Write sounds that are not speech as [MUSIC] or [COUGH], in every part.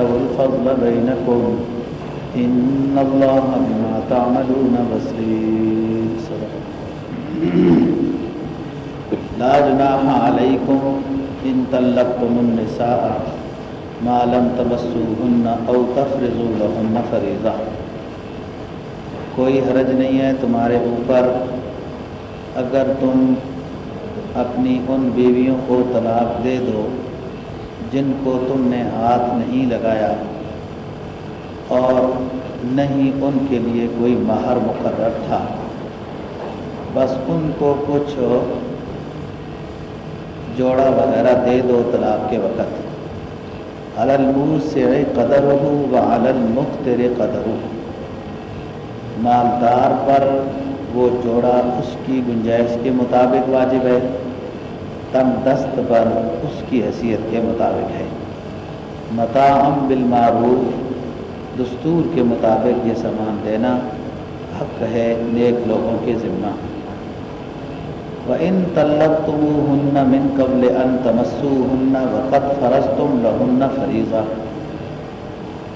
الفضل بينكم. إن الله بما تعملون بصير. [CLEARS THROAT] لا جناح عليكم إن طلقتم النساء ما لم تمسوهن أو تفرضوا لهن فريضة. کوئی حرج نہیں ہے تمہارے اوپر اگر تم اپنی ان بیویوں کو طلاق دے دو۔ جن کو تم نے ہاتھ نہیں لگایا اور نہیں ان کے لیے کوئی مہر مقرر تھا۔ بس ان کو کچھ جوڑا وغیرہ دے دو طلاق کے وقت۔ علمور سے قدر ہو و علمختر قدر ہو مالدار پر وہ جوڑا اس کی گنجائش کے مطابق واجب ہے۔ تم دست پر اس کی حیثیت کے مطابق ہے۔ متعم بالمعروف، دستور کے مطابق یہ سامان دینا حق ہے نیک لوگوں کے ذمہ۔ و ان طلب تم ہن من قبل ان تمسو ہن وقت فرض تم لہن فریضہ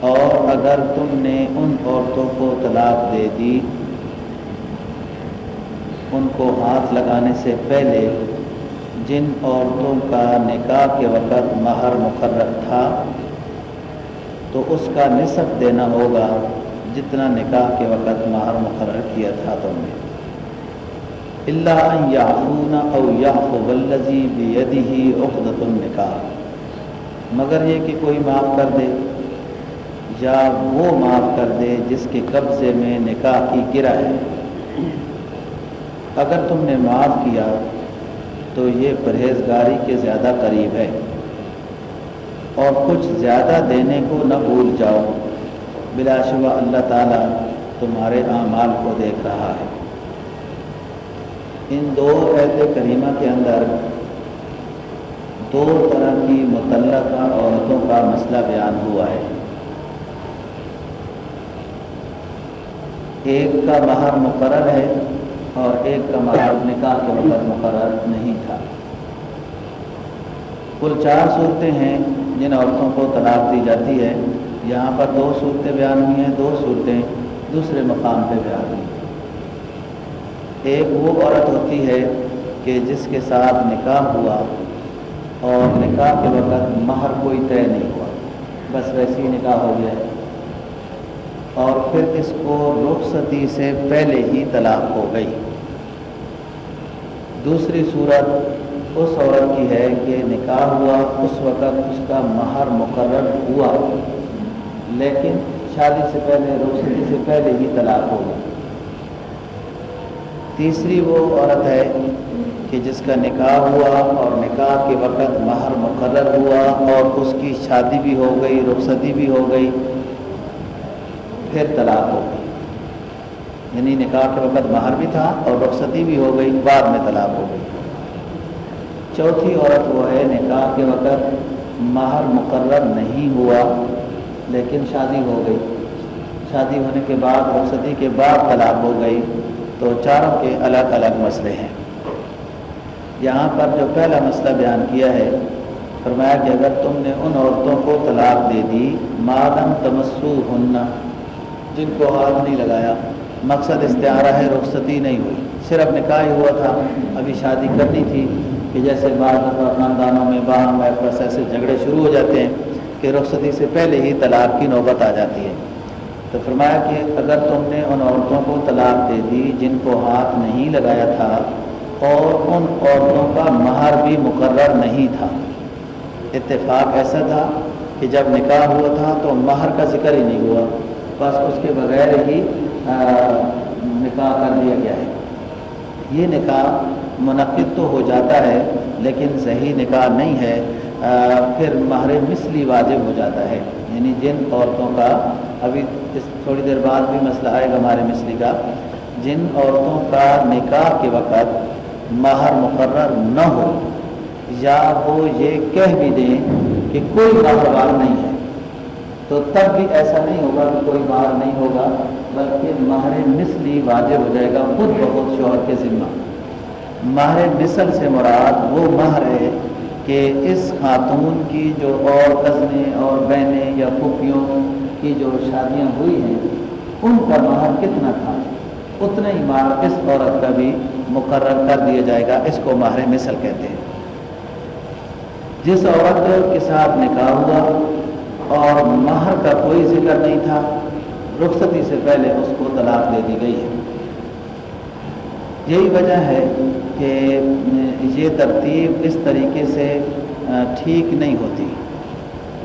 اور اگر تم نے ان عورتوں کو طلاق دے دی، ان کو ہاتھ لگانے سے پہلے جن عورتوں کا نکاح کے وقت مہر مقرر تھا، تو اس کا نصف دینا ہوگا جتنا نکاح کے وقت مہر مقرر کیا تھا تم نے۔ اللہ یافون او یاف ولزی بیدی ہی عقدت النکاح مگر یہ کہ کوئی معاف کر دے، یا وہ معاف کر دے جس کے قبضے میں نکاح کی گرا ہے۔ اگر تم نے معاف کیا تو یہ پرہیزگاری کے زیادہ قریب ہے۔ اور کچھ زیادہ دینے کو نہ بھول جاؤ۔ بلا شبہ اللہ تعالیٰ تمہارے اعمال کو دیکھ رہا ہے۔ ان دو عہد کریمہ کے اندر دو طرح کی متعلقہ عورتوں کا مسئلہ بیان ہوا ہے۔ ایک کا باہر مقرر ہے۔ اور ایک کا مہار نکاح کے وقت مقرر نہیں تھا۔ کل چار صورتیں ہیں جن عورتوں کو طلاق دی جاتی ہے۔ یہاں پر دو صورتیں بیان ہوئی ہیں، دو صورتیں دوسرے مقام پہ بیان ہوئی ہیں۔ ایک وہ عورت ہوتی ہے کہ جس کے ساتھ نکاح ہوا اور نکاح کے وقت مہر کوئی طے نہیں ہوا، بس ویسے ہی نکاح ہو گیا۔ اور پھر اس کو رخصتی سے پہلے ہی طلاق ہو گئی۔ دوسری صورت اس عورت کی ہے کہ نکاح ہوا، اس وقت اس کا مہر مقرر ہوا، لیکن شادی سے پہلے رخصتی سے پہلے ہی طلاق ہو گئی۔ تیسری وہ عورت ہے کہ جس کا نکاح ہوا اور نکاح کے وقت مہر مقرر ہوا اور اس کی شادی بھی ہو گئی، رخصتی بھی ہو گئی، پھر طلاق ہو گئی۔ یعنی نکاح کے وقت مہر بھی تھا اور رخصتی بھی ہو گئی، بعد میں طلاق ہو گئی۔ چوتھی عورت وہ ہے، نکاح کے وقت مہر مقرر نہیں ہوا، لیکن شادی ہو گئی۔ شادی ہونے کے بعد، رخصتی کے بعد طلاق ہو گئی۔ تو چاروں کے الگ الگ مسئلے ہیں۔ یہاں پر جو پہلا مسئلہ بیان کیا ہے، فرمایا کہ اگر تم نے ان عورتوں کو طلاق دے دی مادم تمسو ہننا جن کو ہاتھ نہیں لگایا مقصد استعارہ ہے، رخصتی نہیں ہوئی۔ صرف نکاح ہوا تھا، ابھی شادی کرنی تھی کہ جیسے بعض خاندانوں میں باہم میں بس ایسے جھگڑے شروع ہو جاتے ہیں کہ رخصتی سے پہلے ہی طلاق کی نوبت آ جاتی ہے۔ تو فرمایا کہ اگر تم نے ان عورتوں کو طلاق دے دی جن کو ہاتھ نہیں لگایا تھا اور ان عورتوں کا مہر بھی مقرر نہیں تھا۔ اتفاق ایسا تھا کہ جب نکاح ہوا تھا تو مہر کا ذکر ہی نہیں ہوا، بس اس کے بغیر ہی نکاح کر دیا گیا ہے۔ یہ نکاح منعقد تو ہو جاتا ہے، لیکن صحیح نکاح نہیں ہے۔ پھر مہر مثلی واجب ہو جاتا ہے۔ یعنی جن عورتوں کا، ابھی اس تھوڑی دیر بعد بھی مسئلہ آئے گا مہر مثلی کا۔ جن عورتوں کا نکاح کے وقت مہر مقرر نہ ہو، یا وہ یہ کہہ بھی دیں کہ کوئی کاروبار نہیں ہے۔ تو تب بھی ایسا نہیں ہوگا کہ کوئی مہر نہیں ہوگا، بلکہ مہر مثلی واجب ہو جائے گا، خود بہت شوہر کے ذمہ۔ مہر مثل سے مراد وہ مہر ہے کہ اس خاتون کی جو اور کزنیں اور بہنیں یا پھوپھیوں کی جو شادیاں ہوئی ہیں، ان کا مہر کتنا تھا؟ اتنا ہی مہر اس عورت کا بھی مقرر کر دیا جائے گا، اس کو مہر مثل کہتے ہیں۔ جس عورت کے ساتھ نکاح ہوا اور مہر کا کوئی ذکر نہیں تھا۔ رخصتی سے پہلے اس کو طلاق دے دی گئی ہے۔ یہی وجہ ہے کہ یہ ترتیب اس طریقے سے ٹھیک نہیں ہوتی۔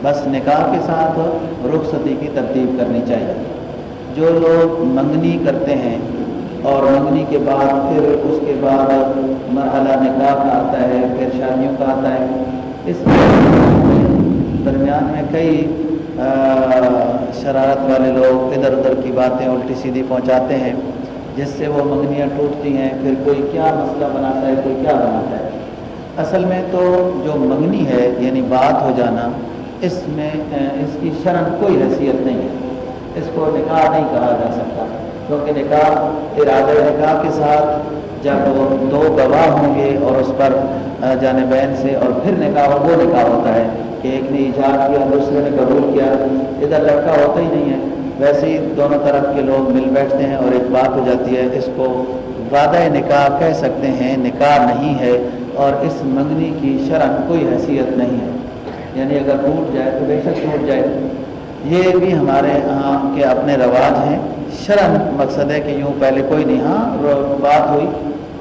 بس نکاح کے ساتھ رخصتی کی ترتیب کرنی چاہیے۔ جو لوگ منگنی کرتے ہیں اور منگنی کے بعد پھر اس کے بعد مرحلہ نکاح کا آتا ہے، پھر شادیوں کا آتا ہے، اس درمیان میں کئی شرارت والے لوگ ادھر ادھر کی باتیں الٹی سیدھی پہنچاتے ہیں، جس سے وہ منگنیاں ٹوٹتی ہیں، پھر کوئی کیا مسئلہ بناتا ہے، کوئی کیا بناتا ہے۔ اصل میں تو جو منگنی ہے یعنی بات ہو جانا، اس میں اس کی شرم کوئی حیثیت نہیں ہے۔ اس کو نکاح نہیں کہا جا سکتا، کیونکہ نکاح ارادہ نکاح کے ساتھ جب دو گواہ ہوں گے اور اس پر جانبین سے اور پھر نکاح وہ نکاح ہوتا ہے کہ ایک نے ایجاد کیا، دوسرے نے قبول کیا۔ ادھر لڑکا ہوتا ہی نہیں ہے۔ ویسے ہی دونوں طرف کے لوگ مل بیٹھتے ہیں اور ایک بات ہو جاتی ہے، اس کو وعدہ نکاح کہہ سکتے ہیں، نکاح نہیں ہے اور اس منگنی کی شرح کوئی حیثیت نہیں ہے۔ یعنی اگر ٹوٹ جائے تو بے شک ٹوٹ جائے۔ یہ بھی ہمارے یہاں کے اپنے رواج ہیں۔ شرح مقصد ہے کہ یوں پہلے کوئی نہیں ہاں بات ہوئی۔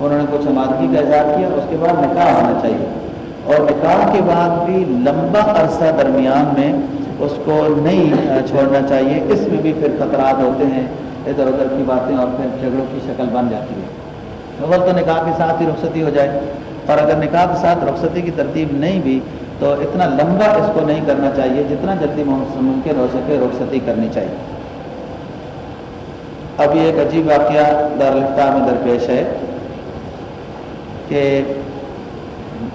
انہوں نے کچھ آمادگی کا اظہار کیا اس کے بعد نکاح ہونا چاہیے۔ اور نکاح کے بعد بھی لمبا عرصہ درمیان میں اس کو نہیں چھوڑنا چاہیے۔ اس میں بھی پھر خطرات ہوتے ہیں، ادھر ادھر کی باتیں اور پھر جھگڑوں کی شکل بن جاتی ہے۔ اول تو نکاح کے ساتھ ہی رخصتی ہو جائے۔ اور اگر نکاح کے ساتھ رخصتی کی ترتیب نہیں بھی، تو اتنا لمبا اس کو نہیں کرنا چاہیے جتنا جلدی ممکن ہو سکے رخصتی کرنی چاہیے۔ اب یہ ایک عجیب واقعہ دارالفتہ میں درپیش ہے۔ کہ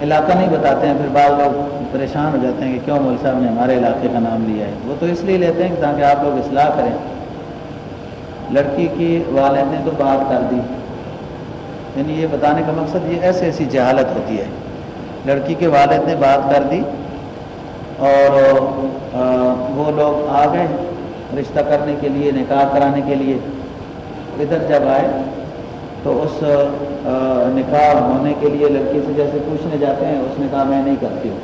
علاقہ نہیں بتاتے ہیں، پھر بعض لوگ پریشان ہو جاتے ہیں کہ کیوں مول صاحب نے ہمارے علاقے کا نام لیا ہے؟ وہ تو اس لیے لیتے ہیں کہ تاکہ آپ لوگ اصلاح کریں۔ لڑکی کی والد نے تو بات کر دی۔ یعنی یہ بتانے کا مقصد یہ ایسے ایسی جہالت ہوتی ہے۔ لڑکی کے والد نے بات کر دی اور وہ لوگ آ گئے رشتہ کرنے کے لیے، نکاح کرانے کے لیے۔ ادھر جب آئے تو اس نکاح ہونے کے لیے لڑکی سے جیسے پوچھنے جاتے ہیں، اس نے کہا میں نہیں کرتی ہوں۔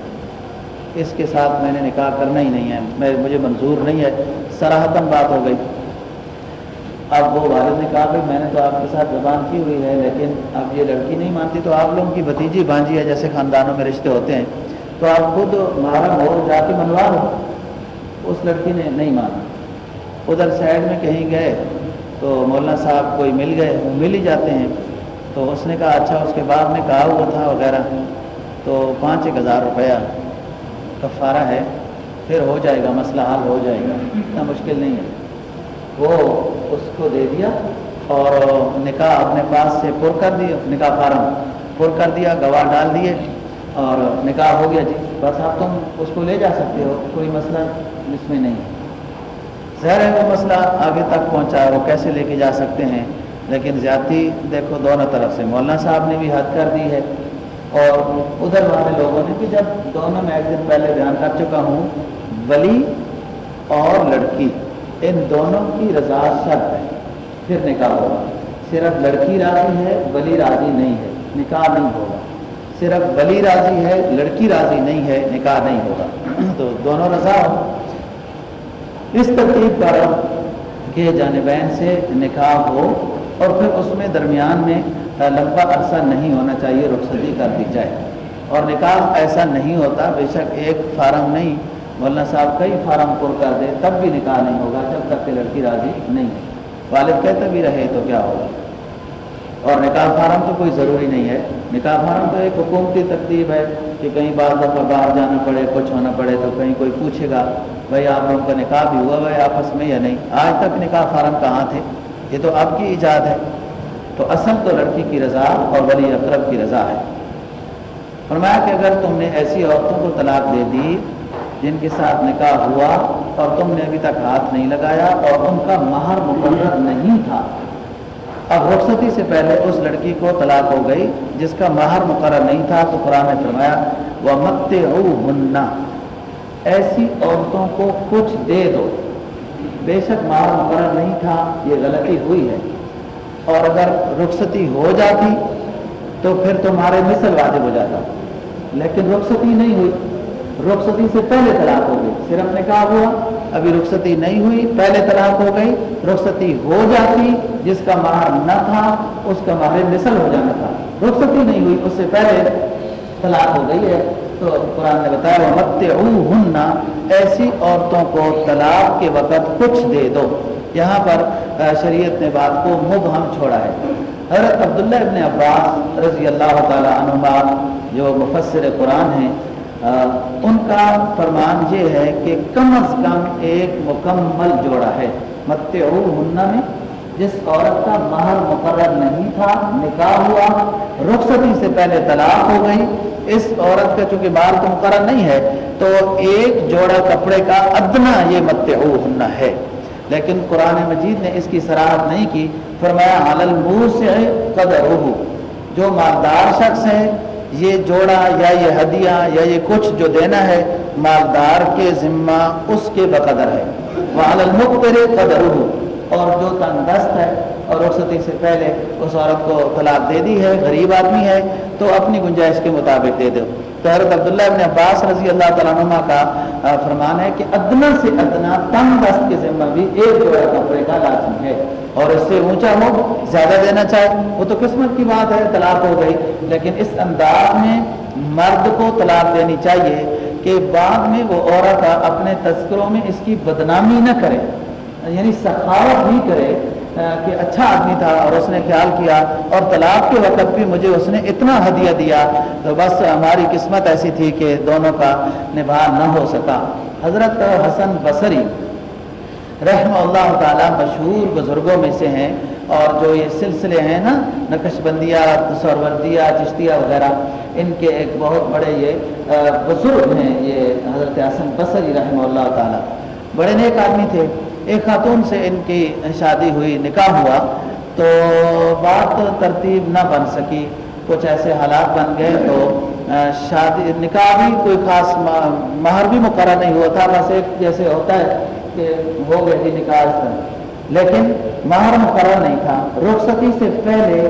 اس کے ساتھ میں نے نکاح کرنا ہی نہیں ہے۔ میں، مجھے منظور نہیں ہے۔ سراہتم بات ہو گئی۔ اب وہ والد نے کہا، بھائی، میں نے تو آپ کے ساتھ زبان کی ہوئی ہے، لیکن اب یہ لڑکی نہیں مانتی، تو آپ لوگوں کی بھتیجی بانجی ہے، جیسے خاندانوں میں رشتے ہوتے ہیں۔ تو آپ خود محرم ہو جا کے منوا لو اس لڑکی نے نہیں مانا۔ ادھر سائڈ میں کہیں گئے۔ تو مولانا صاحب کوئی مل گئے، وہ مل ہی جاتے ہیں۔ تو اس نے کہا اچھا اس کے بعد میں کہا ہوا تھا وغیرہ۔ تو پانچ ایک ہزار روپیہ کفارہ ہے، پھر ہو جائے گا، مسئلہ حل ہو جائے گا۔ اتنا مشکل نہیں ہے۔ وہ اس کو دے دیا اور نکاح اپنے پاس سے پر کر دیا، نکاح فارم پر کر دیا، گواہ ڈال دیے اور نکاح ہو گیا۔ جی بس آپ تم اس کو لے جا سکتے ہو، کوئی مسئلہ اس میں نہیں۔ ہے ظاہر ہے وہ مسئلہ آگے تک پہنچا ہے، وہ کیسے لے کے جا سکتے ہیں؟ لیکن زیادتی دیکھو دونوں طرف سے۔ مولانا صاحب نے بھی حد کر دی ہے۔ اور ادھر والے لوگوں نے بھی جب دونوں میں ایک دن پہلے بیان کر چکا ہوں، ولی اور لڑکی، ان دونوں کی رضا شرط ہے۔ پھر نکاح ہوگا۔ صرف لڑکی راضی ہے، ولی راضی نہیں ہے۔ نکاح نہیں ہوگا۔ صرف ولی راضی ہے، لڑکی راضی نہیں ہے، نکاح نہیں ہوگا۔ تو دونوں رضا ہو اس ترتیب پر کہ جانبین سے نکاح ہو اور پھر اس میں درمیان میں لمبا عرصہ نہیں ہونا چاہیے، رخصتی کر دی جائے۔ اور نکاح ایسا نہیں ہوتا، بے شک ایک فارم نہیں، مولانا صاحب کئی فارم پر کر دے، تب بھی نکاح نہیں ہوگا جب تک کہ لڑکی راضی نہیں والد کہتے بھی رہے تو کیا ہوگا؟ اور نکاح فارم تو کوئی ضروری نہیں ہے۔ نکاح فارم تو ایک حکومتی ترتیب ہے کہ کہیں بعض دفعہ باہر جانا پڑے، کچھ ہونا پڑے تو کہیں کوئی پوچھے گا، بھائی آپ لوگوں کا نکاح بھی ہوا بھائی آپس میں یا نہیں؟ آج تک نکاح فارم کہاں تھے؟ یہ تو آپ کی ایجاد ہے۔ تو اصل تو لڑکی کی رضا اور ولی اقرب کی رضا ہے۔ فرمایا کہ اگر تم نے ایسی عورتوں کو طلاق دے دی جن کے ساتھ نکاح ہوا اور تم نے ابھی تک ہاتھ نہیں لگایا اور ان کا مہر مقرر نہیں تھا اب رخصتی سے پہلے اس لڑکی کو طلاق ہو گئی جس کا مہر مقرر نہیں تھا تو قرآن نے فرمایا وہ مت ایسی عورتوں کو کچھ دے دو۔ بے شک مہر مقرر نہیں تھا، یہ غلطی ہوئی ہے۔ اور اگر رخصتی ہو جاتی تو پھر تمہارے مثل واجب ہو جاتا۔ لیکن رخصتی نہیں ہوئی۔ رخصتی سے پہلے طلاق ہو گئی۔ صرف نے کہا ہوا۔ ابھی رخصتی نہیں ہوئی، پہلے طلاق ہو گئی، رخصتی ہو جاتی، جس کا مہر نہ تھا، اس کا مہر مثل ہو جانا تھا۔ رخصتی نہیں ہوئی، اس سے پہلے طلاق ہو گئی ہے۔ تو قرآن نے بتایا مت ایسی عورتوں کو طلاق کے وقت کچھ دے دو۔ یہاں پر شریعت نے بات کو مبہم چھوڑا ہے۔ حضرت عبداللہ ابن عباس رضی اللہ تعالیٰ عنہ جو مفسر قرآن ہیں ان کا فرمان یہ ہے کہ کم از کم ایک مکمل جوڑا ہے۔ مت ہننا میں جس عورت کا مہر مقرر نہیں تھا، نکاح ہوا، رخصتی سے پہلے طلاق ہو گئی۔ اس عورت کا چونکہ مہر تو مقرر نہیں ہے، تو ایک جوڑا کپڑے کا ادنا یہ مت ہننا ہے۔ لیکن قرآن مجید نے اس کی سراہد نہیں کی۔ فرمایا حلل منہ سے قدر جو مالدار شخص ہے یہ جوڑا یا یہ ہدیہ یا یہ کچھ جو دینا ہے، مالدار کے ذمہ اس کے بقدر ہے۔ وہ المقتر قدر اور جو تندرست ہے اور رخصتی سے پہلے اس عورت کو طلاق دے دی ہے، غریب آدمی ہے، تو اپنی گنجائش کے مطابق دے دو۔ تو حضرت عبداللہ ابن عباس رضی اللہ تعالیٰ عنہ کا فرمان ہے کہ ادنا سے ادنا تنگ دست کے ذمہ بھی ایک جوڑا کپڑے کا لازم ہے۔ اور اس سے اونچا ہو زیادہ دینا چاہے۔ وہ تو قسمت کی بات ہے، طلاق ہو گئی۔ لیکن اس انداز میں مرد کو طلاق دینی چاہیے کہ بعد میں وہ عورت اپنے تذکروں میں اس کی بدنامی نہ کرے یعنی سخاوت بھی کرے۔ کہ اچھا آدمی تھا اور اس نے خیال کیا اور طلاق کے وقت بھی مجھے اس نے اتنا ہدیہ دیا، تو بس ہماری قسمت ایسی تھی کہ دونوں کا نبھا نہ ہو سکا۔ حضرت حسن بصری رحم اللہ تعالیٰ مشہور بزرگوں میں سے ہیں اور جو یہ سلسلے ہیں نا، نقش بندیہ سوروردیہ چشتیہ وغیرہ، ان کے ایک بہت بڑے یہ بزرگ ہیں یہ حضرت حسن بصری رحمہ اللہ تعالیٰ۔ بڑے نیک آدمی تھے۔ ایک خاتون سے ان کی شادی ہوئی، نکاح ہوا، تو بات ترتیب نہ بن سکی، کچھ ایسے حالات بن گئے تو شادی، نکاح بھی کوئی خاص مہر بھی مقرر نہیں ہوا تھا، بس ایک جیسے ہوتا ہے کہ ہو گئے تھی نکاح لیکن مہر مقرر نہیں تھا، رخصتی سے پہلے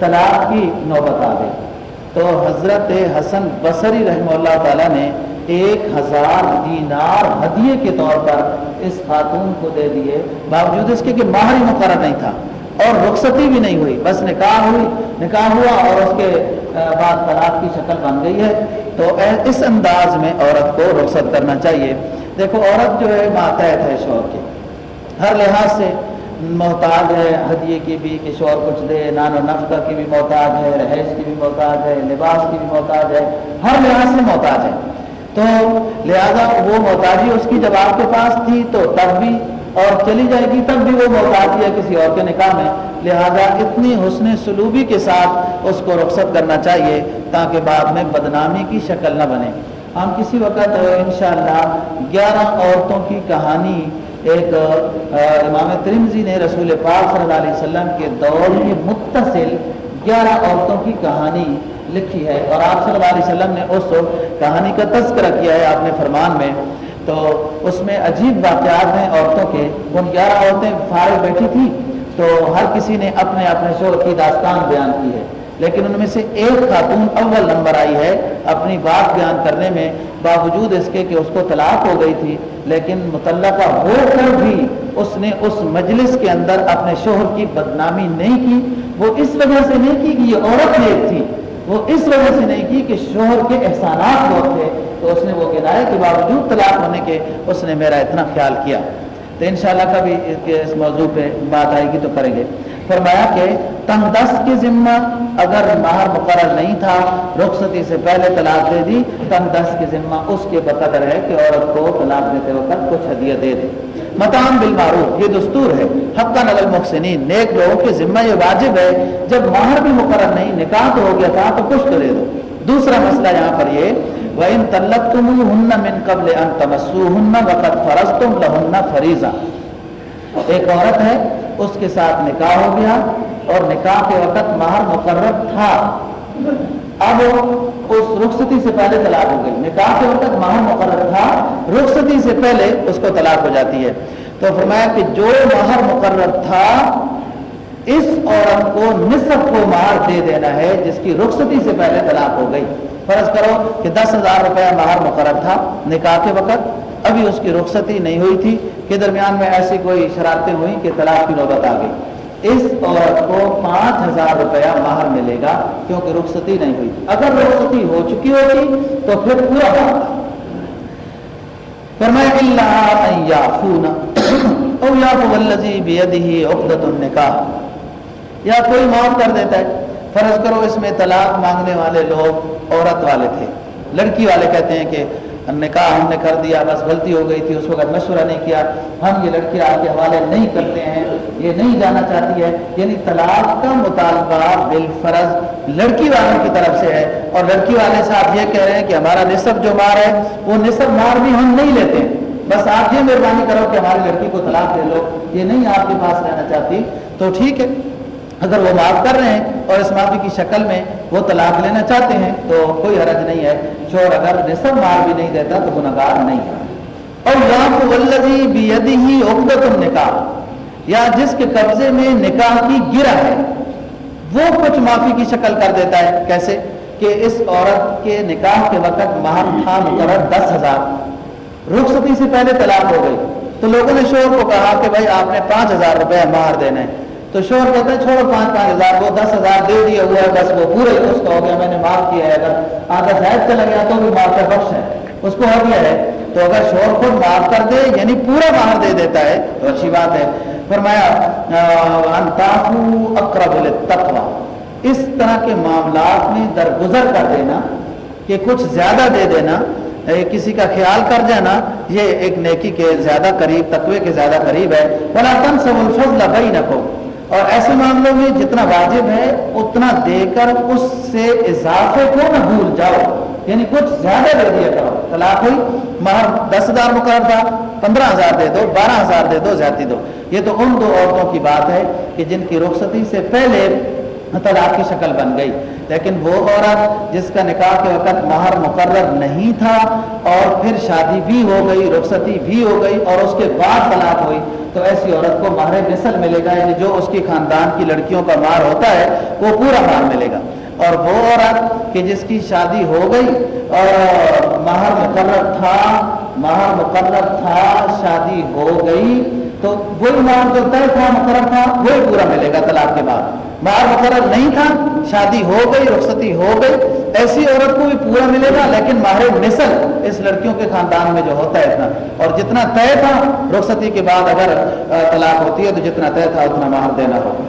طلاق کی نوبت آ گئی۔ تو حضرت حسن بصری رحمہ اللہ تعالیٰ نے ایک ہزار دینار ہدیے کے طور پر اس خاتون کو دے دیے، باوجود اس کے کہ ماہر مقرر نہیں تھا اور رخصتی بھی نہیں ہوئی، بس نکاح ہوئی، نکاح ہوا اور اس کے بعد طلاق کی شکل بن گئی ہے۔ تو اس انداز میں عورت کو رخصت کرنا چاہیے۔ دیکھو، عورت جو ہے ماتحت ہے شور کی۔ ہر لحاظ سے محتاج ہے، ہدیے کی بھی کہ شور کچھ دے، نان و نفقہ کی بھی محتاج ہے، رہائش کی بھی محتاج ہے، لباس کی بھی محتاج ہے، ہر لحاظ سے محتاج ہے۔ تو لہذا وہ محتاجی اس کی جب آپ کے پاس تھی تو تب بھی اور چلی جائے گی، تب بھی وہ محتاجی ہے کسی اور کے نکاح میں۔ لہذا اتنی حسن سلوبی کے ساتھ اس کو رخصت کرنا چاہیے تاکہ بعد میں بدنامی کی شکل نہ بنے۔ ہم کسی وقت انشاءاللہ گیارہ عورتوں کی کہانی ایک امام ترمزی نے رسول پاک صلی اللہ علیہ وسلم کے دور کے متصل گیارہ عورتوں کی کہانی لکھی ہے اور آپ صلی اللہ علیہ وسلم نے اس کہانی کا تذکرہ کیا ہے آپ نے فرمان میں۔ تو اس میں عجیب واقعات ہیں عورتوں کے۔ ان گیارہ عورتیں فارغ بیٹھی تھیں۔ تو ہر کسی نے اپنے اپنے شوہر کی داستان بیان کی ہے۔ لیکن ان میں سے ایک خاتون اول نمبر آئی ہے اپنی بات بیان کرنے میں، باوجود اس کے کہ اس کو طلاق ہو گئی تھی۔ لیکن متعلقہ ہو کر بھی اس نے اس مجلس کے اندر اپنے شوہر کی بدنامی نہیں کی۔ وہ اس وجہ سے نہیں کی کہ یہ عورت نیک تھی۔ وہ اس وجہ سے نہیں کی کہ شوہر کے احسانات بہت تھے، تو اس نے وہ گنایا کہ باوجود طلاق ہونے کے اس نے میرا اتنا خیال کیا۔ تو انشاءاللہ کبھی اس موضوع پہ بات آئے گی تو کریں گے۔ فرمایا کہ تن دس کے ذمہ اگر مہر مقرر نہیں تھا، رخصتی سے پہلے طلاق دے دی تن دس کے ذمہ اس کے بقدر ہے کہ عورت کو طلاق دیتے وقت کچھ ہدیہ دے دے۔ متام بالمعروف، یہ دستور ہے۔ حقا نل محسنین نیک لوگوں کے ذمہ یہ واجب ہے۔ جب مہر بھی مقرر نہیں، نکاح تو ہو گیا تھا تو کچھ تو دے دو۔ دوسرا مسئلہ یہاں پر یہ، وَإِن تَلَّقْتُمُوهُنَّ مِن قَبْلِ أَن تَمَسُّوهُنَّ وَقَدْ فَرَضْتُمْ لَهُنَّ فَرِيضًا۔ ایک عورت ہے، اس کے ساتھ نکاح ہو گیا اور نکاح کے وقت مہر مقرر تھا۔ اب اس رخصتی سے پہلے طلاق ہو گئی۔ نکاح کے وقت مہر مقرر تھا، رخصتی سے پہلے اس کو طلاق ہو جاتی ہے۔ تو فرمایا کہ جو مہر مقرر تھا، اس عورت کو نصف کو مہر دے دینا ہے، جس کی رخصتی سے پہلے طلاق ہو گئی۔ فرض کرو کہ دس ہزار روپیہ مہر مقرر تھا نکاح کے وقت، ابھی اس کی رخصتی نہیں ہوئی تھی۔ کہ درمیان میں ایسی کوئی شرارتیں ہوئی کہ طلاق کی نوبت آ گئی۔ اس عورت کو پانچ ہزار روپیہ مہر ملے گا کیونکہ رخصتی نہیں ہوئی۔ اگر رخصتی ہو چکی ہوگی تو پھر پورا بات فرمایا، اللہ یافون او یافو الذی بیدہ عقدۃ النکاح یا کوئی معاف کر دیتا ہے۔ فرض کرو اس میں طلاق مانگنے والے لوگ عورت والے تھے۔ لڑکی والے کہتے ہیں کہ نکاح ہم نے کر دیا، بس غلطی ہو گئی تھی، اس وقت مشورہ نہیں کیا۔ ہم یہ لڑکی آپ کے حوالے نہیں کرتے ہیں، یہ نہیں جانا چاہتی ہے۔ یعنی طلاق کا مطالبہ بالفرض لڑکی والوں کی طرف سے ہے۔ اور لڑکی والے صاحب یہ کہہ رہے ہیں کہ ہمارا نصب جو مار ہے، وہ نصب مار بھی ہم نہیں لیتے۔ ہیں بس آپ یہ مہربانی کرو کہ ہماری لڑکی کو طلاق دے لو یہ نہیں آپ کے پاس رہنا چاہتی۔ تو ٹھیک ہے۔ اگر وہ معاف کر رہے ہیں اور اس معافی کی شکل میں وہ طلاق لینا چاہتے ہیں، تو کوئی حرج نہیں ہے۔ شور اگر نصب مار بھی نہیں دیتا تو گناہ نہیں ہے۔ اور یہاں ولدی بیدی ہی عقدت نکاح، یا جس کے قبضے میں نکاح کی گرا ہے، وہ کچھ معافی کی شکل کر دیتا ہے۔ کیسے؟ کہ اس عورت کے نکاح کے وقت مہر تھا مقرر دس ہزار۔ رخصتی سے پہلے طلاق ہو گئی۔ تو لوگوں نے شور کو کہا کہ بھائی آپ نے پانچ ہزار روپے مہر دینا ہے تو شور کہتے ہیں، چھوڑو پانچ پانچ ہزار، وہ دس ہزار دے دیا ہوا ہے بس وہ پورے اس کا ہو گیا، میں نے معاف کیا ہے۔ اگر آگے زائد چلا گیا تو بھی معاف کا بخش ہے۔ اس کو ہو گیا ہے۔ تو اگر شور خود معاف کر دے یعنی پورا مہر دے دیتا ہے، تو اچھی بات ہے۔ فرمایا انتافو اقرب التقوی اس طرح کے معاملات میں درگزر کر دینا، کہ کچھ زیادہ دے دینا کسی کا خیال کر جانا، یہ ایک نیکی کے زیادہ قریب، تقوی کے زیادہ قریب ہے۔ بلا تن سب الفضل بھائی اور ایسے معاملوں میں جتنا واجب ہے، اتنا دے کر اس سے اضافے کو نہ بھول جاؤ۔ یعنی کچھ زیادہ دے دیا کرو۔ طلاق ہوئی، مہر دس ہزار مقرر تھا، پندرہ ہزار دے دو، بارہ ہزار دے دو، زیادتی دو۔ یہ تو ان دو عورتوں کی بات ہے کہ جن کی رخصتی سے پہلے طلاق کی شکل بن گئی۔ لیکن وہ عورت جس کا نکاح کے وقت مہر مقرر نہیں تھا اور پھر شادی بھی ہو گئی، رخصتی بھی ہو گئی اور اس کے بعد طلاق ہوئی، تو ایسی عورت کو مہر نسل ملے گا یعنی جو اس کی خاندان کی لڑکیوں کا مار ہوتا ہے، وہ پورا مار ملے گا۔ اور وہ عورت کہ جس کی شادی ہو گئی اور مہر مقرر تھا، مہر مقرر تھا، شادی ہو گئی تو وہی مہر جو طے تھا مقرر تھا، وہی پورا ملے گا طلاق کے بعد۔ مہر مقرر نہیں تھا، شادی ہو گئی، رخصتی ہو گئی، ایسی عورت کو بھی پورا ملے گا، لیکن ماہر نسل اس لڑکیوں کے خاندان میں جو ہوتا ہے اتنا۔ اور جتنا طے تھا، رخصتی کے بعد اگر طلاق ہوتی ہے تو جتنا طے تھا، اتنا مہر دینا ہوگا۔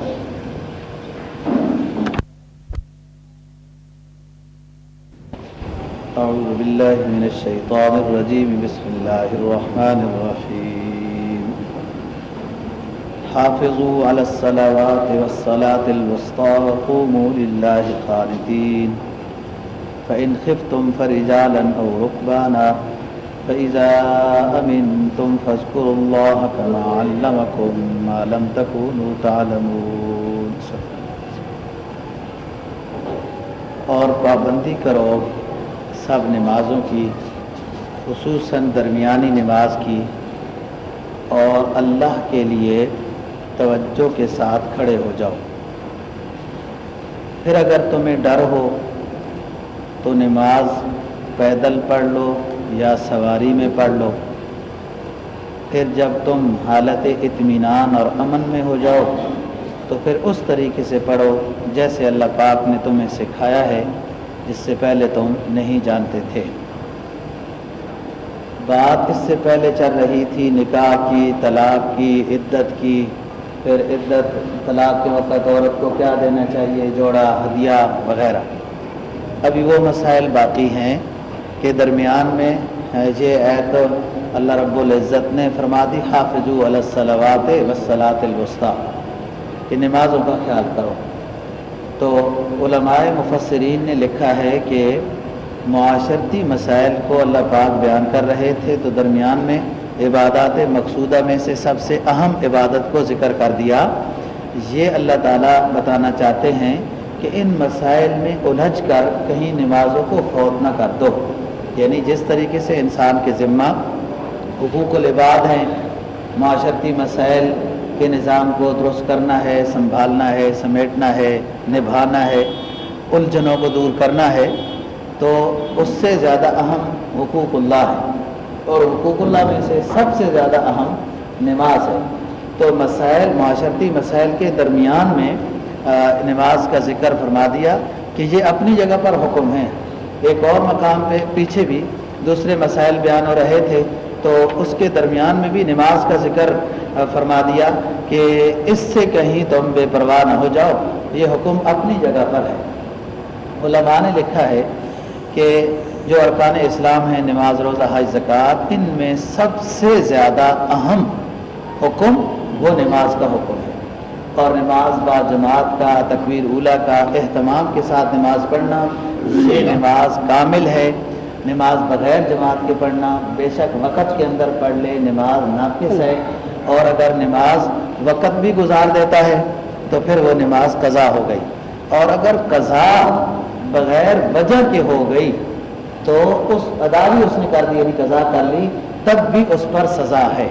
أعوذ بالله من الشيطان الرجيم بسم الله الرحمن الرحيم حافظوا على الصلوات والصلاة الوسطى وقوموا لله خالدين فإن خفتم فرجالا أو ركبانا فإذا أمنتم فاذكروا الله كما علمكم ما لم تكونوا تعلمون اور پابندی کرو سب نمازوں کی، خصوصاً درمیانی نماز کی، اور اللہ کے لیے توجہ کے ساتھ کھڑے ہو جاؤ۔ پھر اگر تمہیں ڈر ہو، تو نماز پیدل پڑھ لو یا سواری میں پڑھ لو۔ پھر جب تم حالت اطمینان اور امن میں ہو جاؤ، تو پھر اس طریقے سے پڑھو جیسے اللہ پاک نے تمہیں سکھایا ہے، جس سے پہلے تم نہیں جانتے تھے۔ بات اس سے پہلے چل رہی تھی نکاح کی، طلاق کی، عدت کی۔ پھر عدت طلاق کے وقت عورت کو کیا دینا چاہیے؟ جوڑا، ہدیہ وغیرہ۔ ابھی وہ مسائل باقی ہیں کہ درمیان میں یہ ایت اللہ رب العزت نے فرما دی حافظ الصلاوات وسلاۃ الوسطیٰ۔ کہ نمازوں کا خیال کرو۔ تو علماء مفسرین نے لکھا ہے کہ معاشرتی مسائل کو اللہ پاک بیان کر رہے تھے۔ تو درمیان میں عبادات مقصودہ میں سے سب سے اہم عبادت کو ذکر کر دیا۔ یہ اللہ تعالیٰ بتانا چاہتے ہیں کہ ان مسائل میں الجھ کر کہیں نمازوں کو فوت نہ کر دو۔ یعنی جس طریقے سے انسان کے ذمہ حقوق العباد ہیں، معاشرتی مسائل کے نظام کو درست کرنا ہے، سنبھالنا ہے، سمیٹنا ہے، نبھانا ہے، الجھنوں کو دور کرنا ہے، تو اس سے زیادہ اہم حقوق اللہ ہے اور حقوق اللہ میں سے سب سے زیادہ اہم نماز ہے۔ تو مسائل، معاشرتی مسائل کے درمیان میں نماز کا ذکر فرما دیا کہ یہ اپنی جگہ پر حکم ہے۔ ایک اور مقام پہ پیچھے بھی دوسرے مسائل بیان ہو رہے تھے، تو اس کے درمیان میں بھی نماز کا ذکر فرما دیا کہ اس سے کہیں تم بے پرواہ نہ ہو جاؤ۔ یہ حکم اپنی جگہ پر ہے۔ علماء نے لکھا ہے کہ جو ارکان اسلام ہیں، نماز، روزہ، حج، زکوٰۃ، ان میں سب سے زیادہ اہم حکم وہ نماز کا حکم ہے۔ اور نماز با جماعت کا، تکبیر اولا کا، اہتمام کے ساتھ نماز پڑھنا یہ نماز کامل ہے۔ نماز بغیر جماعت کے پڑھنا، بے شک وقت کے اندر پڑھ لے، نماز ناقص ہے۔ اور اگر نماز وقت بھی گزار دیتا ہے، تو پھر وہ نماز قضا ہو گئی۔ اور اگر قضا بغیر وجہ کے ہو گئی تو اس ادا بھی اس نے کر دی یعنی قضا کر لی، تب بھی اس پر سزا ہے۔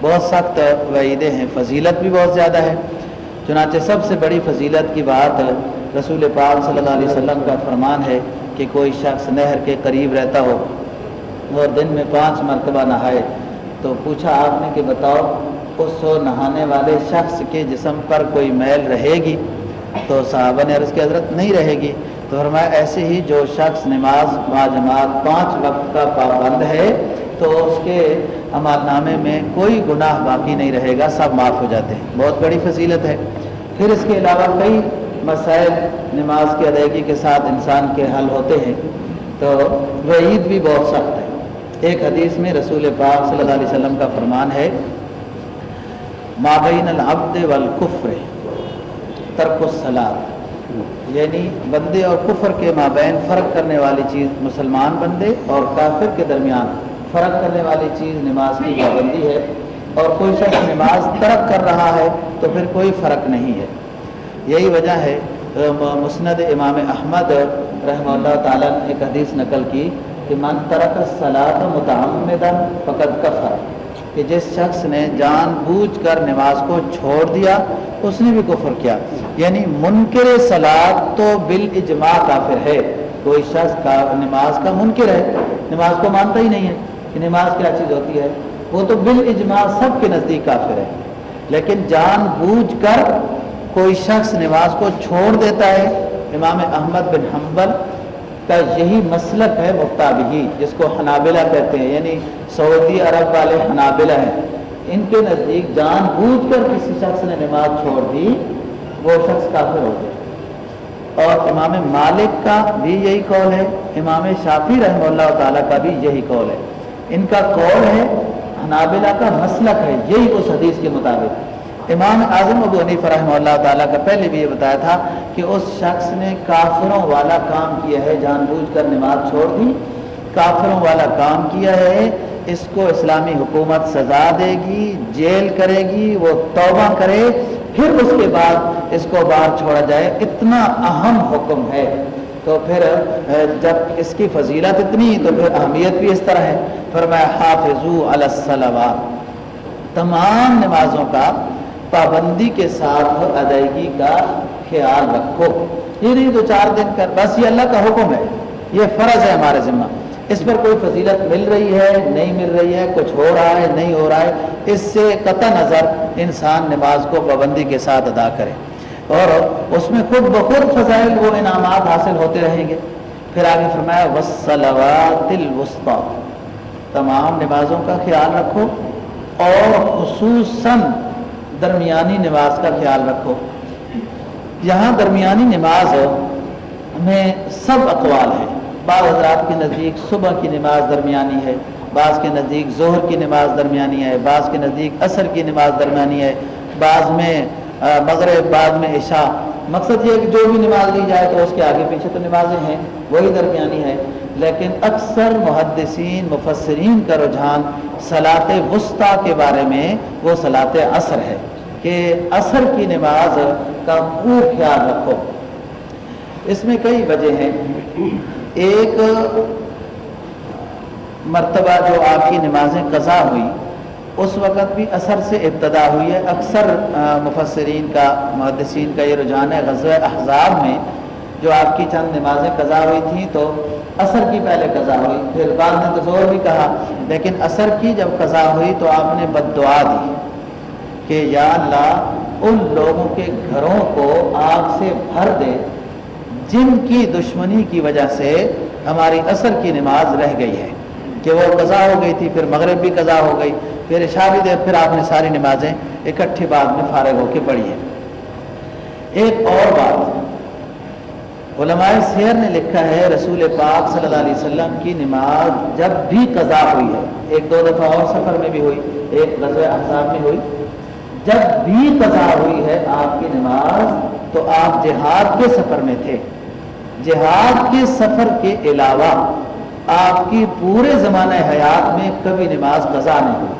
بہت سخت وعیدیں ہیں، فضیلت بھی بہت زیادہ ہے۔ چنانچہ سب سے بڑی فضیلت کی بات رسول پاک صلی اللہ علیہ وسلم کا فرمان ہے کہ کوئی شخص نہر کے قریب رہتا ہو اور دن میں پانچ مرتبہ نہائے۔ تو پوچھا آپ نے کہ بتاؤ، اس نہانے والے شخص کے جسم پر کوئی میل رہے گی؟ تو صحابہ نے عرض کی حضرت نہیں رہے گی۔ تو فرمایا، ایسے ہی جو شخص نماز با جماعت پانچ وقت کا پابند ہے، تو اس کے عمال نامے میں کوئی گناہ باقی نہیں رہے گا، سب معاف ہو جاتے ہیں۔ بہت بڑی فضیلت ہے۔ پھر اس کے علاوہ کئی مسائل نماز کی ادائیگی کے ساتھ انسان کے حل ہوتے ہیں۔ تو وعید بھی بہت سخت ہے۔ ایک حدیث میں رسول پاک صلی اللہ علیہ وسلم کا فرمان ہے مابین العبد والکفر ترک الصلاۃ یعنی بندے اور کفر کے مابین فرق کرنے والی چیز مسلمان بندے اور کافر کے درمیان فرق کرنے والی چیز نماز کی پابندی ہے اور کوئی شخص نماز ترک کر رہا ہے تو پھر کوئی فرق نہیں ہے۔ یہی وجہ ہے مسند امام احمد رحمہ اللہ تعالیٰ نے ایک حدیث نقل کی کہ من ترک صلاح متعمدن فقط کفر۔ کہ جس شخص نے جان بوجھ کر نماز کو چھوڑ دیا، اس نے بھی کفر کیا۔ یعنی منکر سلاد تو بالاجماع کافر ہے۔ کوئی شخص کا نماز کا منکر ہے، نماز کو مانتا ہی نہیں ہے۔ کہ نماز کیا چیز ہوتی ہے؟ وہ تو بالاجماع سب کے نزدیک کافر ہے۔ لیکن جان بوجھ کر کوئی شخص نماز کو چھوڑ دیتا ہے، امام احمد بن حنبل کا یہی مسلک ہے مفتابی جس کو حنابلہ کہتے ہیں یعنی سعودی عرب والے حنابلہ ہیں۔ ان کے نزدیک جان بوجھ کر کسی شخص نے نماز چھوڑ دی، وہ شخص کافر ہو گیا۔ اور امام مالک کا بھی یہی قول ہے، امام شافی رحمہ اللہ تعالیٰ کا بھی یہی قول ہے۔ ان کا قول ہے، حنابلہ کا مسلک ہے، یہی اس حدیث کے مطابق۔ امام اعظم ابو حنیف رحمہ اللہ تعالیٰ کا پہلے بھی یہ بتایا تھا کہ اس شخص نے کافروں والا کام کیا ہے، جان بوجھ کر نماز چھوڑ دی۔ کافروں والا کام کیا ہے، اس کو اسلامی حکومت سزا دے گی، جیل کرے گی، وہ توبہ کرے، پھر اس کے بعد اس کو باہر چھوڑا جائے۔ اتنا اہم حکم ہے۔ تو پھر جب اس کی فضیلت اتنی، تو پھر اہمیت بھی اس طرح ہے۔ پھر میں حافظ تمام نمازوں کا پابندی کے ساتھ ادائیگی کا خیال رکھو۔ یہ نہیں دو چار دن کر بس یہ اللہ کا حکم ہے۔ یہ فرض ہے ہمارے ذمہ۔ اس پر کوئی فضیلت مل رہی ہے؟ نہیں مل رہی ہے۔ کچھ ہو رہا ہے، نہیں ہو رہا ہے۔ اس سے قطع نظر انسان نماز کو پابندی کے ساتھ ادا کرے۔ اور اس میں خود بخود فضائل وہ انعامات حاصل ہوتے رہیں گے۔ پھر آگے فرمایا وسلوات الوسطی تمام نمازوں کا خیال رکھو۔ اور خصوصاً درمیانی نماز کا خیال رکھو۔ یہاں درمیانی نماز میں سب اقوال ہیں۔ بعض حضرات کے نزدیک صبح کی نماز درمیانی ہے، بعض کے نزدیک ظہر کی نماز درمیانی ہے، بعض کے نزدیک عصر کی نماز درمیانی ہے۔ بعض میں مغرب، بعض میں عشاء۔ مقصد یہ ہے کہ جو بھی نماز لی جائے تو اس کے آگے پیچھے تو نمازیں ہیں، وہی درمیانی ہے۔ لیکن اکثر محدثین، مفسرین کا رجحان صلاط وسطیٰ کے بارے میں وہ صلاط عصر ہے کہ عصر کی نماز کا خوب خیال رکھو۔ اس میں کئی وجہ ہیں۔ ایک مرتبہ جو آپ کی نمازیں قضا ہوئی، اس وقت بھی اثر سے ابتدا ہوئی ہے۔ اکثر مفسرین کا، محدثین کا یہ رجحان ہے۔ غزوہ احزاب میں جو آپ کی چند نمازیں قضا ہوئی تھیں تو اثر کی پہلے قضا ہوئی۔ پھر بعد نے تو زور بھی کہا، لیکن اثر کی جب قضا ہوئی تو آپ نے بد دعا دی کہ یا اللہ، ان لوگوں کے گھروں کو آگ سے بھر دے، جن کی دشمنی کی وجہ سے ہماری اثر کی نماز رہ گئی ہے۔ کہ وہ قضا ہو گئی تھی، پھر مغرب بھی قضا ہو گئی، پھر عشاء بھی دے، پھر آپ نے ساری نمازیں اکٹھے بعد میں فارغ ہو کے پڑھی ہیں۔ ایک اور بات علماء سیر نے لکھا ہے رسول پاک صلی اللہ علیہ وسلم کی نماز جب بھی قضا ہوئی ہے، ایک دو دفعہ اور سفر میں بھی ہوئی، ایک غزوہ احزاب میں ہوئی، جب بھی قضا ہوئی ہے آپ کی نماز، تو آپ جہاد کے سفر میں تھے۔ جہاد کے سفر کے علاوہ آپ کی پورے زمانہ حیات میں کبھی نماز قضا نہیں ہوئی۔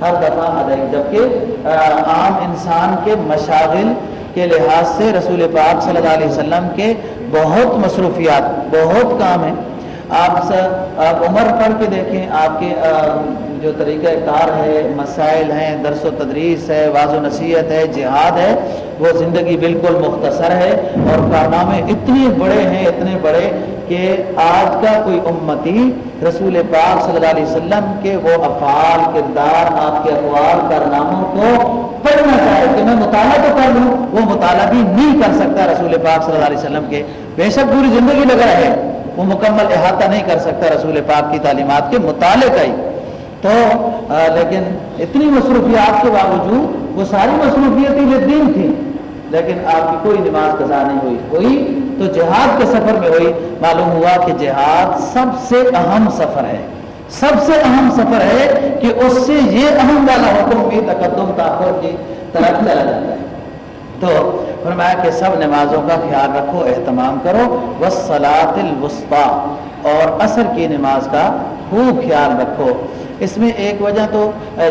ہر دفعہ ادائی جبکہ عام انسان کے مشاغل کے لحاظ سے رسول پاک صلی اللہ علیہ وسلم کے بہت مصروفیات، بہت کام ہیں۔ آپ آپ عمر پڑھ کے دیکھیں، آپ کے جو طریقہ کار ہے، مسائل ہیں، درس و تدریس ہے واض و نصیحت ہے، جہاد ہے، وہ زندگی بالکل مختصر ہے اور کارنامے اتنے بڑے ہیں، اتنے بڑے کہ آج کا کوئی امتی رسول پاک صلی اللہ علیہ وسلم کے وہ افعال، کردار، آپ کے اقوال، کارناموں کو پڑھنا چاہے کہ میں مطالعہ تو کر لوں، وہ مطالعہ بھی نہیں کر سکتا رسول پاک صلی اللہ علیہ وسلم کے۔ بے شک پوری زندگی لگا ہے، وہ مکمل احاطہ نہیں کر سکتا رسول پاک کی تعلیمات کے مطالعے کا ہی۔ تو لیکن اتنی مصروفیات کے باوجود وہ ساری مصروفیت دین تھی لیکن آپ کی کوئی نماز قضا نہیں ہوئی۔ ہوئی تو جہاد کے سفر میں ہوئی، معلوم ہوا کہ جہاد سب سے اہم سفر ہے۔ سب سے اہم سفر ہے کہ اس سے یہ اہم والا حکم بھی تقدم تاخر کی طرف چلا جاتا ہے۔ تو فرمایا کہ سب نمازوں کا خیال رکھو، اہتمام کرو۔ وسلاۃ الوسطی اور عصر کی نماز کا خوب خیال رکھو۔ اس میں ایک وجہ تو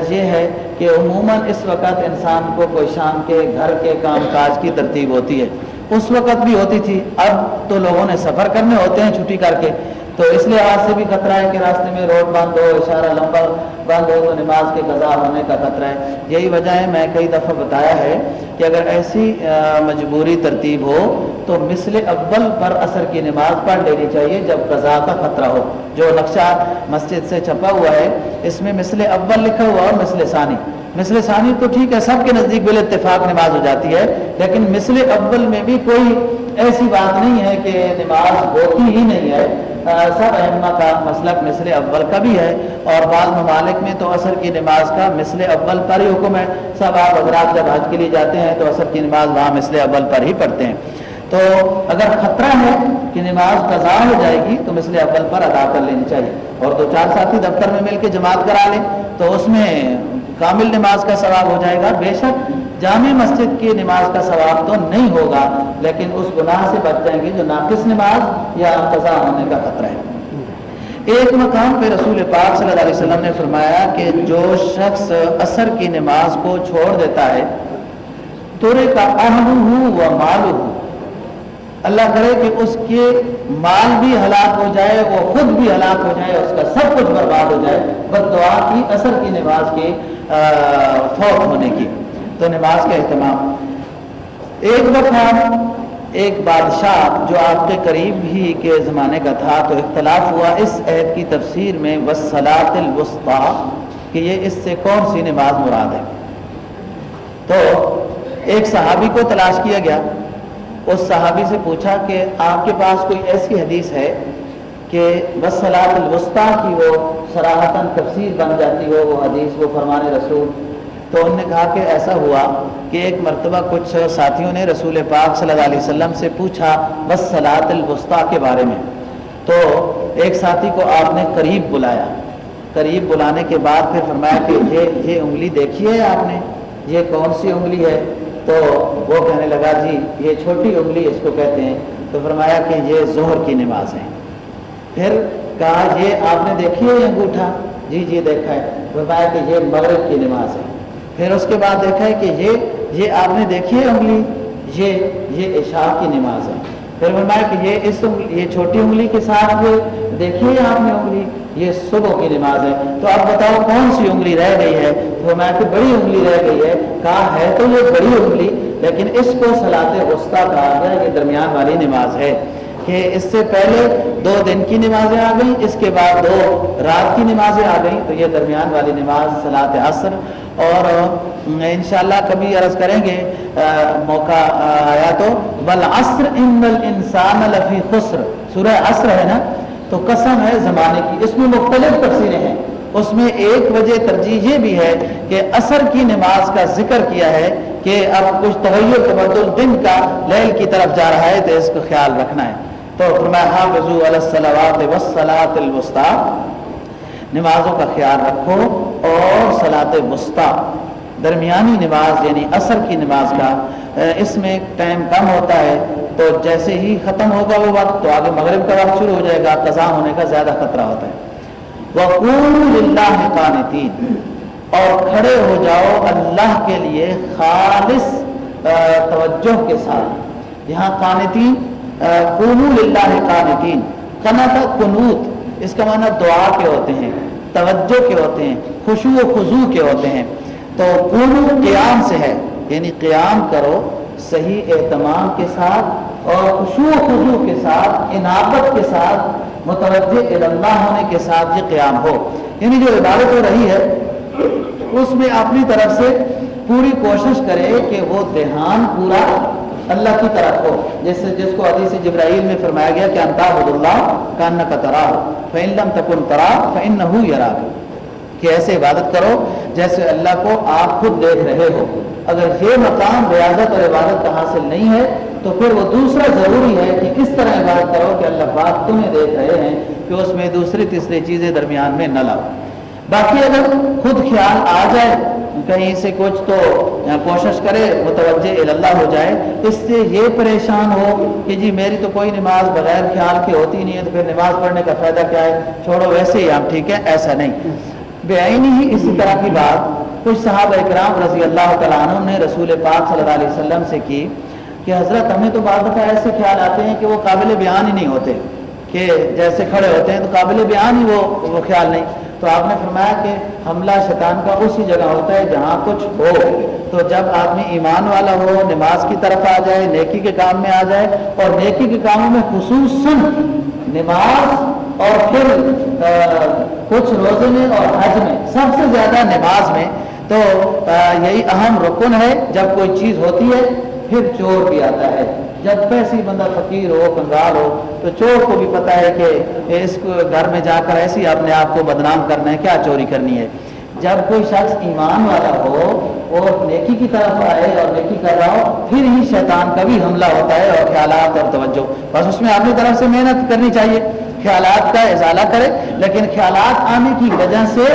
یہ ہے کہ عموماً اس وقت انسان کو کوئی شام کے، گھر کے کام کاج کی ترتیب ہوتی ہے۔ اس وقت بھی ہوتی تھی۔ اب تو لوگوں نے سفر کرنے ہوتے ہیں چھٹی کر کے۔ تو اس لیے آج سے بھی خطرہ ہے کہ راستے میں روڈ بند ہو، اشارہ لمبا بند ہو تو نماز کے قضا ہونے کا خطرہ ہے۔ یہی وجہ ہے، میں کئی دفعہ بتایا ہے کہ اگر ایسی مجبوری ترتیب ہو تو مثل اول پر اثر کی نماز پڑھ لینی چاہیے جب قضا کا خطرہ ہو۔ جو نقشہ مسجد سے چھپا ہوا ہے، اس میں مثل اول لکھا ہوا اور مثل ثانی۔ مثل ثانی تو ٹھیک ہے، سب کے نزدیک بال اتفاق نماز ہو جاتی ہے، لیکن مثل اول میں بھی کوئی ایسی بات نہیں ہے کہ نماز ہوتی ہی نہیں ہے۔ سب اہم کا مسلک مثل اول کا بھی ہے اور بعض ممالک میں تو عصر کی نماز کا مثل اول پر ہی حکم ہے۔ سب آپ حضرات جب حج کے لیے جاتے ہیں تو عصر کی نماز وہاں مثل اول پر ہی پڑھتے ہیں۔ تو اگر خطرہ ہے کہ نماز قضا ہو جائے گی تو مثل اول پر ادا کر لینی چاہیے۔ اور دو چار ساتھی دفتر میں مل کے جماعت کرا لیں تو اس میں کامل نماز کا ثواب ہو جائے گا۔ بے شک جامع مسجد کی نماز کا ثواب تو نہیں ہوگا، لیکن اس گناہ سے بچ جائیں گے جو ناقص نماز یا قضا ہونے کا خطرہ ہے۔ ایک مقام پہ رسول پاک صلی اللہ علیہ وسلم نے فرمایا کہ جو شخص اثر کی نماز کو چھوڑ دیتا ہے تورے کا اہم ہوں و مال ہوں اللہ کرے کہ اس کے مال بھی ہلاک ہو جائے، وہ خود بھی ہلاک ہو جائے، اس کا سب کچھ برباد ہو جائے۔ بس دعا کی اثر کی نماز کے فوت ہونے کی۔ تو نماز کا اہتمام۔ ایک دفعہ ایک بادشاہ جو آپ کے قریب ہی کے زمانے کا تھا، تو اختلاف ہوا۔ اس عہد کی تفسیر میں وسلاط الوسطی کہ یہ اس سے کون سی نماز مراد ہے؟ تو ایک صحابی کو تلاش کیا گیا۔ اس صحابی سے پوچھا کہ آپ کے پاس کوئی ایسی حدیث ہے کہ بس الوسطی کی وہ سراہتاً تفسیر بن جاتی ہو، وہ حدیث، وہ فرمان رسول۔ تو انہوں نے کہا کہ ایسا ہوا کہ ایک مرتبہ کچھ ساتھیوں نے رسول پاک صلی اللہ علیہ وسلم سے پوچھا بس صلاۃ الوسطیٰ کے بارے میں۔ تو ایک ساتھی کو آپ نے قریب بلایا۔ قریب بلانے کے بعد پھر فرمایا کہ یہ یہ انگلی دیکھی ہے آپ نے؟ یہ کون سی انگلی ہے؟ تو وہ کہنے لگا جی یہ چھوٹی انگلی اس کو کہتے ہیں۔ تو فرمایا کہ یہ ظہر کی نماز ہے۔ پھر کہا، یہ آپ نے دیکھی ہے انگوٹھا؟ جی جی دیکھا ہے. فرمایا کہ یہ مغرب کی نماز ہے۔ پھر اس کے بعد دیکھا ہے کہ یہ یہ آپ نے دیکھی ہے انگلی؟ یہ یہ عشاء کی نماز ہے۔ پھر فرمایا کہ یہ اس یہ چھوٹی انگلی کے ساتھ دیکھی ہے آپ نے انگلی؟ یہ صبح کی نماز ہے۔ تو آپ بتاؤ کون سی انگلی رہ گئی ہے؟ تو میں کہ بڑی انگلی رہ گئی ہے۔ کہا، ہے تو یہ بڑی انگلی، لیکن اس کو سلاط وسطیٰ کہا گیا یہ درمیان والی نماز ہے۔ کہ اس سے پہلے دو دن کی نمازیں آ گئیں، اس کے بعد دو رات کی نمازیں آ گئیں، تو یہ درمیان والی نماز صلاح عصر اور انشاءاللہ کبھی عرض کریں گے موقع آیا تو، بل عصر ان الانسان لفی خسر، سورہ عصر ہے نا؟ تو قسم ہے زمانے کی، اس میں مختلف تفسیریں ہیں۔ اس میں ایک وجہ ترجیح یہ بھی ہے کہ عصر کی نماز کا ذکر کیا ہے کہ اب کچھ تغیر تبدل دن کا لیل کی طرف جا رہا ہے، تو اس کو خیال رکھنا ہے۔ تو فرمایا، حافظو علی الصلوات والصلاۃ الوسطی، نمازوں کا خیال رکھو اور صلاۃ وسطی، درمیانی نماز یعنی عصر کی نماز کا اس میں ٹائم کم ہوتا ہے، تو جیسے ہی ختم ہوگا وہ وقت، تو آگے مغرب کا وقت شروع ہو جائے گا قضا ہونے کا زیادہ خطرہ ہوتا ہے۔ وقول اللہ قانتین اور کھڑے ہو جاؤ اللہ کے لیے خالص توجہ کے ساتھ۔ یہاں قانتین اللہ قانتین قنط قنوت، اس کا معنی دعا کے ہوتے ہیں، توجہ کے ہوتے ہیں، خوشو و خضو کے ہوتے ہیں۔ تو قنو قیام سے ہے یعنی قیام کرو صحیح اہتمام کے ساتھ اور خوشو و خضو کے ساتھ، انابت کے ساتھ، متوجہ اللہ ہونے کے ساتھ یہ قیام ہو۔ یعنی جو عبادت ہو رہی ہے، اس میں اپنی طرف سے پوری کوشش کرے کہ وہ دھیان پورا اللہ کی طرف ہو۔ جس جس کو حدیث جبرائیل میں فرمایا گیا کہ انتا اللہ کان کا ترا فعلم تکن ترا فن نہ کہ ایسے عبادت کرو جیسے اللہ کو آپ خود دیکھ رہے ہو۔ اگر یہ مقام ریاضت اور عبادت کا حاصل نہیں ہے، تو پھر وہ دوسرا ضروری ہے کہ کس طرح عبادت کرو کہ اللہ پاک تمہیں دیکھ رہے ہیں کہ اس میں دوسری تیسری چیزیں درمیان میں نہ لاؤ۔ باقی اگر خود خیال آ جائے کہیں سے کچھ تو کوشش کرے، متوجہ اللہ ہو جائے۔ اس سے یہ پریشان ہو کہ جی میری تو کوئی نماز بغیر خیال کی ہوتی نہیں ہے، تو پھر نماز پڑھنے کا فائدہ کیا ہے؟ چھوڑو، ویسے ہی آپ ٹھیک ہے ایسا نہیں۔ بے آئینی ہی اسی طرح کی بات کچھ صحابہ اکرام رضی اللہ تعالیٰ عنہ نے رسول پاک صلی اللہ علیہ وسلم سے کی کہ حضرت، ہمیں تو بعض دفعہ ایسے خیال آتے ہیں کہ وہ قابل بیان ہی نہیں ہوتے، کہ جیسے کھڑے ہوتے ہیں تو قابل بیان ہی وہ وہ خیال نہیں۔ تو آپ نے فرمایا کہ حملہ شیطان کا اسی جگہ ہوتا ہے جہاں کچھ ہو۔ تو جب آدمی ایمان والا ہو، نماز کی طرف آ جائے، نیکی کے کام میں آ جائے، اور نیکی کے کاموں میں خصوصاً نماز اور پھر کچھ روزے میں اور حج میں، سب سے زیادہ نماز میں، تو یہی اہم رکن ہے۔ جب کوئی چیز ہوتی ہے، پھر چور بھی آتا ہے۔ جب پیسی بندہ فقیر ہو کنگال ہو، تو چور کو بھی پتا ہے کہ اس گھر میں جا کر ایسی اپنے آپ کو بدنام کرنا ہے، کیا چوری کرنی ہے؟ جب کوئی شخص ایمان والا ہو اور نیکی کی طرف آئے اور نیکی کر رہا ہو، پھر ہی شیطان کا بھی حملہ ہوتا ہے اور خیالات اور توجہ۔ بس اس میں اپنی طرف سے محنت کرنی چاہیے۔ خیالات کا ازالہ کرے، لیکن خیالات آنے کی وجہ سے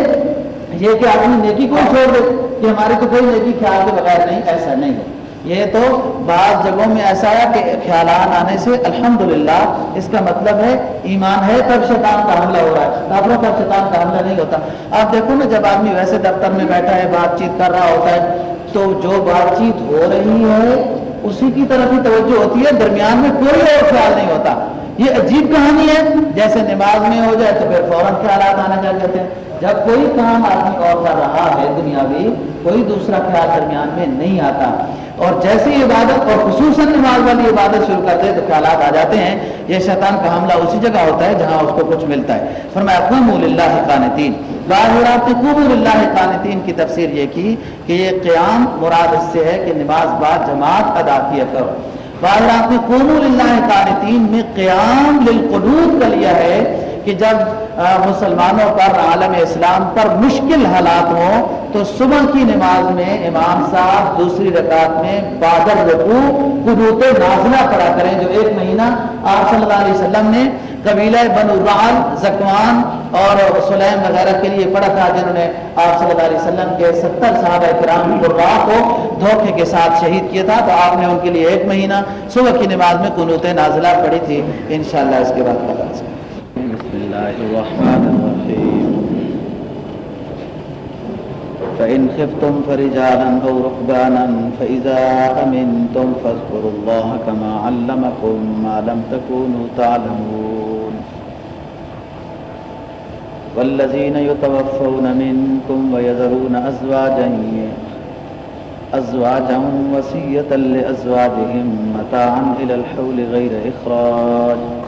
یہ کہ آدمی نیکی کو چھوڑ دے کہ ہمارے تو کوئی نیکی خیال کے بغیر نہیں، ایسا نہیں ہے۔ یہ تو بعض جگہوں میں ایسا ہے کہ خیالات آنے سے الحمدللہ اس کا مطلب ہے ایمان ہے تب شیطان کا حملہ ہو رہا ہے۔ کافروں پر شیطان کا حملہ نہیں ہوتا۔ آپ دیکھو نا جب آدمی ویسے دفتر میں بیٹھا ہے، بات چیت کر رہا ہوتا ہے، تو جو بات چیت ہو رہی ہے، اسی کی طرف ہی توجہ ہوتی ہے۔ درمیان میں کوئی اور خیال نہیں ہوتا۔ یہ عجیب کہانی ہے۔ جیسے نماز میں ہو جائے تو پھر فوراً خیالات آنے چل جاتے ہیں۔ جب کوئی کام آدمی اور کر رہا ہے دنیاوی، کوئی دوسرا خیال درمیان میں نہیں آتا۔ اور جیسی عبادت اور خصوصاً نماز والی عبادت شروع کرتے ہیں تو خیالات آ جاتے ہیں، یہ شیطان کا حملہ اسی جگہ ہوتا ہے جہاں اس کو کچھ ملتا ہے۔ فرمایا قوم اللہ قانتین۔ بعض قوم اللہ قانتین کی تفسیر یہ کی کہ یہ قیام مراد اس سے ہے کہ نماز بعد جماعت ادا کیا کرو۔ بعض رات نے قوم اللہ قانتین میں قیام للقنوت کا لیا ہے کہ جب مسلمانوں پر عالم اسلام پر مشکل حالات ہوں، تو صبح کی نماز میں امام صاحب دوسری رکعت میں بادل رکو قدوت نازلہ پڑا کریں، جو ایک مہینہ آپ صلی اللہ علیہ وسلم نے قبیلہ بن الرحل زکوان اور سلیم وغیرہ کے لیے پڑھا تھا، جنہوں نے آپ صلی اللہ علیہ وسلم کے ستر صحابہ کرام قربا کو دھوکے کے ساتھ شہید کیا تھا، تو آپ نے ان کے لیے ایک مہینہ صبح کی نماز میں قنوت نازلہ پڑھی تھی، انشاءاللہ اس کے بعد پتا اللہ الرحمن الرحیم فإن خفتم فرجالا أو ركبانا فإذا أمنتم فاذكروا الله كما علمكم ما لم تكونوا تعلمون. والذين يتوفون منكم ويذرون أزواجا أزواجا وسية لأزواجهم متاعا إلى الحول غير إخراج.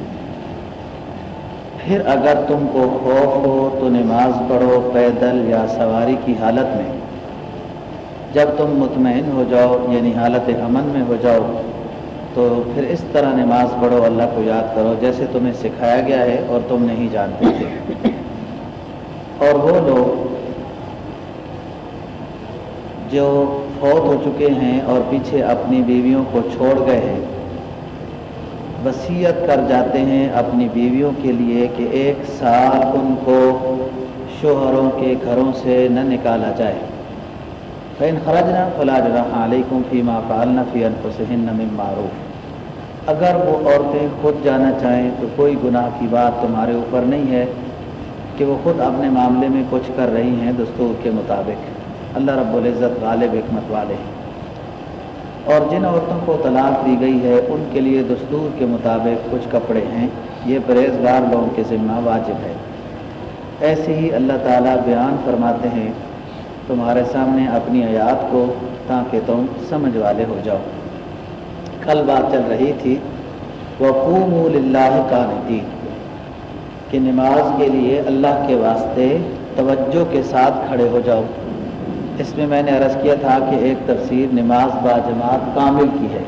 پھر اگر تم کو خوف ہو تو نماز پڑھو پیدل یا سواری کی حالت میں۔ جب تم مطمئن ہو جاؤ یعنی حالت امن میں ہو جاؤ، تو پھر اس طرح نماز پڑھو، اللہ کو یاد کرو، جیسے تمہیں سکھایا گیا ہے اور تم نہیں جانتے۔ تھے اور وہ لوگ جو فوت ہو چکے ہیں اور پیچھے اپنی بیویوں کو چھوڑ گئے ہیں وصیت کر جاتے ہیں اپنی بیویوں کے لیے کہ ایک سال ان کو شوہروں کے گھروں سے نہ نکالا جائے۔ فین خرجنا فلاج رحا علیکم فیما پالنا فی انفسہن من معروف۔ اگر وہ عورتیں خود جانا چاہیں تو کوئی گناہ کی بات تمہارے اوپر نہیں ہے کہ وہ خود اپنے معاملے میں کچھ کر رہی ہیں دستور کے مطابق۔ اللہ رب العزت غالب حکمت والے ہیں۔ اور جن عورتوں کو طلاق دی گئی ہے، ان کے لیے دستور کے مطابق کچھ کپڑے ہیں۔ یہ پرہیزگار لوگوں کے ذمہ واجب ہے۔ ایسے ہی اللہ تعالیٰ بیان فرماتے ہیں، تمہارے سامنے اپنی حیات کو تاکہ تم سمجھ والے ہو جاؤ۔ کل بات چل رہی تھی وقوم اللہ کا کہ نماز کے لیے اللہ کے واسطے توجہ کے ساتھ کھڑے ہو جاؤ۔ اس میں میں نے عرض کیا تھا کہ ایک تفسیر نماز با جماعت کامل کی ہے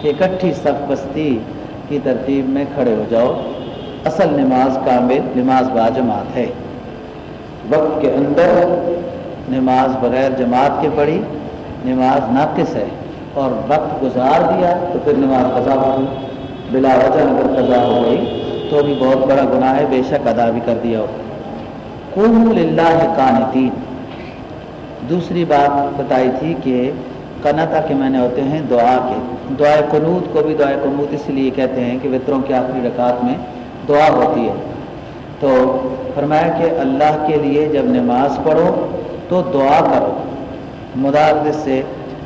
کہ اکٹھی صف بستی کی ترتیب میں کھڑے ہو جاؤ۔ اصل نماز کامل نماز با جماعت ہے۔ وقت کے اندر نماز بغیر جماعت کے پڑھی، نماز ناقص ہے اور وقت گزار دیا تو پھر نماز قضا ہو گئی۔ بلا وجہ اگر قضا ہو گئی تو بھی بہت بڑا گناہ ہے، بے شک ادا بھی کر دیا ہو۔ اللہ کانتین دوسری بات بتائی تھی کہ قنتا کے معنی ہوتے ہیں دعا کے۔ دعائے قنوت کو بھی دعائے قنوت اس لیے کہتے ہیں کہ وطروں کی آخری رکعت میں دعا ہوتی ہے۔ تو فرمایا کہ اللہ کے لیے جب نماز پڑھو تو دعا کرو۔ مدارس سے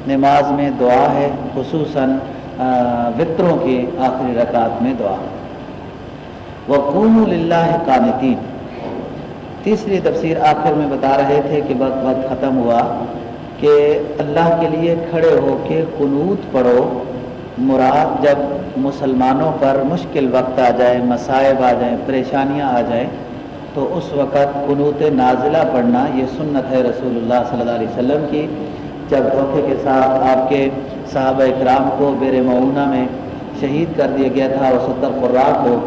نماز میں دعا ہے، خصوصاً وطروں کی آخری رکعت میں دعا۔ وہ اللہ قانتین تیسری تفسیر آخر میں بتا رہے تھے کہ وقت وقت ختم ہوا کہ اللہ کے لیے کھڑے ہو کے قنوت پڑھو۔ مراد جب مسلمانوں پر مشکل وقت آ جائے، مصائب آ جائیں پریشانیاں آ جائیں، تو اس وقت قنوت نازلہ پڑھنا یہ سنت ہے رسول اللہ صلی اللہ علیہ وسلم کی۔ جب دھوکے کے ساتھ آپ کے صحابہ اکرام کو بیر معونہ میں شہید کر دیا گیا تھا اور ستر خوراک کو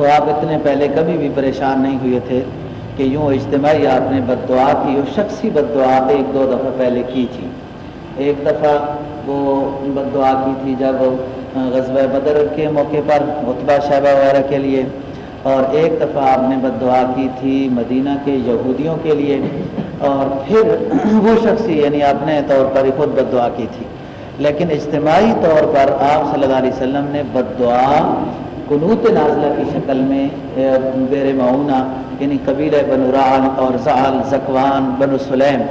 تو آپ اتنے پہلے کبھی بھی پریشان نہیں ہوئے تھے کہ یوں اجتماعی آپ نے بد دعا کی اور شخصی بد دعا ایک دو دفعہ پہلے کی تھی۔ ایک دفعہ وہ بد دعا کی تھی جب غزب بدر کے موقع پر اتبا شہبہ وغیرہ کے لیے اور ایک دفعہ آپ نے بد دعا کی تھی مدینہ کے یہودیوں کے لیے اور پھر [CLEARS THROAT] وہ شخصی یعنی اپنے طور پر ہی خود بد دعا کی تھی۔ لیکن اجتماعی طور پر آپ صلی اللہ علیہ وسلم نے بد دعا قنوت نازلہ کی شکل میں بیر معاونہ یعنی قبیل بن رعال اور زعال زکوان بن سلیم،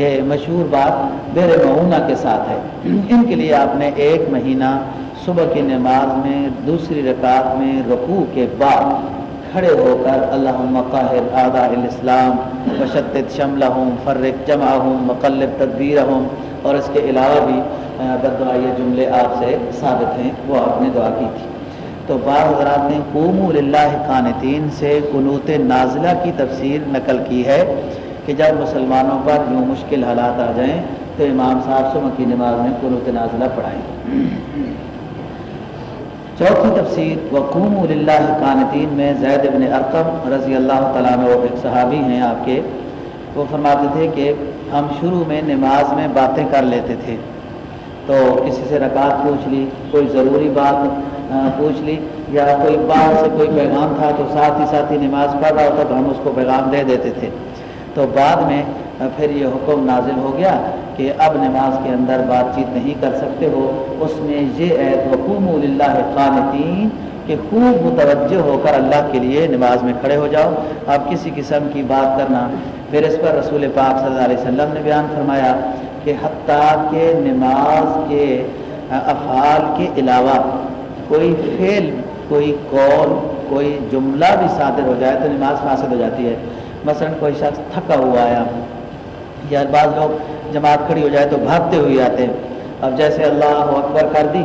یہ مشہور بات بیر معاونہ کے ساتھ ہے۔ ان کے لیے آپ نے ایک مہینہ صبح کی نماز میں، دوسری رکعت میں رکوع کے بعد کھڑے ہو کر اللہ قاہر آدھا الاسلام وشتت شملہم، فرق جمعہم، مقلب تدبیرہم، اور اس کے علاوہ بھی بدعا یہ جملے آپ سے ثابت ہیں، وہ آپ نے دعا کی تھی۔ تو بعض حضرات نے قوم اللہ قانتین سے قنوت نازلہ کی تفسیر نقل کی ہے کہ جب مسلمانوں پر یوں مشکل حالات آ جائیں تو امام صاحب سے مکی نماز میں قنوت نازلہ پڑھائیں۔ چوتھی تفسیر وقوم اللہ قانتین میں زید ابن ارقم رضی اللہ تعالیٰ میں وہ ایک صحابی ہیں آپ کے، وہ فرماتے تھے کہ ہم شروع میں نماز میں باتیں کر لیتے تھے تو کسی سے رکعت پوچھ لی، کوئی ضروری بات پوچھ لی، یا کوئی باہر سے کوئی پیغام تھا تو ساتھ ہی ساتھ ہی نماز پڑھ رہا ہوتا تو ہم اس کو پیغام دے دیتے تھے۔ تو بعد میں پھر یہ حکم نازل ہو گیا کہ اب نماز کے اندر بات چیت نہیں کر سکتے ہو۔ اس میں یہ عید وقوم اللہ قانتین کہ خوب متوجہ ہو کر اللہ کے لیے نماز میں کھڑے ہو جاؤ۔ اب کسی قسم کی بات کرنا۔ پھر اس پر رسول پاک صلی اللہ علیہ وسلم نے بیان فرمایا کہ حتیٰ کہ نماز کے افعال کے علاوہ کوئی فعل، کوئی قول، کوئی جملہ بھی صادر ہو جائے تو نماز فاسد ہو جاتی ہے۔ مثلا کوئی شخص تھکا ہوا آیا یا بعض لوگ جماعت کھڑی ہو جائے تو بھاگتے ہوئے آتے ہیں۔ اب جیسے اللہ اکبر کر دی،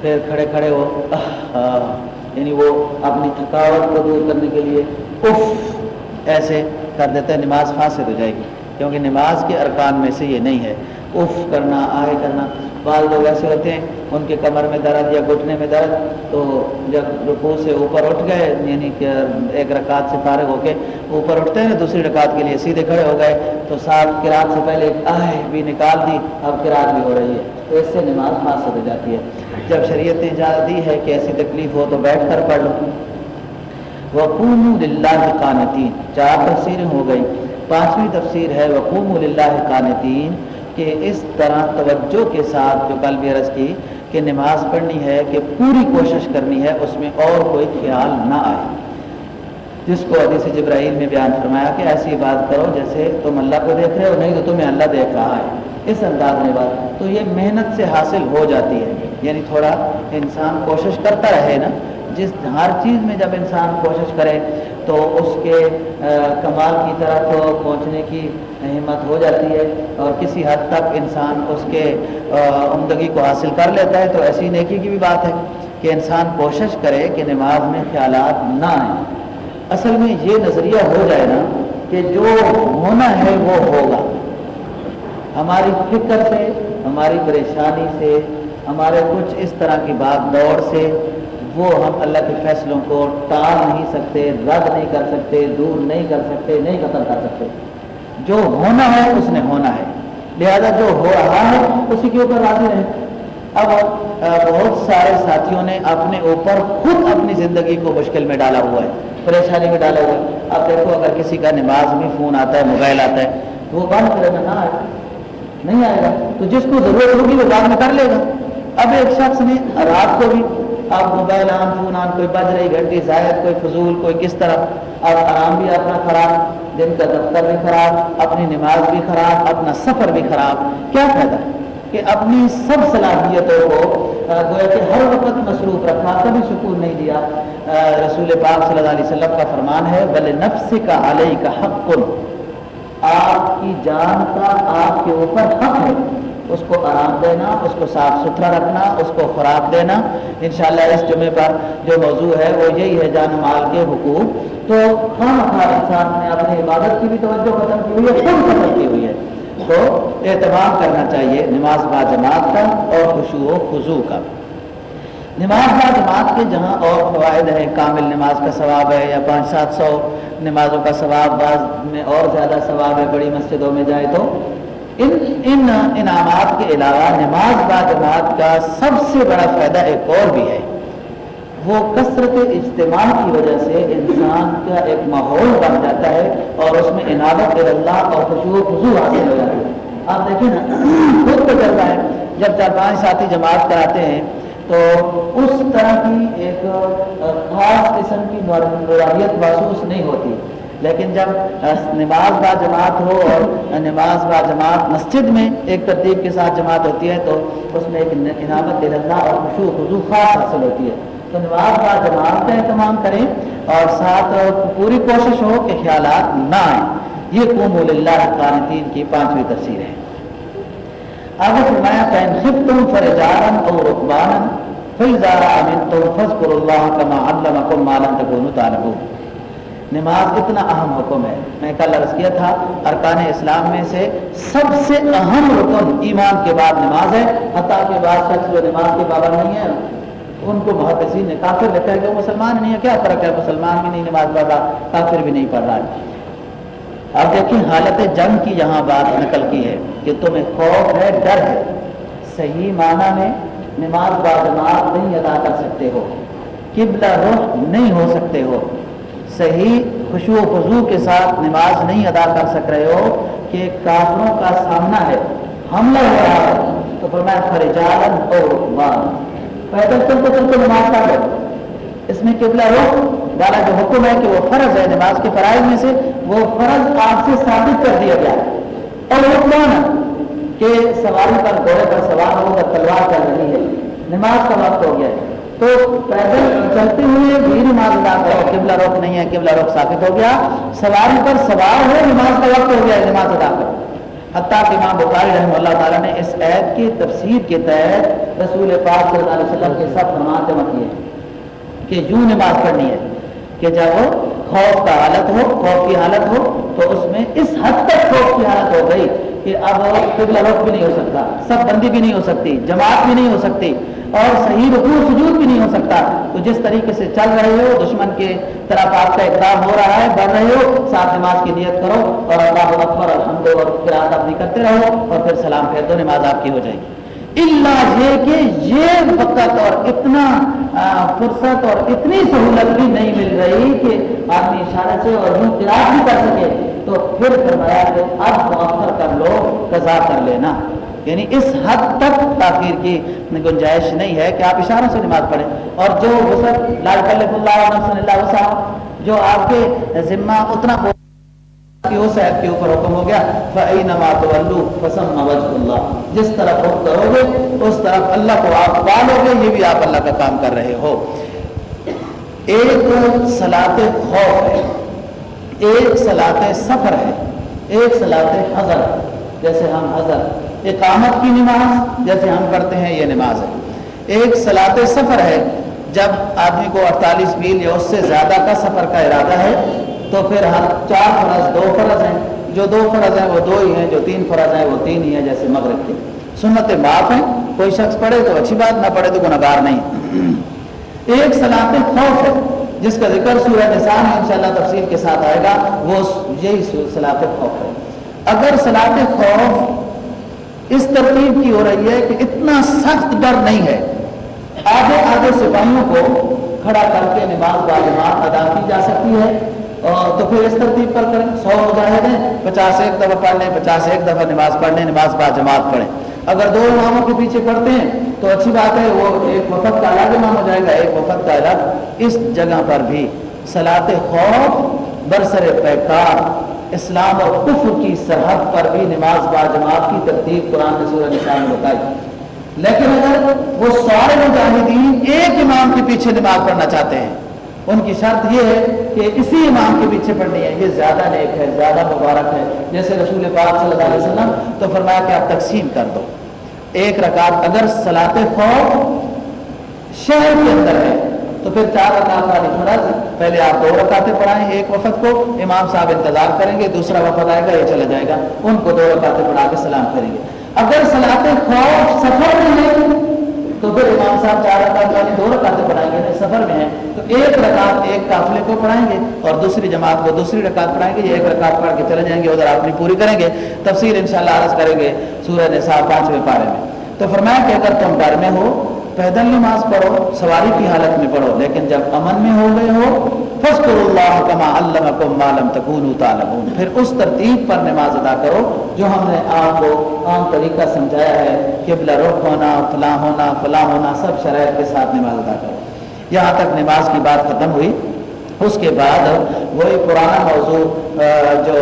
پھر کھڑے کھڑے ہو یعنی وہ اپنی تھکاوٹ کو دور کرنے کے لیے اف، ایسے کر دیتے ہیں، نماز فاسد ہو جائے گی۔ کیونکہ نماز کے ارکان میں سے یہ نہیں ہے۔ اف کرنا، آئے کرنا بعض لوگ ایسے ہوتے ہیں، ان کے کمر میں درد یا گھٹنے میں درد، تو جب رکو سے اوپر اٹھ گئے یعنی کہ ایک رکعت سے فارغ ہو کے اوپر اٹھتے ہیں، دوسری رکعت کے لیے سیدھے کھڑے ہو گئے، تو ساتھ کراط سے پہلے آہ بھی نکال دی، اب کراط بھی ہو رہی ہے۔ تو اس سے نماز فاسد ہو جاتی ہے۔ جب شریعت نے اجازت دی ہے کہ ایسی تکلیف ہو تو بیٹھ کر پڑھ لو۔ وقوم اللہ قانتین چار تفسیریں ہو گئی پانچویں تفسیر ہے وقوم اللہ قانتین کہ اس طرح توجہ کے ساتھ جو کل بھی عرض کی کہ نماز پڑھنی ہے، کہ پوری کوشش کرنی ہے، اس میں اور کوئی خیال نہ آئے۔ جس کو حدیث جبرائیل میں بیان فرمایا کہ ایسی بات کرو جیسے تم اللہ کو دیکھ رہے ہو، نہیں تو تمہیں اللہ دیکھ رہا ہے۔ اس انداز میں بات، تو یہ محنت سے حاصل ہو جاتی ہے۔ یعنی تھوڑا انسان کوشش کرتا رہے نا، جس ہر چیز میں جب انسان کوشش کرے، تو اس کے کمال کی طرف پہنچنے کی ہمت ہو جاتی ہے اور کسی حد تک انسان اس کے عمدگی کو حاصل کر لیتا ہے تو ایسی نیکی کی بھی بات ہے کہ انسان کوشش کرے کہ نماز میں خیالات نہ آئیں۔ اصل میں یہ نظریہ ہو جائے نا کہ جو ہونا ہے وہ ہوگا۔ ہماری فکر سے، ہماری پریشانی سے، ہمارے کچھ اس طرح کی بات دوڑ سے وہ ہم اللہ کے فیصلوں کو ٹال نہیں سکتے، رد نہیں کر سکتے، دور نہیں کر سکتے، نہیں ختم کر سکتے۔ جو ہونا ہے اس نے ہونا ہے۔ لہذا جو ہو رہا ہے، اسی کے اوپر راضی رہے۔ اب بہت سارے ساتھیوں نے اپنے اوپر خود اپنی زندگی کو مشکل میں ڈالا ہوا ہے، پریشانی میں ڈالا ہوا ہے۔ اب دیکھو، اگر کسی کا نماز میں فون آتا ہے، موبائل آتا ہے تو وہ بند کرے گا، نہ آئے نہیں آئے گا۔ تو جس کو ضرورت ہوگی، وہ بعد میں کر لے گا۔ اب ایک شخص نے رات کو بھی اب موبائل آن فون آن کوئی بج رہی گھنٹی زائد، کوئی فضول، کوئی کس طرح؟ اب آرام بھی اپنا خراب، دن کا دفتر بھی خراب، اپنی نماز بھی خراب، اپنا سفر بھی خراب۔ کیا فائدہ؟ کہ اپنی سب صلاحیتوں کو گویا کہ ہر وقت مصروف رکھا، کبھی سکون نہیں دیا۔ رسول پاک صلی اللہ علیہ وسلم کا فرمان ہے، بل نفس کا علیہ کا حق. آپ کی جان کا آپ کے اوپر حق ہے۔ اس کو آرام دینا، اس کو صاف ستھرا رکھنا، اس کو خوراک دینا۔ انشاءاللہ اس جمعے پر جو موضوع ہے وہ یہی ہے جان مال کے حقوق۔ تو ہاں، خام خواہ انسان نے اپنی عبادت کی بھی توجہ ختم کی ہوئی ہے، خود ختم کی ہوئی ہے۔ تو اہتمام کرنا چاہیے نماز با جماعت کا اور خوشو و خضو کا۔ نماز با جماعت کے جہاں اور فوائد ہیں، کامل نماز کا ثواب ہے یا پانچ سات سو نمازوں کا ثواب، بعض میں اور زیادہ ثواب ہے، بڑی مسجدوں میں جائے تو۔ ان ان انعامات کے علاوہ نماز با جماعت کا سب سے بڑا فائدہ ایک اور بھی ہے۔ وہ کثرت اجتماع کی وجہ سے انسان کا ایک ماحول بن جاتا ہے اور اس میں عنابت اللہ اور خوشبو خوشبو حاصل ہو جاتی ہے۔ آپ دیکھیں نا، خود کو چلتا ہے جب چار پانچ ساتھی جماعت کراتے ہیں، تو اس طرح کی ایک خاص قسم کی نوریت محسوس نہیں ہوتی۔ لیکن جب نماز با جماعت ہو اور نماز با جماعت مسجد میں ایک ترتیب کے ساتھ جماعت ہوتی ہے تو اس میں ایک انعامت اللہ اور خوشو خضو خاص حاصل ہوتی ہے۔ تو نماز کا جماعت کا اہتمام کریں اور ساتھ پوری کوشش ہو کہ خیالات نہ آئیں۔ یہ قوم اللہ قانتین کی پانچویں تفسیر ہے۔ آگے فرمایا فین خب تم فرجارن اور رقبان فیضارا امن تم فضکر اللہ کما علمکم مالن تکونو طالبون نماز اتنا اہم حکم ہے؟ میں کل عرض کیا تھا، ارکان اسلام میں سے سب سے اہم رکن ایمان کے بعد نماز ہے، حتیٰ کے بعد شخص جو نماز کے پابند نہیں ہے ان کو بہت اسی نے کافر لگتا ہے کہ وہ مسلمان نہیں ہے کیا فرق ہے؟ مسلمان بھی نہیں، نماز پڑھ رہا کافر بھی نہیں پڑھ رہا ہے۔ اب دیکھیں، حالت جنگ کی یہاں بات نقل کی ہے کہ تمہیں خوف ہے، ڈر ہے۔ صحیح معنی میں نماز بادمات نہیں ادا کر سکتے ہو، قبلہ رخ نہیں ہو سکتے ہو۔ صحیح خوشو و خضو کے ساتھ نماز نہیں ادا کر سک رہے ہو کہ کافروں کا سامنا ہے۔ حملہ ہو رہا ہے۔ تو فرمایا فرجالن اور پیدل چلتے چلتے نماز کا ہے اس میں قبلہ رخ والا جو حکم ہے کہ وہ فرض ہے، نماز کے فرائض میں سے وہ فرض آپ سے ثابت کر دیا گیا۔ اور حکمان کہ سواری پر، گھوڑے پر سوار ہو تلوار کر رہی ہے۔ نماز کا وقت ہو گیا ہے۔ تو پیدل چلتے ہوئے بھی نماز ادا کرو۔ قبلہ رخ نہیں ہے، قبلہ رخ ثابت ہو گیا۔ سواری پر سوار ہو نماز کا وقت ہو گیا نماز ادا کرو۔ حتیٰ کہ امام بخاری رحمہ اللہ تعالیٰ نے اس عید کی تفسیر کے تحت رسول پاک صلی اللہ علیہ وسلم کے سب نماز جمع کیے کہ یوں نماز پڑھنی ہے کہ جب وہ خوف کا حالت ہو، خوف کی حالت ہو، تو اس میں اس حد تک خوف کی حالت ہو گئی کہ اب قبلہ رخ بھی نہیں ہو سکتا، سب بندی بھی نہیں ہو سکتی، جماعت بھی نہیں ہو سکتی۔ اور صحیح رکوع سجود بھی نہیں ہو سکتا۔ تو جس طریقے سے چل رہے ہو، دشمن کے طرف آپ کا اقدام ہو رہا ہے، بڑھ رہے ہو، ساتھ نماز کی نیت کرو اور اللہ اکبر، الحمد اور قرآن اپنی کرتے رہو اور پھر سلام پھیر دو، نماز آپ کی ہو جائے گی۔ اللہ یہ کہ یہ وقت اور اتنا فرصت اور اتنی سہولت بھی نہیں مل رہی کہ آدمی اشارے سے اور یوں قرآن بھی کر سکے۔ تو پھر فرمایا کہ اب مؤخر کر لو، قضا کر لینا۔ یعنی اس حد تک تاخیر کی گنجائش نہیں ہے کہ آپ اشاروں سے نماز پڑھیں۔ اور جو وسط لال کلف اللہ اللہ وسلم جو آپ کے ذمہ اتنا صاحب کے اوپر حکم ہو گیا۔ اللہ جس طرف رخ کرو گے، اس طرف اللہ کو آپ پالو گے، یہ بھی آپ اللہ کا کام کر رہے ہو۔ ایک سلاط خوف ہے، ایک سلاط سفر ہے، ایک سلاط حضر۔ جیسے ہم حضر اقامت کی نماز جیسے ہم کرتے ہیں، یہ نماز ہے۔ ایک سلاط سفر ہے، جب آدمی کو اڑتالیس میل یا اس سے زیادہ کا سفر کا ارادہ ہے، تو پھر ہر چار فرض، دو فرض ہیں۔ جو دو فرض ہیں، وہ دو ہی ہیں، جو تین فرض ہیں، وہ تین ہی ہیں، جیسے مغرب کے۔ سنت معاف ہیں، کوئی شخص پڑھے تو اچھی بات، نہ پڑھے تو گناہ نہیں۔ ایک سلاط خوف ہے، جس کا ذکر سورہ نسان ہے انشاءاللہ تفصیل کے ساتھ آئے گا، وہ یہی سلاط خوف ہے۔ اگر سلاط خوف اس ترتیب کی ہو رہی ہے کہ اتنا سخت ڈر نہیں ہے۔ آگے آگے سپاہیوں کو کھڑا کر کے نماز با جماعت ادا کی جا سکتی ہے۔ اور تو پھر اس ترتیب پر کریں۔ سو مجاہدیں پچاس ایک دفعہ پڑھ لیں، پچاس ایک دفعہ نماز پڑھ لیں، نماز با جماعت پڑھیں۔ اگر دو اماموں کے پیچھے پڑھتے ہیں تو اچھی بات ہے، وہ ایک وفد کا الگ امام ہو جائے گا، ایک وفد کا الگ۔ اس جگہ پر بھی سلاط خوف برسر پیکار اسلام اور کفر کی سرحد پر بھی نماز با جماعت کی ترتیب قرآن سورہ نشان میں بتائی۔ لیکن اگر وہ سارے مجاہدین ایک امام کے پیچھے نماز پڑھنا چاہتے ہیں، ان کی شرط یہ ہے کہ اسی امام کے پیچھے پڑھنی ہے۔ یہ زیادہ نیک ہے، زیادہ مبارک ہے۔ جیسے رسول پاک صلی اللہ علیہ وسلم تو فرمایا کہ آپ تقسیم کر دو۔ ایک رکعت اگر سلاط خوف شہر کے اندر ہے تو پھر چار رکعت والی فرض، پہلے آپ دو رکعتیں پڑھائیں، ایک وفد کو امام صاحب انتظار کریں گے، دوسرا وفد آئے گا، یہ چلا جائے گا، ان کو دو رکعتیں پڑھا کے سلام کریں گے۔ اگر سلاط خوف سفر میں ہے تو پھر امام صاحب چار رکعت والی دو رکعتیں پڑھائیں گے سفر میں ہیں، تو ایک رکعت ایک قافلے کو پڑھائیں گے اور دوسری جماعت کو دوسری رکعت پڑھائیں گے، یہ ایک رکعت پڑھ کے چلے جائیں گے، ادھر اپنی پوری کریں گے، تفصیل انشاءاللہ عرض کریں گے، سورہ نساء پانچویں پارے میں۔ تو فرمایا کہ اگر تم ڈر میں ہو پیدل نماز پڑھو، سواری کی حالت میں پڑھو، لیکن جب امن میں ہو گئے ہو فسکر اللہ کما علمکم ما لم تکونوا تعلمون۔ پھر اس ترتیب پر نماز ادا کرو جو ہم نے آپ کو عام طریقہ سمجھایا ہے، قبلہ رخ ہونا، فلاں ہونا فلاں ہونا، سب شرائط کے ساتھ نماز ادا کرو۔ یہاں تک نماز کی بات ختم ہوئی۔ اس کے بعد وہی پرانا موضوع جو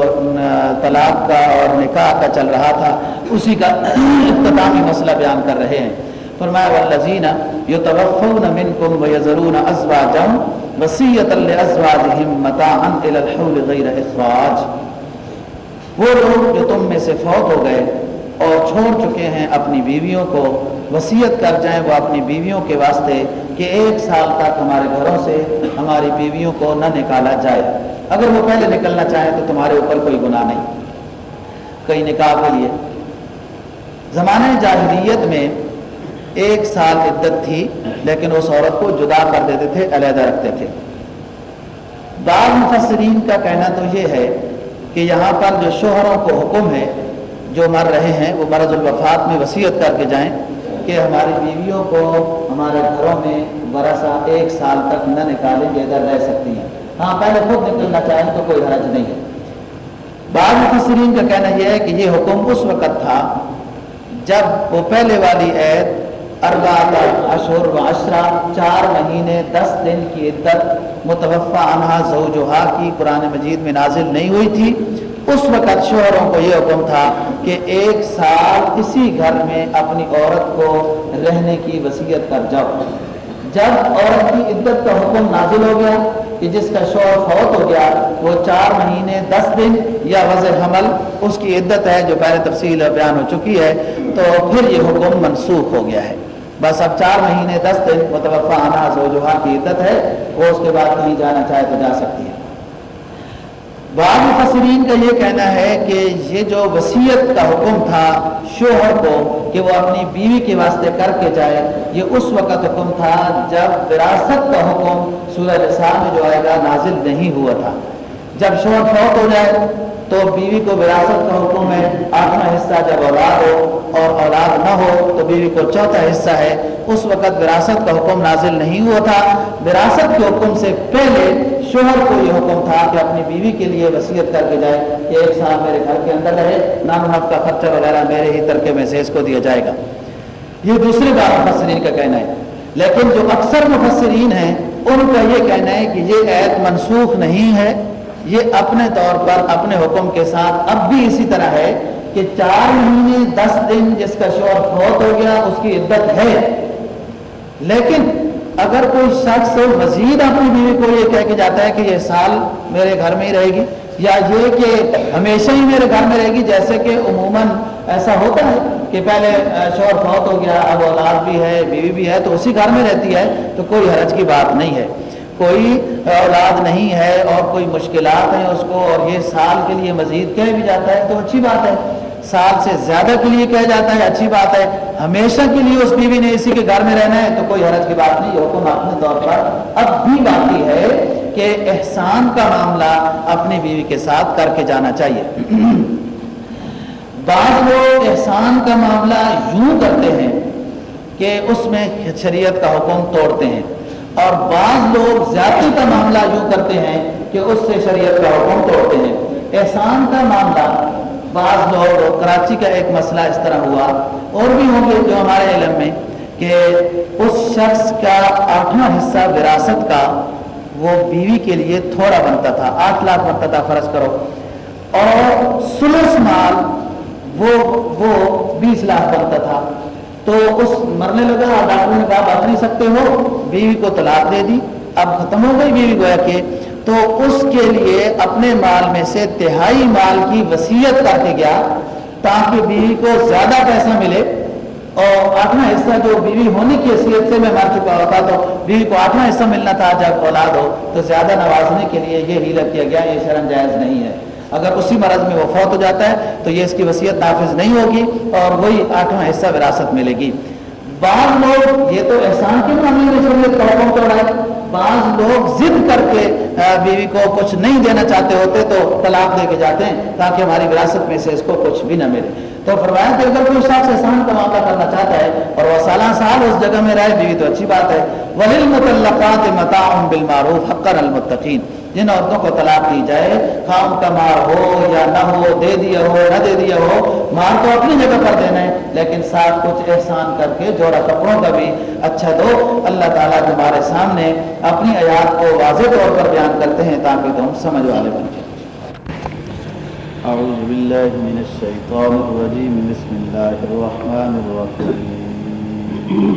طلاق کا اور نکاح کا چل رہا تھا، اسی کا اختتامی مسئلہ بیان کر رہے ہیں۔ فرمایا، والذین یتوفون منکم ویذرون ازواجا وصیتا لازواجہم متاعا الی الحول غیر اخراج. وہ لوگ جو تم میں سے فوت ہو گئے اور چھوڑ چکے ہیں اپنی بیویوں کو، وصیت کر جائیں وہ اپنی بیویوں کے واسطے کہ ایک سال تک ہمارے گھروں سے ہماری بیویوں کو نہ نکالا جائے۔ اگر وہ پہلے نکلنا چاہیں تو تمہارے اوپر کوئی گناہ نہیں۔ کئی نکاح کے لیے۔ زمانہ جاہلیت میں ایک سال عدت تھی، لیکن اس عورت کو جدا کر دیتے تھے، علیحدہ رکھتے تھے۔ بعض مفسرین کا کہنا تو یہ ہے کہ یہاں پر جو شوہروں کو حکم ہے، جو مر رہے ہیں، وہ مرض الوفات میں وصیت کر کے جائیں کہ ہماری بیویوں کو ہمارے گھروں میں برسا ایک سال تک نہ نکالیں گے اگر رہ سکتی ہیں۔ ہاں پہلے خود نکلنا چاہیں تو کوئی حرج نہیں ہے۔ بعض مفسرین کا کہنا یہ ہے کہ یہ حکم اس وقت تھا جب وہ پہلے والی عید اربا اشور و اشرا چار مہینے، دس دن کی عدت متوفع عنہا زوجہا کی قرآن مجید میں نازل نہیں ہوئی تھی۔ اس وقت شوہروں کو یہ حکم تھا کہ ایک سال اسی گھر میں اپنی عورت کو رہنے کی وصیت کر جاؤ۔ جب عورت کی عدت کا حکم نازل ہو گیا کہ جس کا شوہر فوت ہو گیا، وہ چار مہینے، دس دن یا وضع حمل، اس کی عدت ہے جو پہلے تفصیل بیان ہو چکی ہے، تو پھر یہ حکم منسوخ ہو گیا ہے۔ بس اب چار مہینے، دس دن متوفع آنا زوجہا کی عدت ہے، وہ اس کے بعد کہیں جانا چاہے تو جا سکتی ہے۔ بعض مفسرین کا یہ کہنا ہے کہ یہ جو وصیت کا حکم تھا، شوہر کو کہ وہ اپنی بیوی کے واسطے کر کے جائے، یہ اس وقت حکم تھا جب وراثت کا حکم سورہ نساء میں جو آئے گا نازل نہیں ہوا تھا۔ جب شوہر فوت ہو جائے تو بیوی کو وراثت کا حکم ہے آٹھواں حصہ جب اولاد ہو اور اولاد نہ ہو تو بیوی کو چوتھا حصہ ہے۔ اس وقت وراثت کا حکم نازل نہیں ہوا تھا۔ وراثت کے حکم سے پہلے شوہر کو یہ حکم تھا کہ اپنی بیوی کے لیے وصیت کر کے جائے کہ ایک سال میرے گھر کے اندر رہے۔ نام نف کا خرچہ وغیرہ میرے ہی ترکے میں سے اس کو دیا جائے گا۔ یہ دوسری بات مفسرین کا کہنا ہے۔ لیکن جو اکثر مفسرین ہیں، ان کا یہ کہنا ہے کہ یہ عید منسوخ نہیں ہے۔ یہ اپنے طور پر اپنے حکم کے ساتھ اب بھی اسی طرح ہے کہ چار مہینے، دس دن جس کا شور فوت ہو گیا، اس کی عدت ہے۔ لیکن اگر کوئی شخص مزید اپنی بیوی کو یہ کہہ کے جاتا ہے کہ یہ سال میرے گھر میں ہی رہے گی، یا یہ کہ ہمیشہ ہی میرے گھر میں رہے گی، جیسے کہ عموماً ایسا ہوتا ہے کہ پہلے شور فوت ہو گیا، اب اولاد بھی ہے، بیوی بھی ہے، تو اسی گھر میں رہتی ہے، تو کوئی حرج کی بات نہیں ہے۔ کوئی اولاد نہیں ہے اور کوئی مشکلات ہیں اس کو اور یہ سال کے لیے مزید کہہ بھی جاتا ہے تو اچھی بات ہے۔ سال سے زیادہ کے لیے کہہ جاتا ہے، اچھی بات ہے۔ ہمیشہ کے لیے اس بیوی نے اسی کے گھر میں رہنا ہے تو کوئی حرج کی بات نہیں، حکم اپنے طور پر۔ اب بھی باقی ہے کہ احسان کا معاملہ اپنی بیوی کے ساتھ کر کے جانا چاہیے۔ [CLEARS THROAT] بعض لوگ احسان کا معاملہ یوں کرتے ہیں کہ اس میں شریعت کا حکم توڑتے ہیں۔ اور بعض لوگ زیادتی کا معاملہ یوں کرتے ہیں کہ اس سے شریعت کا حکم توڑتے ہیں۔ احسان کا معاملہ، بعض لوگ کراچی کا ایک مسئلہ اس طرح ہوا۔ اور بھی ہوں گے جو ہمارے علم میں کہ اس شخص کا آٹھواں حصہ وراثت کا وہ بیوی کے لیے تھوڑا بنتا تھا، آٹھ لاکھ بنتا تھا، فرض کرو۔ اور سلس مال وہ وہ بیس لاکھ بنتا تھا۔ تو اس مرنے لگا ڈاکٹر نے کہا بات نہیں سکتے ہو۔ بیوی کو طلاق دے دی۔ اب ختم ہو گئی بیوی، گویا کہ تو اس کے لیے اپنے مال میں سے تہائی مال کی وسیعت کر کے گیا تاکہ بیوی کو زیادہ پیسہ ملے۔ اور آٹھواں حصہ جو بیوی ہونے کی حیثیت سے میں مار چکا ہوتا تو بیوی کو آٹھواں حصہ ملنا تھا، جب اولاد ہو تو زیادہ نوازنے کے لیے یہ ہیلت کیا گیا، یہ شرم جائز نہیں ہے۔ اگر اسی مرض میں وہ فوت ہو جاتا ہے، تو یہ اس کی وصیت نافذ نہیں ہوگی اور وہی آٹھواں حصہ وراثت ملے گی۔ بعض لوگ، یہ تو احسان کے معاملے میں شریعت کا حکم توڑا ہے بعض لوگ ضد کر کے بیوی کو کچھ نہیں دینا چاہتے ہوتے تو طلاق دے کے جاتے ہیں تاکہ ہماری وراثت میں سے اس کو کچھ بھی نہ ملے۔ تو فرمایا کہ اگر کوئی شخص احسان کا معاملہ کرنا چاہتا ہے اور وہ سالہ سال اس جگہ میں رہے، بیوی تو اچھی بات ہے۔ ولیل متعلقات متا بالمعروف حقر المتقین جن عورتوں کو طلاق دی جائے، خام کا مار ہو یا نہ ہو، دے دیا ہو، نہ دے دیا ہو مار تو اپنی جگہ پر دینا ہے، لیکن ساتھ کچھ احسان کر کے جوڑا کپڑوں کا بھی اچھا دو۔ اللہ تعالیٰ تمہارے سامنے اپنی آیات کو واضح طور پر بیان کرتے ہیں تاکہ تم سمجھ والے بن جائیں۔ أعوذ بالله من الشيطان الرجيم بسم الله الرحمن الرحيم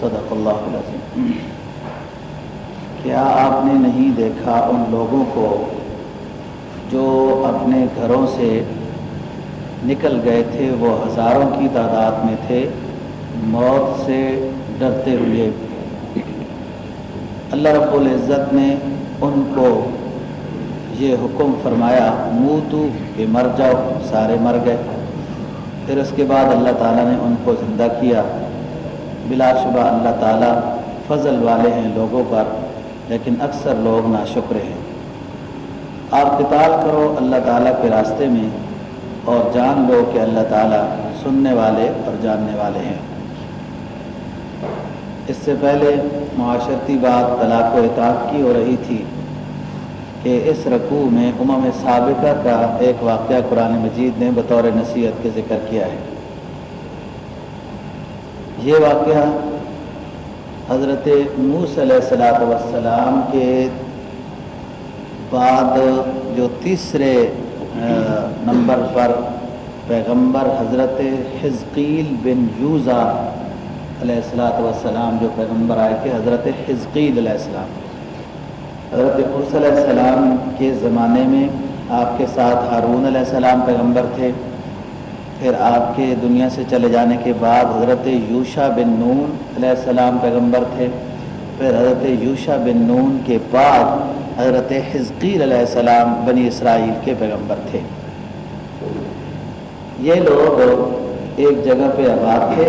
صدق اللہ العظیم۔ کیا آپ نے نہیں دیکھا ان لوگوں کو جو اپنے گھروں سے نکل گئے تھے؟ وہ ہزاروں کی تعداد میں تھے، موت سے ڈرتے ہوئے۔ اللہ رب العزت نے ان کو یہ حکم فرمایا منہ تو کہ مر جاؤ، سارے مر گئے۔ پھر اس کے بعد اللہ تعالیٰ نے ان کو زندہ کیا۔ بلا شبہ اللہ تعالیٰ فضل والے ہیں لوگوں پر، لیکن اکثر لوگ ناشکر ہیں۔ آپ قتال کرو اللہ تعالیٰ کے راستے میں اور جان لو کہ اللہ تعالیٰ سننے والے اور جاننے والے ہیں۔ اس سے پہلے معاشرتی بات طلاق و اطاعت کی ہو رہی تھی کہ اس رقوع میں امم سابقہ کا ایک واقعہ قرآن مجید نے بطور نصیحت کے ذکر کیا ہے۔ یہ واقعہ حضرت موس علیہ السلاۃ وسلام کے بعد جو تیسرے نمبر پر پیغمبر حضرت حزقیل بن یوزا علیہ السلاۃ والسلام جو پیغمبر آئے تھے، حضرت حزقیل علیہ السلام۔ حضرت علیہ السلام کے زمانے میں آپ کے ساتھ ہارون علیہ السلام پیغمبر تھے۔ پھر آپ کے دنیا سے چلے جانے کے بعد حضرت یوشا بن نون علیہ السلام پیغمبر تھے۔ پھر حضرت یوشا بن نون کے بعد حضرت حزقیل علیہ السلام بنی اسرائیل کے پیغمبر تھے۔ یہ لوگ ایک جگہ پہ آباد تھے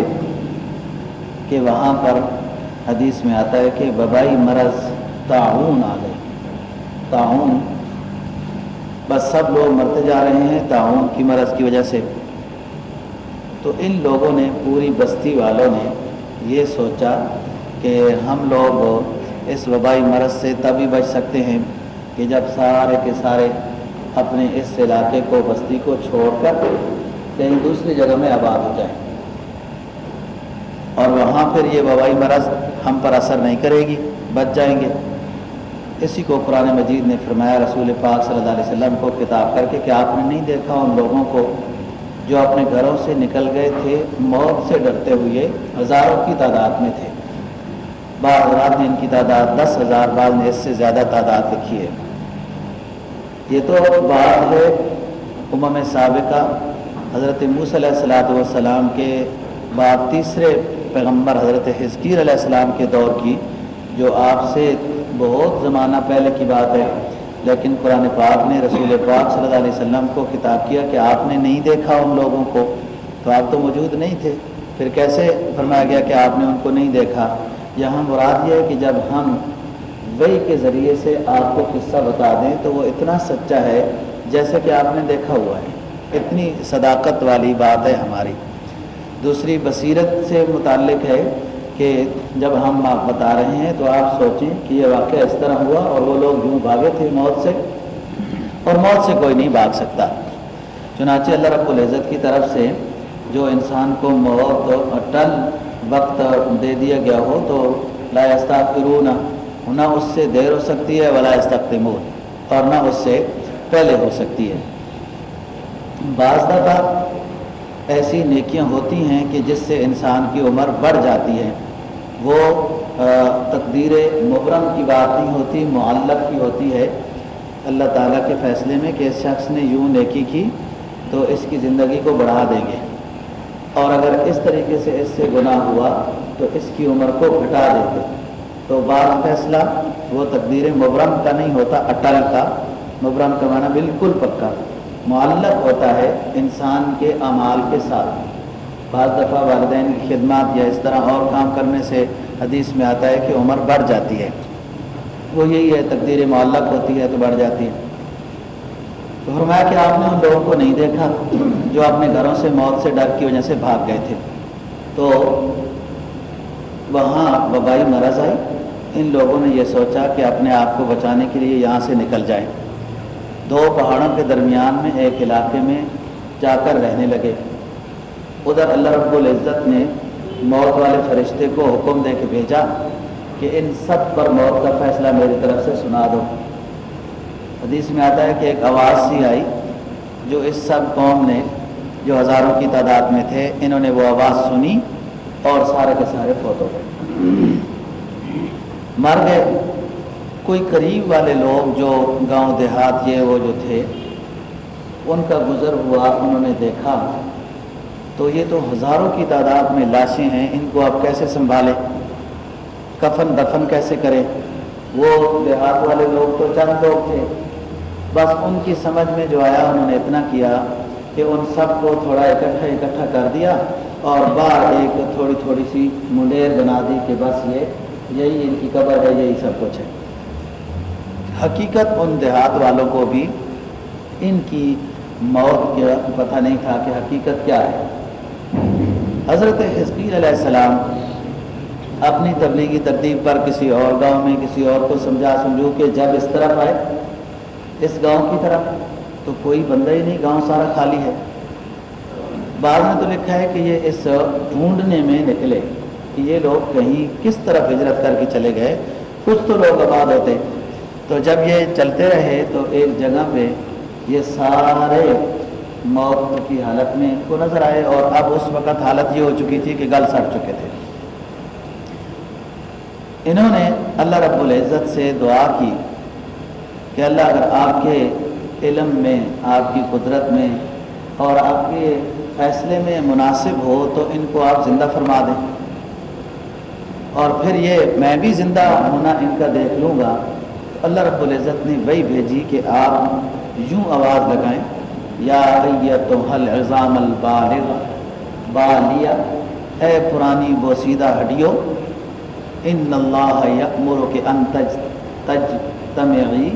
کہ وہاں پر حدیث میں آتا ہے کہ وبائی مرض تعاون آ گئی تعاون بس سب لوگ مرتے جا رہے ہیں تعاون کی مرض کی وجہ سے۔ تو ان لوگوں نے، پوری بستی والوں نے یہ سوچا کہ ہم لوگ اس وبائی مرض سے تبھی بچ سکتے ہیں کہ جب سارے کے سارے اپنے اس علاقے کو، بستی کو چھوڑ کر کہیں دوسری جگہ میں آباد ہو جائیں۔ اور وہاں پھر یہ وبائی مرض ہم پر اثر نہیں کرے گی، بچ جائیں گے۔ اسی کو قرآن مجید نے فرمایا، رسول پاک صلی اللہ علیہ وسلم کو کتاب کر کے کہ آپ نے نہیں دیکھا ان لوگوں کو جو اپنے گھروں سے نکل گئے تھے، موت سے ڈرتے ہوئے ہزاروں کی تعداد میں تھے۔ بعض حضرات نے ان کی تعداد دس ہزار، بعض نے اس سے زیادہ تعداد لکھی ہے۔ یہ تو بات ہے امم سابقہ، حضرت موس علیہ السلاۃ والسلام کے بعد تیسرے پیغمبر حضرت حزکیر علیہ السلام کے دور کی، جو آپ سے بہت زمانہ پہلے کی بات ہے۔ لیکن قرآن پاک نے رسول پاک صلی اللہ علیہ وسلم کو خطاب کیا کہ آپ نے نہیں دیکھا ان لوگوں کو، تو آپ تو موجود نہیں تھے۔ پھر کیسے فرمایا گیا کہ آپ نے ان کو نہیں دیکھا؟ یہاں مراد یہ ہے کہ جب ہم وہی کے ذریعے سے آپ کو قصہ بتا دیں تو وہ اتنا سچا ہے جیسے کہ آپ نے دیکھا ہوا ہے۔ اتنی صداقت والی بات ہے ہماری۔ دوسری بصیرت سے متعلق ہے کہ جب ہم آپ بتا رہے ہیں تو آپ سوچیں کہ یہ واقعہ اس طرح ہوا اور وہ لوگ یوں بھاگے تھے موت سے اور موت سے کوئی نہیں بھاگ سکتا۔ چنانچہ اللہ رب العزت کی طرف سے جو انسان کو موت ٹل وقت دے دیا گیا ہو تو لا استغفرون نہ اس سے دیر ہو سکتی ہے ولا استقمون اور نہ اس سے پہلے ہو سکتی ہے۔ بعض دفعہ ایسی نیکیاں ہوتی ہیں کہ جس سے انسان کی عمر بڑھ جاتی ہے۔ وہ تقدیر مبرم کی بات نہیں ہوتی، معلق کی ہوتی ہے۔ اللہ تعالیٰ کے فیصلے میں کہ اس شخص نے یوں نیکی کی تو اس کی زندگی کو بڑھا دیں گے۔ اور اگر اس طریقے سے اس سے گناہ ہوا تو اس کی عمر کو گھٹا دیتے۔ تو بعض فیصلہ وہ تقدیر مبرم کا نہیں ہوتا، اٹل کا۔ مبرم کا معنی بالکل پکا۔ معلق ہوتا ہے انسان کے اعمال کے ساتھ۔ بعض دفعہ والدین کی خدمات یا اس طرح اور کام کرنے سے حدیث میں آتا ہے کہ عمر بڑھ جاتی ہے۔ وہ یہی ہے، تقدیر معلق ہوتی ہے تو بڑھ جاتی ہے۔ تو فرمایا کہ آپ نے ان لوگوں کو نہیں دیکھا جو اپنے گھروں سے موت سے ڈر کی وجہ سے بھاگ گئے تھے۔ تو وہاں وبائی مرض آئی۔ ان لوگوں نے یہ سوچا کہ اپنے آپ کو بچانے کے لیے یہاں سے نکل جائیں۔ دو پہاڑوں کے درمیان میں ایک علاقے میں جا کر رہنے لگے۔ ادھر اللہ رب العزت نے موت والے فرشتے کو حکم دے کے بھیجا کہ ان سب پر موت کا فیصلہ میری طرف سے سنا دو۔ حدیث میں آتا ہے کہ ایک آواز سی آئی جو اس سب قوم نے جو ہزاروں کی تعداد میں تھے، انہوں نے وہ آواز سنی اور سارے کے سارے فوت ہو گئے۔ مر گئے۔ کوئی قریب والے لوگ جو گاؤں دیہات یہ وہ جو تھے، ان کا گزر ہوا، انہوں نے دیکھا تو یہ تو ہزاروں کی تعداد میں لاشیں ہیں، ان کو آپ کیسے سنبھالیں؟ کفن دفن کیسے کریں؟ وہ دیہات والے لوگ تو چند لوگ تھے۔ بس ان کی سمجھ میں جو آیا، انہوں نے اتنا کیا کہ ان سب کو تھوڑا اکٹھا اکٹھا کر دیا اور باہر ایک تھوڑی تھوڑی سی منڈیر بنا دی کہ بس یہ، یہی ان کی قبر ہے، یہی سب کچھ ہے۔ حقیقت ان دیہات والوں کو بھی ان کی موت کا پتہ نہیں تھا کہ حقیقت کیا ہے۔ حضرت حسقیر علیہ السلام اپنی تبلیغی ترتیب پر کسی اور گاؤں میں کسی اور کو سمجھا سمجھو کہ جب اس طرف آئے، اس گاؤں کی طرف، تو کوئی بندہ ہی نہیں، گاؤں سارا خالی ہے۔ بعد میں تو لکھا ہے کہ یہ اس ڈھونڈنے میں نکلے کہ یہ لوگ کہیں کس طرف ہجرت کر کے چلے گئے۔ کچھ تو لوگ آباد ہوتے۔ تو جب یہ چلتے رہے، تو ایک جگہ پہ یہ سارے موت کی حالت میں ان کو نظر آئے اور اب اس وقت حالت یہ ہو چکی تھی کہ گل سڑ چکے تھے۔ انہوں نے اللہ رب العزت سے دعا کی کہ اللہ اگر آپ کے علم میں، آپ کی قدرت میں اور آپ کے فیصلے میں مناسب ہو تو ان کو آپ زندہ فرما دیں۔ اور پھر یہ میں بھی زندہ ہونا ان کا دیکھ لوں گا۔ اللہ رب العزت نے وہی بھیجی کہ آپ یوں آواز لگائیں۔ یا حل العظام البالغ بالیا اے پرانی بوسیدہ ہڈیو ان اللہ یکمر کے ان تج تج تمعی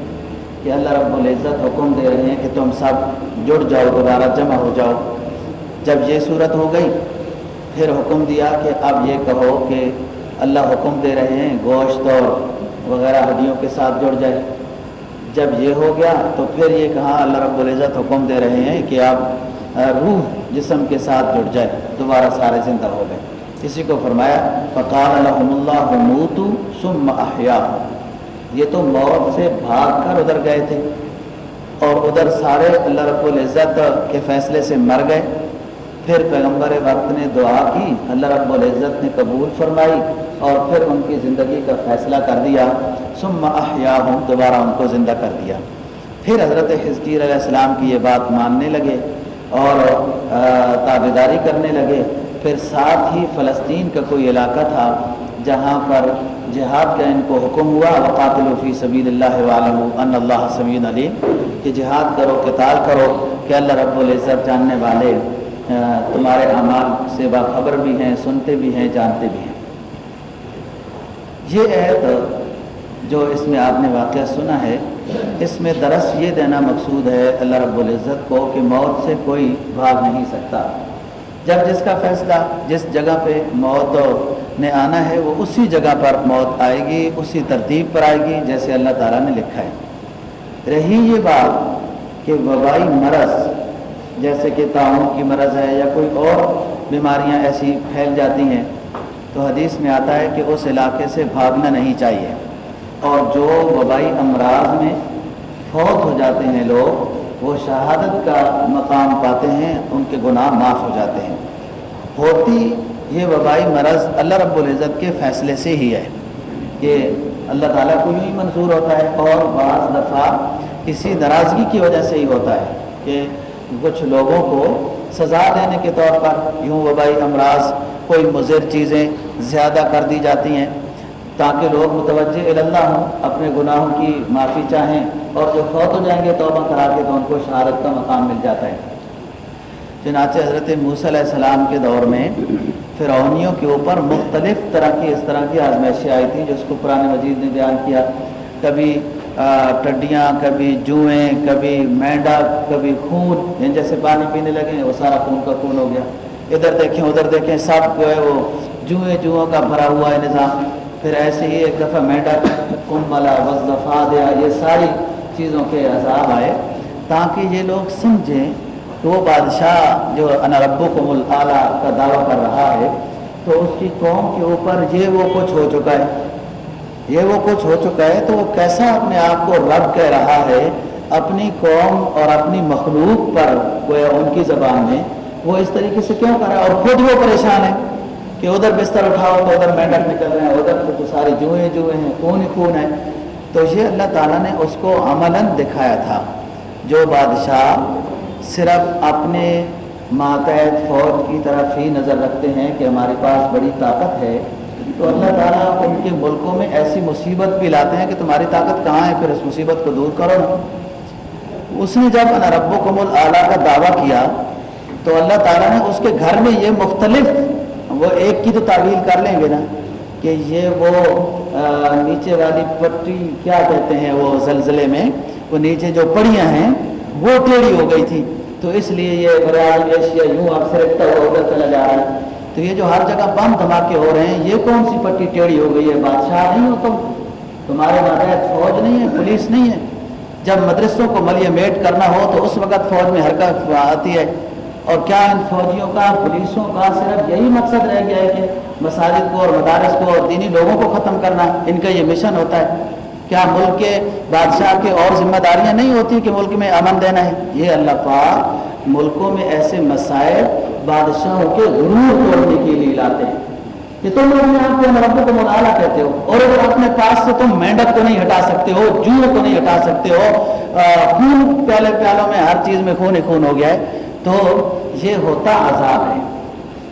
کہ اللہ رب العزت حکم دے رہے ہیں کہ تم سب جڑ جاؤ، دوبارہ جمع ہو جاؤ۔ جب یہ صورت ہو گئی، پھر حکم دیا کہ اب یہ کہو کہ اللہ حکم دے رہے ہیں، گوشت اور وغیرہ ہڈیوں کے ساتھ جڑ جائے۔ جب یہ ہو گیا تو پھر یہ کہا، اللہ رب العزت حکم دے رہے ہیں کہ آپ روح جسم کے ساتھ جڑ جائے، دوبارہ سارے زندہ ہو گئے۔ کسی کو فرمایا فقار الحم اللہ موتو سم احیا۔ یہ تو موت سے بھاگ کر ادھر گئے تھے اور ادھر سارے اللہ رب العزت کے فیصلے سے مر گئے۔ پھر پیغمبر وقت نے دعا کی، اللہ رب العزت نے قبول فرمائی۔ اور پھر ان کی زندگی کا فیصلہ کر دیا۔ سم احیا ہوں دوبارہ ان کو زندہ کر دیا۔ پھر حضرت حضکیر علیہ السلام کی یہ بات ماننے لگے اور تابے کرنے لگے۔ پھر ساتھ ہی فلسطین کا کوئی علاقہ تھا جہاں پر جہاد کا ان کو حکم ہوا۔ وقاتل فی سبیل اللہ عالم ان اللہ سمین علیم کہ جہاد کرو، قتال کرو، کہ اللہ رب العزت جاننے والے تمہارے اعمال سے باخبر بھی ہیں، سنتے بھی ہیں، جانتے بھی ہیں۔ یہ عہد جو اس میں آپ نے واقعہ سنا ہے، اس میں درس یہ دینا مقصود ہے اللہ رب العزت کو کہ موت سے کوئی بھاگ نہیں سکتا۔ جب جس کا فیصلہ جس جگہ پہ موت نے آنا ہے، وہ اسی جگہ پر موت آئے گی، اسی ترتیب پر آئے گی، جیسے اللہ تعالیٰ نے لکھا ہے۔ رہی یہ بات کہ وبائی مرض، جیسے کہ تعاون کی مرض ہے یا کوئی اور بیماریاں ایسی پھیل جاتی ہیں تو حدیث میں آتا ہے کہ اس علاقے سے بھاگنا نہیں چاہیے۔ اور جو وبائی امراض میں فوت ہو جاتے ہیں لوگ، وہ شہادت کا مقام پاتے ہیں، ان کے گناہ معاف ہو جاتے ہیں۔ ہوتی یہ وبائی مرض اللہ رب العزت کے فیصلے سے ہی ہے کہ اللہ تعالیٰ کو ہی منظور ہوتا ہے۔ اور بعض دفعہ کسی ناراضگی کی وجہ سے ہی ہوتا ہے کہ کچھ لوگوں کو سزا دینے کے طور پر یوں وبائی امراض، کوئی مضر چیزیں زیادہ کر دی جاتی ہیں تاکہ لوگ متوجہ اللہ ہوں، اپنے گناہوں کی معافی چاہیں اور جو فوت ہو جائیں گے، توبہ کرا کے تو ان کو شہادت کا مقام مل جاتا ہے۔ چنانچہ حضرت موسیٰ علیہ السلام کے دور میں فرعونیوں کے اوپر مختلف طرح کی اس طرح کی آزمائشیں آئی تھیں جس کو قرآن مجید نے بیان کیا۔ کبھی ٹڈیاں، کبھی جوئیں، کبھی مینڈا، کبھی خون ان جیسے پانی پینے لگے، وہ سارا خون کا خون ہو گیا۔ ادھر دیکھیں ادھر دیکھیں، سب جو ہے وہ جوئیں جوؤں کا بھرا ہوا ہے نظام۔ پھر ایسے ہی ایک دفعہ میڈک کمبلا وزفا دیا یہ ساری چیزوں کے عذاب آئے۔ تاکہ یہ لوگ سمجھیں کہ وہ بادشاہ جو انربو کو مل کا دعویٰ کر رہا ہے، تو اس کی قوم کے اوپر یہ وہ کچھ ہو چکا ہے۔ یہ وہ کچھ ہو چکا ہے، تو وہ کیسا اپنے آپ کو رب کہہ رہا ہے؟ اپنی قوم اور اپنی مخلوق پر گویا ان کی زبان میں، وہ اس طریقے سے کیوں کر رہا ہے؟ اور خود وہ پریشان ہے کہ ادھر بستر اٹھاؤ تو ادھر میڈک نکل رہے ہیں، ادھر تو ساری جوئیں جوئیں ہیں خون ہی خون ہے؟ تو یہ اللہ تعالیٰ نے اس کو عملاً دکھایا تھا۔ جو بادشاہ صرف اپنے ماتحت فوج کی طرف ہی نظر رکھتے ہیں کہ ہمارے پاس بڑی طاقت ہے، تو اللہ تعالیٰ ان کے ملکوں میں ایسی مصیبت بھی لاتے ہیں کہ تمہاری طاقت کہاں ہے؟ پھر اس مصیبت کو دور کرو۔ اس نے جب انا رب و کمل اعلیٰ کا دعویٰ کیا، تو اللہ تعالیٰ نے اس کے گھر میں یہ مختلف وہ ایک کی تو تعویل کر لیں گے نا کہ یہ وہ نیچے والی پٹی کیا کہتے ہیں وہ زلزلے میں، وہ نیچے جو پڑیاں ہیں، وہ ٹیڑھی ہو گئی تھی۔ تو اس لیے یہ برائے ایشیا یوں اب سرکتا ہوا چلا جا رہا ہے۔ تو یہ جو ہر جگہ بم دھماکے ہو رہے ہیں، یہ کون سی پٹی ٹیڑھی ہو گئی ہے؟ بادشاہ نہیں ہو تم۔ تمہارے ماتحت فوج نہیں ہے، پولیس نہیں ہے۔ جب مدرسوں کو ملیہ میٹ کرنا ہو تو اس وقت فوج میں حرکت آتی ہے۔ اور کیا ان فوجیوں کا، پولیسوں کا صرف یہی مقصد رہ گیا ہے کہ مساجد کو اور مدارس کو اور دینی لوگوں کو ختم کرنا ان کا یہ مشن ہوتا ہے۔ کیا ملک کے بادشاہ کے اور ذمہ داریاں نہیں ہوتی کہ ملک میں امن دینا ہے؟ یہ اللہ پاک ملکوں میں ایسے مسائل بادشاہوں کے غرور توڑنے کے لیے لاتے ہیں۔ کہ تم لوگ نے آپ کو رب کو مطالعہ کہتے ہو اور اگر اپنے پاس سے تم مینڈک کو نہیں ہٹا سکتے ہو جوئے کو نہیں ہٹا سکتے ہو خون پیالے پیالوں میں ہر چیز میں خون ہی خون ہو گیا ہے۔ تو یہ ہوتا عذاب ہے۔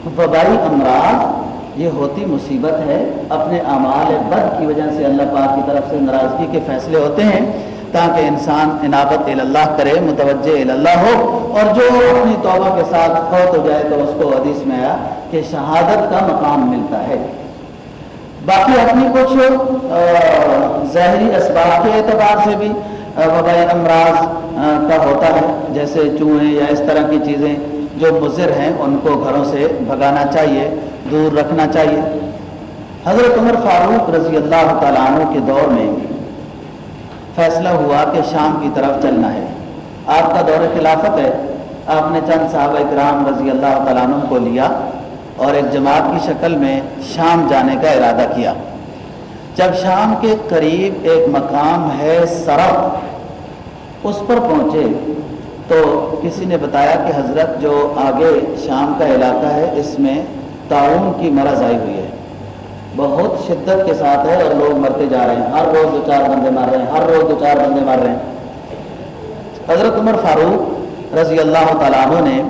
وبائی امراض، یہ ہوتی مصیبت ہے۔ اپنے اعمال بد کی وجہ سے اللہ پاک کی طرف سے ناراضگی کے فیصلے ہوتے ہیں۔ تاکہ انسان عنابت اللہ کرے، متوجہ اللہ ہو۔ اور جو اپنی توبہ کے ساتھ فوت ہو جائے تو اس کو حدیث میں آیا کہ شہادت کا مقام ملتا ہے۔ باقی اپنی کچھ ظاہری اسباب کے اعتبار سے بھی وبائی امراض کا ہوتا ہے، جیسے چوہے یا اس طرح کی چیزیں جو مضر ہیں، ان کو گھروں سے بھگانا چاہیے، دور رکھنا چاہیے۔ حضرت عمر فاروق رضی اللہ تعالیٰ عنہ کے دور میں فیصلہ ہوا کہ شام کی طرف چلنا ہے۔ آپ کا دور خلافت ہے۔ آپ نے چند صحابہ اکرام رضی اللہ تعالیٰ عنہ کو لیا اور ایک جماعت کی شکل میں شام جانے کا ارادہ کیا۔ جب شام کے قریب ایک مقام ہے سرف اس پر پہنچے تو کسی نے بتایا کہ حضرت جو آگے شام کا علاقہ ہے، اس میں تعاون کی مرض آئی ہوئی ہے۔ بہت شدت کے ساتھ ہے اور لوگ مرتے جا رہے ہیں۔ ہر روز دو چار بندے مار رہے ہیں۔ ہر روز دو چار بندے مار رہے ہیں۔ حضرت عمر فاروق رضی اللہ تعالیٰ عنہ نے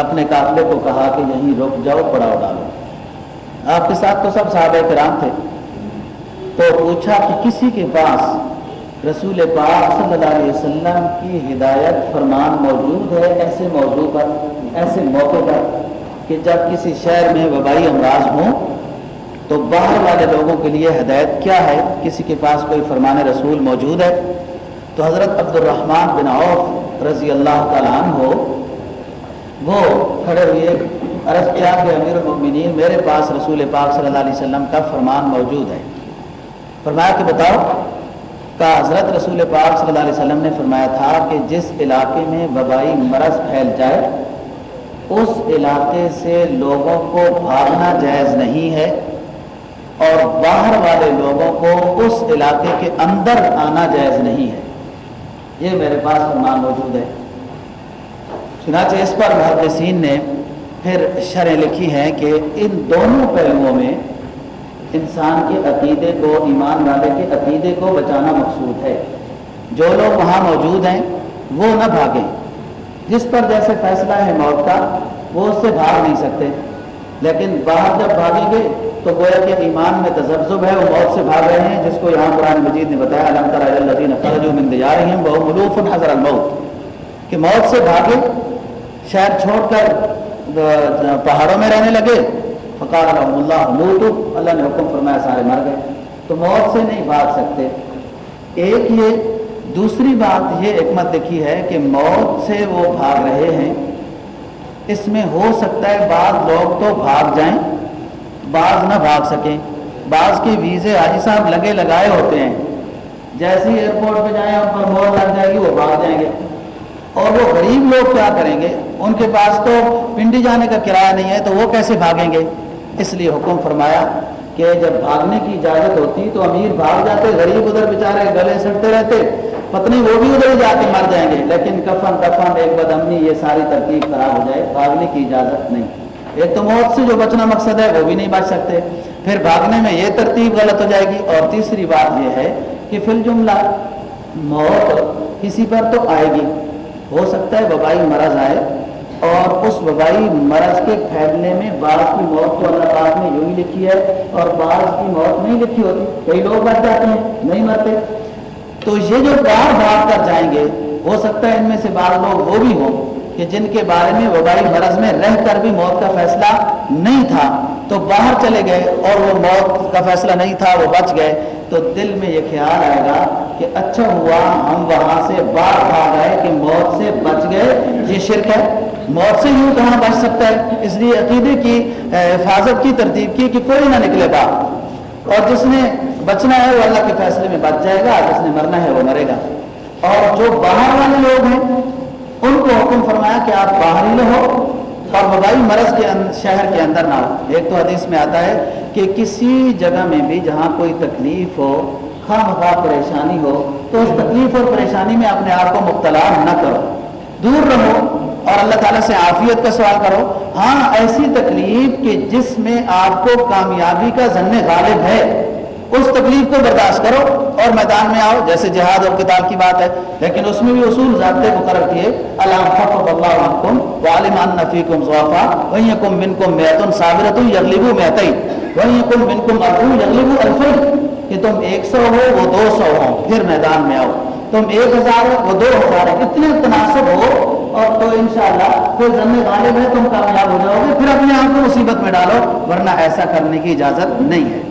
اپنے قافلے کو کہا کہ یہیں رک جاؤ، پڑاؤ ڈالو۔ آپ کے ساتھ تو سب صحابہ کرام تھے۔ تو پوچھا کہ کسی کے پاس رسول پاک صلی اللہ علیہ وسلم کی ہدایت فرمان موجود ہے ایسے موضوع پر، ایسے موقع پر کہ جب کسی شہر میں وبائی امراض ہوں تو باہر والے لوگوں کے لیے ہدایت کیا ہے؟ کسی کے پاس کوئی فرمان رسول موجود ہے؟ تو حضرت عبد الرحمن بن عوف رضی اللہ تعالیٰ عنہ ہو وہ کھڑے ہوئے، عرض کیا کہ امیر المؤمنین، میرے پاس رسول پاک صلی اللہ علیہ وسلم کا فرمان موجود ہے۔ فرمایا کہ بتاؤ کا حضرت رسول پاک صلی اللہ علیہ وسلم نے فرمایا تھا کہ جس علاقے میں وبائی مرض پھیل جائے، اس علاقے سے لوگوں کو بھاگنا جائز نہیں ہے اور باہر والے لوگوں کو اس علاقے کے اندر آنا جائز نہیں ہے۔ یہ میرے پاس فرمان موجود ہے۔ چنانچہ اس پر محدثین نے پھر شرح لکھی ہیں کہ ان دونوں پہلوؤں میں انسان کے عقیدے کو، ایمان والے کے عقیدے کو بچانا مقصود ہے۔ جو لوگ وہاں موجود ہیں، وہ نہ بھاگیں۔ جس پر جیسے فیصلہ ہے موت کا، وہ اس سے بھاگ نہیں سکتے۔ لیکن باہر جب بھاگیں گے، تو گویا کہ ایمان میں تجزب ہے، وہ موت سے بھاگ رہے ہیں، جس کو یہاں قرآن مجید نے بتایا علم تعالیٰ جا رہی ہیں ملوف حضر الموت کہ موت سے بھاگے شہر چھوڑ کر پہاڑوں میں رہنے لگے۔ فقار اللہ موتو اللہ نے حکم فرمایا سارے مر گئے. تو موت سے نہیں بھاگ سکتے. ایک یہ، دوسری بات یہ حکمت دیکھی ہے کہ موت سے وہ بھاگ رہے ہیں. اس میں ہو سکتا ہے بعض لوگ تو بھاگ جائیں، بعض نہ بھاگ سکیں. بعض کے ویزے حاجی صاحب لگے لگائے ہوتے ہیں. جیسے ہی ایئرپورٹ پہ جائیں ان پر مور لگ جائے گی، وہ بھاگ جائیں گے. اور وہ غریب لوگ کیا کریں گے؟ ان کے پاس تو پنڈی جانے کا کرایہ نہیں ہے، تو وہ کیسے بھاگیں گے؟ اس لیے حکم فرمایا کہ جب بھاگنے کی اجازت ہوتی تو امیر بھاگ جاتے، غریب ادھر بیچارے گلے سڑتے رہتے، پتنی وہ بھی ادھر جا کے مر جائیں گے، لیکن کفن کفن، ایک بدمنی یہ ساری ترتیب خراب ہو جائے، بھاگنے کی اجازت نہیں۔ ایک تو موت سے جو بچنا مقصد ہے، وہ بھی نہیں بچ سکتے۔ پھر بھاگنے میں یہ ترتیب غلط ہو جائے گی۔ اور تیسری بات یہ ہے کہ فل جملہ موت کسی پر تو آئے گی۔ ہو سکتا ہے وبائی مرض آئے اور اس وبائی مرض کے پھیلنے میں بعض کی موت تو اللہ پاک نے یوں ہی لکھی ہے اور بعض کی موت نہیں لکھی ہوتی۔ کئی لوگ بچ جاتے ہیں، نہیں مرتے۔ تو یہ جو باہر بھاگ کر جائیں گے، ہو سکتا ہے ان میں سے بعض لوگ وہ بھی ہوں کہ جن کے بارے میں وبائی مرض میں رہ کر بھی موت کا فیصلہ نہیں تھا۔ تو باہر چلے گئے اور وہ موت کا فیصلہ نہیں تھا، وہ بچ گئے۔ تو دل میں یہ خیال آئے گا کہ اچھا ہوا، ہم وہاں سے باہر بھاگ گئے کہ موت سے بچ گئے۔ یہ شرک ہے۔ موت سے یوں کہاں بچ سکتا ہے؟ اس لیے عقیدے کی حفاظت کی ترتیب کی کہ کوئی نہ نکلے باہر۔ اور جس نے بچنا ہے وہ اللہ کے فیصلے میں بچ جائے گا، جس نے مرنا ہے وہ مرے گا۔ اور جو باہر والے لوگ ہیں، ان کو حکم فرمایا کہ آپ باہر ہی رہو اور وبائی مرض کے شہر کے اندر نہ ہو۔ ایک تو حدیث میں آتا ہے کہ کسی جگہ میں بھی جہاں کوئی تکلیف ہو، خواہ مخواہ پریشانی ہو، تو اس تکلیف اور پریشانی میں اپنے آپ کو مبتلا نہ کرو۔ دور رہو اور اللہ تعالیٰ سے عافیت کا سوال کرو۔ ہاں ایسی تکلیف کہ جس میں آپ کو کامیابی کا ذن غالب ہے۔ اس تکلیف کو برداشت کرو اور میدان میں آؤ، جیسے جہاد اور کتاب کی بات ہے۔ لیکن اس میں بھی اصول ضابطے مقرر کیے۔ اللہ وعلم ضعفا کم من صابرت کہ تم ایک سو ہو، وہ دو سو ہو پھر میدان میں آؤ۔ تم ایک ہزار ہو، وہ دو ہزار ہے اتنے تناسب ہو۔ اور تو انشاءاللہ کوئی ذمہ غالب ہے، تم کامیاب ہو جاؤ گے۔ پھر اپنے آپ کو مصیبت میں ڈالو، ورنہ ایسا کرنے کی اجازت نہیں ہے۔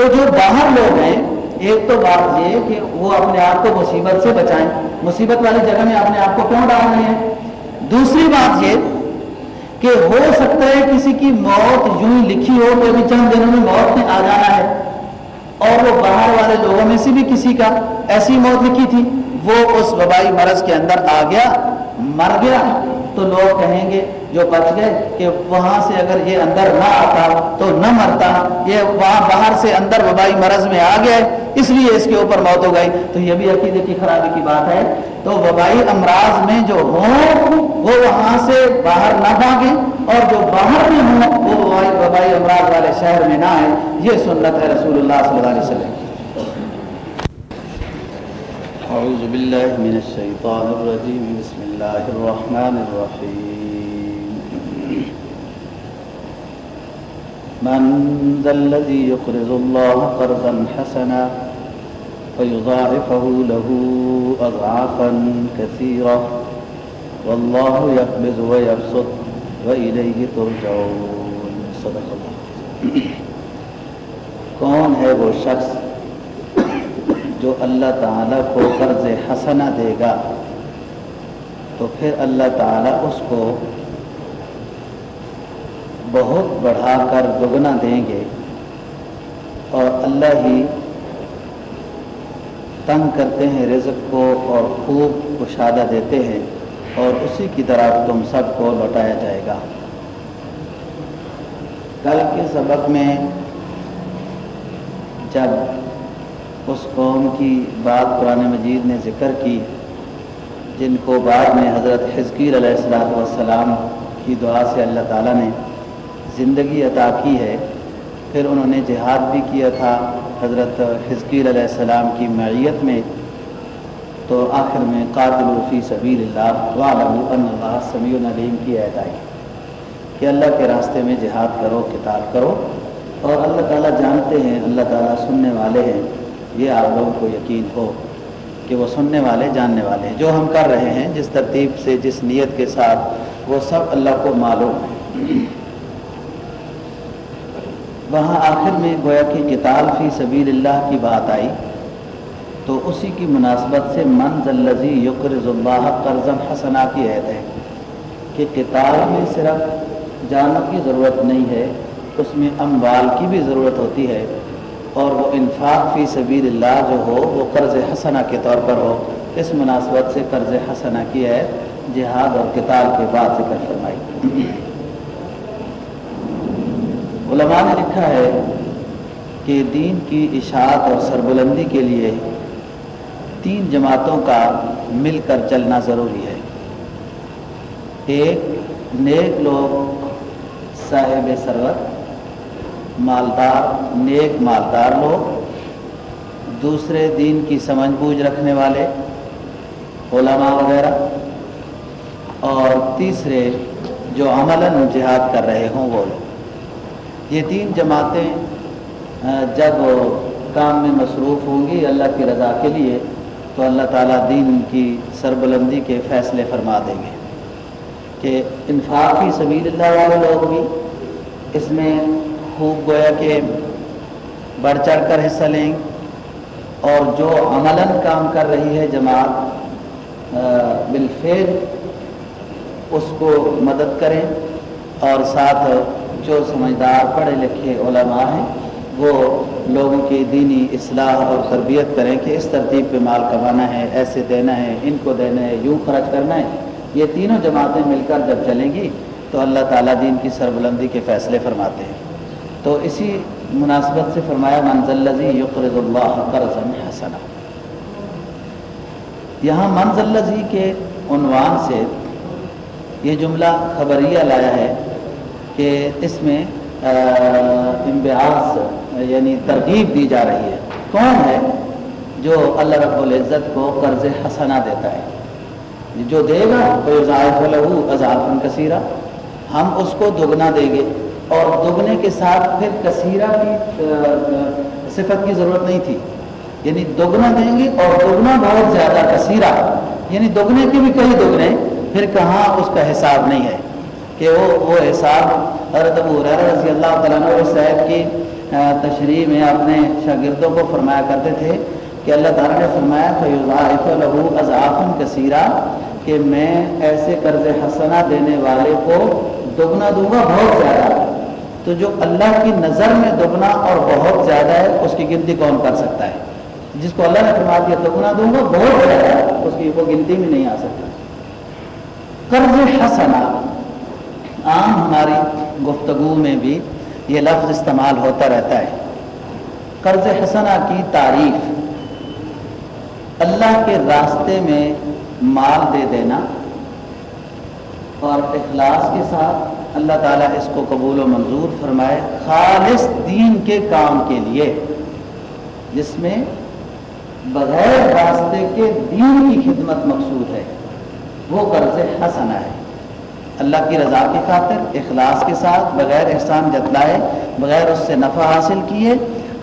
تو جو باہر لوگ ہیں، ایک تو بات یہ کہ وہ اپنے آپ کو مصیبت سے بچائیں۔ مصیبت والی جگہ میں اپنے آپ کو کیوں ڈال رہے ہیں؟ دوسری بات یہ کہ ہو سکتا ہے کسی کی موت یوں ہی لکھی ہو کہ ابھی چند دنوں میں موت نے آ جانا ہے۔ اور وہ باہر والے لوگوں میں سے بھی کسی کا ایسی موت لکھی تھی۔ وہ اس وبائی مرض کے اندر آ گیا، مر گیا۔ تو لوگ کہیں گے، جو بچ گئے، کہ وہاں سے اگر یہ اندر نہ آتا تو نہ مرتا، یہ وہاں باہر سے اندر وبائی مرض میں آ گئے، اس لیے اس کے اوپر موت ہو گئی۔ تو یہ بھی عقیدے کی خرابی کی بات ہے۔ تو وبائی امراض میں جو ہوں، وہ وہاں سے باہر نہ بھاگیں، اور جو باہر میں ہوں، وہ وبائی امراض والے شہر میں نہ آئے یہ سنت ہے رسول اللہ صلی اللہ علیہ وسلم أعوذ باللہ من الشیطان الرجیم بسم اللہ الرحمن الرحیم من ذا الذي يقرض الله قرضا حسنا فيضاعفه له أضعافا كثيرة والله يقبض ويبسط وإليه ترجعون. صدق اللہ کون ہے وہ شخص جو اللہ تعالیٰ کو قرض حسنہ دے گا، تو پھر اللہ تعالیٰ اس کو بہت بڑھا کر دگنا دیں گے اور اللہ ہی تنگ کرتے ہیں رزق کو اور خوب کشادہ دیتے ہیں اور اسی کی طرح تم سب کو لوٹایا جائے گا۔ کل کے سبق میں جب اس قوم کی بات قرآن مجید نے ذکر کی، جن کو بعد میں حضرت حزکیر علیہ السلام والسلام کی دعا سے اللہ تعالیٰ نے زندگی عطا کی ہے۔ پھر انہوں نے جہاد بھی کیا تھا حضرت حزکیر علیہ السلام کی معیت میں۔ تو آخر میں قاتل فی سبیل اللہ ان اللہ سمیع العلیم کی عید آئی۔ کہ اللہ کے راستے میں جہاد کرو کتاب کرو۔ اور اللہ تعالیٰ جانتے ہیں، اللہ تعالیٰ سننے والے ہیں۔ یہ آپ لوگوں کو یقین ہو کہ وہ سننے والے، جاننے والے ہیں۔ جو ہم کر رہے ہیں، جس ترتیب سے، جس نیت کے ساتھ، وہ سب اللہ کو معلوم ہے۔ وہاں آخر میں گویا کہ کتاب فی سبیل اللہ کی بات آئی۔ تو اسی کی مناسبت سے من ذلزی یقر اللہ قرضم حسنا کی عید ہے کہ کتاب میں صرف جانب کی ضرورت نہیں ہے، اس میں اموال کی بھی ضرورت ہوتی ہے۔ اور وہ انفاق فی سبیل اللہ جو ہو، وہ قرض حسنہ کے طور پر ہو۔ اس مناسبت سے قرض حسنہ کی ہے، جہاد اور کتاب کے بعد ذکر فرمائی۔ علماء نے لکھا ہے کہ دین کی اشاعت اور سربلندی کے لیے تین جماعتوں کا مل کر چلنا ضروری ہے۔ ایک، نیک لوگ صاحب سرور مالدار، نیک مالدار لوگ، دوسرے دین کی سمجھ بوجھ رکھنے والے علماء وغیرہ، اور تیسرے جو عملاً جہاد کر رہے ہوں وہ لوگ۔ یہ تین جماعتیں جب کام میں مصروف ہوں گی اللہ کی رضا کے لیے، تو اللہ تعالیٰ دین کی سربلندی کے فیصلے فرما دیں گے کہ انفاقی سبیل اللہ والے لوگ بھی اس میں خوب گویا کہ بڑھ چڑھ کر حصہ لیں اور جو عملاً کام کر رہی ہے جماعت بالفعل اس کو مدد کریں اور ساتھ جو سمجھدار پڑھے لکھے علماء ہیں، وہ لوگوں کی دینی اصلاح اور تربیت کریں کہ اس ترتیب پہ مال کمانا ہے، ایسے دینا ہے، ان کو دینا ہے، یوں خرچ کرنا ہے۔ یہ تینوں جماعتیں مل کر جب چلیں گی تو اللہ تعالیٰ دین کی سربلندی کے فیصلے فرماتے ہیں۔ تو اسی مناسبت سے فرمایا منزل یقرض اللہ قرض حسنا. یہاں منزل کے عنوان سے یہ جملہ خبریہ لایا ہے کہ اس میں امبیاز یعنی ترغیب دی جا رہی ہے۔ کون ہے جو اللہ رب العزت کو قرض حسنا دیتا ہے؟ جو دے گا تو ذائف لہو اضافن کثیرہ ہم اس کو دگنا دیں گے۔ اور دگنے کے ساتھ پھر کثیرہ کی صفت کی ضرورت نہیں تھی۔ یعنی دگنا دیں گے اور دگنا بہت زیادہ کثیرہ۔ یعنی دگنے کے بھی کئی دگنے، پھر کہاں اس کا حساب نہیں ہے؟ کہ وہ وہ حساب حضرت ابو رضی اللہ تعالیٰ صاحب کی تشریح میں اپنے شاگردوں کو فرمایا کرتے تھے کہ اللہ تعالیٰ نے فرمایا فیضاف لہو اضافن کثیرہ کہ میں ایسے قرض حسنہ دینے والے کو دگنا دوں گا بہت زیادہ۔ تو جو اللہ کی نظر میں دگنا اور بہت زیادہ ہے، اس کی گنتی کون کر سکتا ہے؟ جس کو اللہ نے فرما دیا دگنا دوں گا، بہت زیادہ ہے، اس کی وہ گنتی میں نہیں آ سکتا۔ قرض حسنہ۔ عام ہماری گفتگو میں بھی یہ لفظ استعمال ہوتا رہتا ہے۔ قرض حسنہ کی تعریف۔ اللہ کے راستے میں مال دے دینا اور اخلاص کے ساتھ اللہ تعالیٰ اس کو قبول و منظور فرمائے خالص دین کے کام کے لیے، جس میں بغیر راستے کے دین کی خدمت مقصود ہے، وہ قرض حسنہ ہے۔ اللہ کی رضا کی خاطر، اخلاص کے ساتھ، بغیر احسان جتلائے، بغیر اس سے نفع حاصل کیے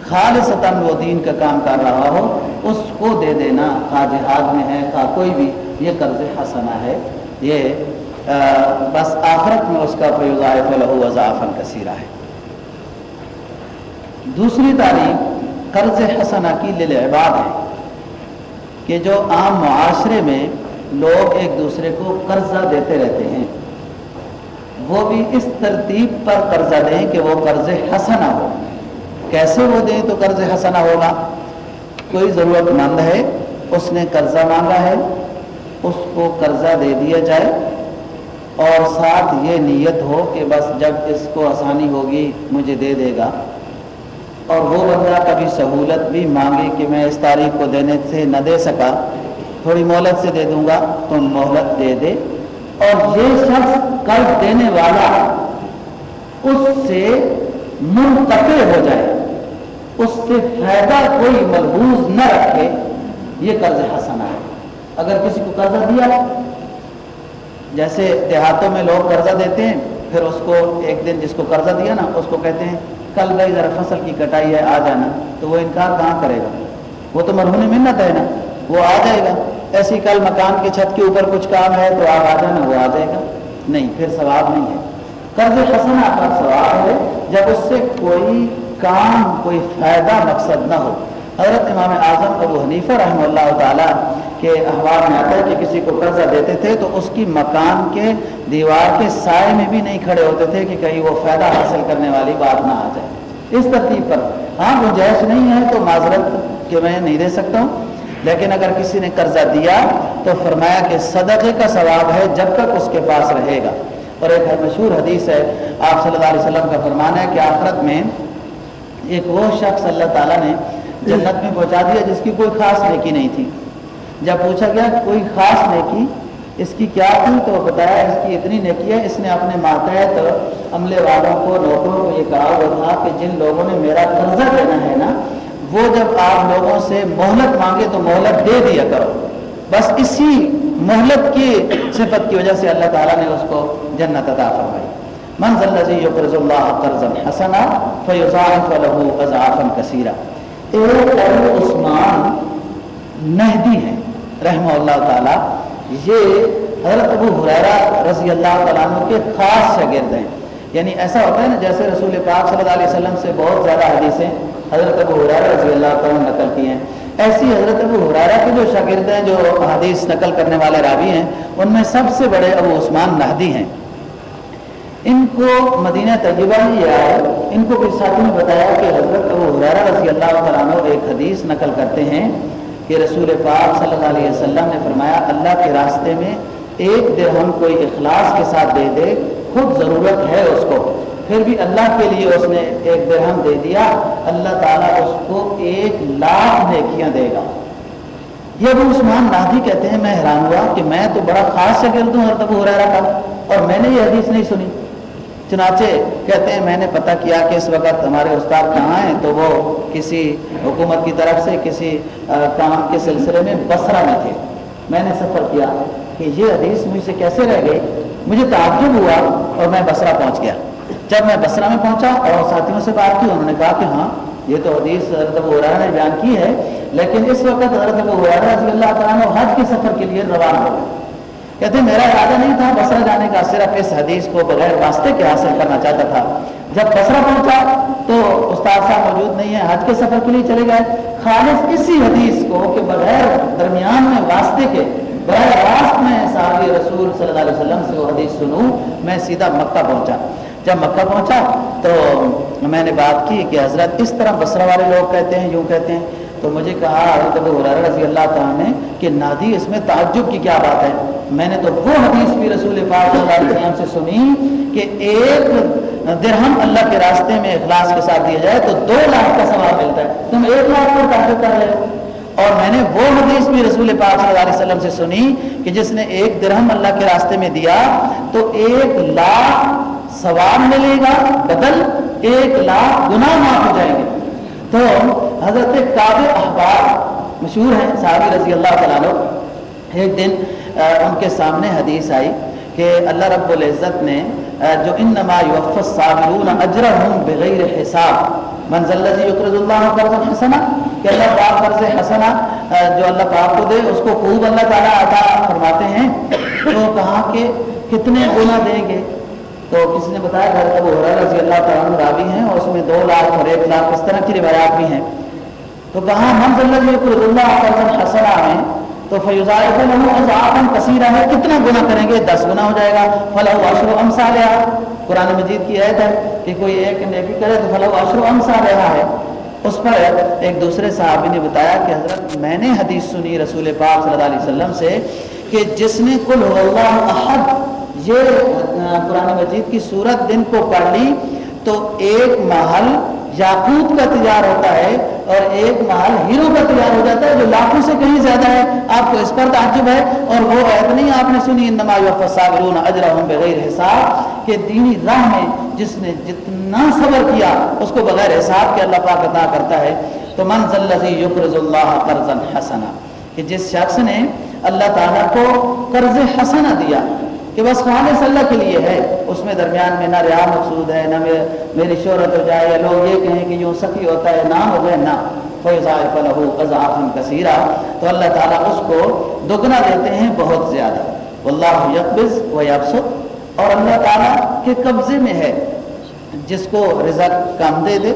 خالص وہ دین کا کام کر رہا ہو، اس کو دے دینا خواہ جہاد میں ہے، خواہ کوئی بھی، یہ قرض حسنہ ہے۔ یہ بس آخرت میں اس کا فیوزائف لہو وضافن کثیرہ ہے۔ دوسری تعلیم قرض حسنہ کی للعباد ہے کہ جو عام معاشرے میں لوگ ایک دوسرے کو قرضہ دیتے رہتے ہیں، وہ بھی اس ترتیب پر قرضہ دیں کہ وہ قرض حسنہ ہو۔ کیسے وہ دیں تو قرض حسنہ ہوگا؟ کوئی ضرورت مند ہے، اس نے قرضہ مانگا ہے، اس کو قرضہ دے دیا جائے اور ساتھ یہ نیت ہو کہ بس جب اس کو آسانی ہوگی مجھے دے دے گا۔ اور وہ بندہ کبھی سہولت بھی مانگے کہ میں اس تاریخ کو دینے سے نہ دے سکا، تھوڑی مہلت سے دے دوں گا، تو مہلت دے دے۔ اور یہ شخص قرض دینے والا اس سے منقطع ہو جائے۔ اس سے فائدہ کوئی ملبوز نہ رکھے۔ یہ قرض حسنہ ہے۔ اگر کسی کو قرضہ دیا جیسے دیہاتوں میں لوگ قرضہ دیتے ہیں، پھر اس کو ایک دن جس کو قرضہ دیا نا، اس کو کہتے ہیں، کل بھائی ذرا فصل کی کٹائی ہے، آ جانا۔ تو وہ انکار کہاں کرے گا؟ وہ تو مرہون منت ہے نا، وہ آ جائے گا۔ ایسی کل مکان کی چھت کے اوپر کچھ کام ہے تو آپ آ جانا، وہ آ جائے گا۔ نہیں، پھر ثواب نہیں ہے۔ قرض حسنہ کا ثواب ہے، جب اس سے کوئی کام، کوئی فائدہ مقصد نہ ہو۔ حضرت امام اعظم ابو حنیفہ رحمہ اللہ تعالیٰ کے احوال میں آتا ہے کہ کسی کو قرضہ دیتے تھے تو اس کی مکان کے دیوار کے سائے میں بھی نہیں کھڑے ہوتے تھے کہ کہیں وہ فائدہ حاصل کرنے والی بات نہ آ جائے۔ اس ترتیب پر ہاں گنجائش نہیں ہے تو معذرت کہ میں نہیں دے سکتا ہوں۔ لیکن اگر کسی نے قرضہ دیا تو فرمایا کہ صدقے کا ثواب ہے جب تک اس کے پاس رہے گا۔ اور ایک مشہور حدیث ہے، آپ صلی اللہ علیہ وسلم کا فرمان ہے کہ آخرت میں ایک وہ شخص اللہ تعالیٰ نے جنت میں پہنچا دیا جس کی کوئی خاص نیکی نہیں تھی۔ جب پوچھا گیا کوئی خاص نیکی، اس کی کیا تھی؟ تو بتایا اس کی اتنی نیکی ہے، اس نے اپنے ماتحت عملے والوں کو، نوکروں کو یہ کہا ہوا تھا کہ جن لوگوں نے میرا قرضہ دینا ہے نا، وہ جب آپ لوگوں سے مہلت مانگے تو مہلت دے دیا کرو۔ بس اسی مہلت کی صفت کی وجہ سے اللہ تعالیٰ نے اس کو جنت عطا فرمائی۔ منزل الذي يقرض الله قرضا حسنا فيضاعف له اضعافا كثيرا ایک ابو عثمان نہدی ہیں، رحمہ اللہ تعالی۔ یہ حضرت ابو حریرہ رضی اللہ تعالیٰ عنہ کے خاص شاگرد ہیں۔ یعنی ایسا ہوتا ہے نا جیسے رسول پاک صلی اللہ علیہ وسلم سے بہت زیادہ حدیثیں حضرت ابو حریرہ رضی اللہ تعالیٰ نقل کی ہیں۔ ایسی حضرت ابو حریرہ کے جو شاگرد ہیں، جو حدیث نقل کرنے والے راوی ہیں، ان میں سب سے بڑے ابو عثمان نہدی ہیں۔ ان کو مدینہ تجربہ میں یہ ان کو کس ساتھی نے بتایا کہ حضرت ابو حریرہ رضی اللہ تعالیٰ عنہ ایک حدیث نقل کرتے ہیں کہ رسول پاک صلی اللہ علیہ وسلم نے فرمایا، اللہ کے راستے میں ایک درہم کوئی اخلاص کے ساتھ دے دے، خود ضرورت ہے اس کو۔ پھر بھی اللہ کے لیے اس نے ایک درہم دے دیا، اللہ تعالیٰ اس کو ایک لاکھ نیکیاں دے گا۔ یہ ابو عثمان نادی کہتے ہیں، میں حیران ہوا کہ میں تو بڑا خاص شکل دوں اور تب رہا کا اور میں نے یہ حدیث نہیں سنی۔ چنانچہ کہتے ہیں، میں نے پتہ کیا کہ اس وقت ہمارے استاد کہاں ہیں، تو وہ کسی حکومت کی طرف سے، کسی کام کے سلسلے میں بسرا میں تھے۔ میں نے سفر کیا کہ یہ حدیث مجھ سے کیسے رہ گئی؟ مجھے تعجب ہوا اور میں بسرا پہنچ گیا۔ جب میں بسرا میں پہنچا اور ساتھیوں سے بات کی، انہوں نے کہا کہ ہاں یہ تو حدیث حضرت ابو حرارہ نے بیان کی ہے، لیکن اس وقت حضرت ابو حرارہ رضی اللہ تعالیٰ حج کے سفر کے لیے روانہ ہو گئے۔ کہتے میرا ارادہ نہیں تھا بسرا جانے کا، صرف اس حدیث کو بغیر واسطے کے حاصل کرنا چاہتا تھا۔ جب بسرا پہنچا تو استاد صاحب موجود نہیں ہے حج کے سفر کے لیے چلے گئے۔ خالص اسی حدیث کو کہ بغیر درمیان میں واسطے کے براہ راست میں صحابی رسول صلی اللہ علیہ وسلم سے وہ حدیث سنوں، میں سیدھا مکہ پہنچا۔ جب مکہ پہنچا تو میں نے بات کی کہ حضرت اس طرح بسرا والے لوگ کہتے ہیں، یوں کہتے ہیں تو مجھے کہا، حضرت ابو حرار رضی اللہ تعالیٰ نے کہ نادی، اس میں تعجب کی کیا بات ہے؟ میں نے تو وہ حدیث بھی رسول پاک صلی اللہ علیہ وسلم سے سنی کہ ایک درہم اللہ کے راستے میں اخلاص کے ساتھ دیا جائے تو دو لاکھ کا ثواب ملتا ہے۔ تم ایک لاکھ پر تعجب کر رہے ہو۔ اور میں نے وہ حدیث بھی رسول پاک صلی اللہ علیہ وسلم سے سنی کہ جس نے ایک درہم اللہ کے راستے میں دیا تو ایک لاکھ ثواب ملے گا، بدل ایک لاکھ گناہ معاف ہو جائیں گے۔ تو حضرت کاب احباب مشہور ہیں، صحابی رضی اللہ تعالیٰ ایک دن ان کے سامنے حدیث آئی کہ اللہ رب العزت نے جو ان نما یوف صابرون اجرہم بغیر حساب منزل الذي يقرض الله قرضا حسنا کہ اللہ پاک قرض حسنا جو اللہ پاک کو دے، اس کو خوب اللہ تعالیٰ عطا فرماتے ہیں۔ تو کہا کہ کتنے گنا دیں گے؟ تو کسی نے بتایا؟ گھر ابو حرار رضی اللہ تعالیٰ راوی ہیں، اور اس میں دو لاکھ اور ایک لاکھ، اس طرح کی روایات بھی ہیں۔ تو کہاں منز اللہ اللہ قرض حسنا ہیں تو فیوزائف اضافن کثیرہ ہے، کتنا گناہ کریں گے؟ دس گنا ہو جائے گا۔ فلاح اشر و امسا رہا قرآن مجید کی عید ہے کہ کوئی ایک نیکی کرے تو فلاح اشر و امسا رہا ہے۔ اس پر ایک دوسرے صحابی نے بتایا کہ حضرت، میں نے حدیث سنی رسول پاک صلی اللہ علیہ وسلم سے کہ جس نے کل اللہ احد، یہ قرآن مجید کی صورت دن کو پڑھ لی تو ایک محل یاقوت کا تجار ہوتا ہے اور ایک محل ہیرو کا تجار ہو جاتا ہے جو لاکھوں سے کہیں زیادہ ہے، آپ کو اس پر تعجب ہے۔ اور وہ عید نہیں، آپ نے سنی، انما یوفصابرون اجرہم بغیر حساب کہ دینی راہ میں جس نے جتنا صبر کیا، اس کو بغیر حساب کے اللہ پاک عطا کرتا ہے۔ تو من ذلذی یقرض اللہ قرضا حسنا، کہ جس شخص نے اللہ تعالیٰ کو قرض حسنا دیا کہ بس خالص اللہ کے لیے ہے، اس میں درمیان میں نہ ریا مقصود ہے، نہ میری شہرت ہو جائے، یا لوگ یہ کہیں کہ یوں سخی ہوتا ہے، نہ ہو گئے، نہ۔ کثیرہ تو اللہ تعالیٰ اس کو دگنا دیتے ہیں بہت زیادہ۔ اللہ یقبض و یبسط اور اللہ تعالیٰ کے قبضے میں ہے۔ جس کو رزق کم دے دے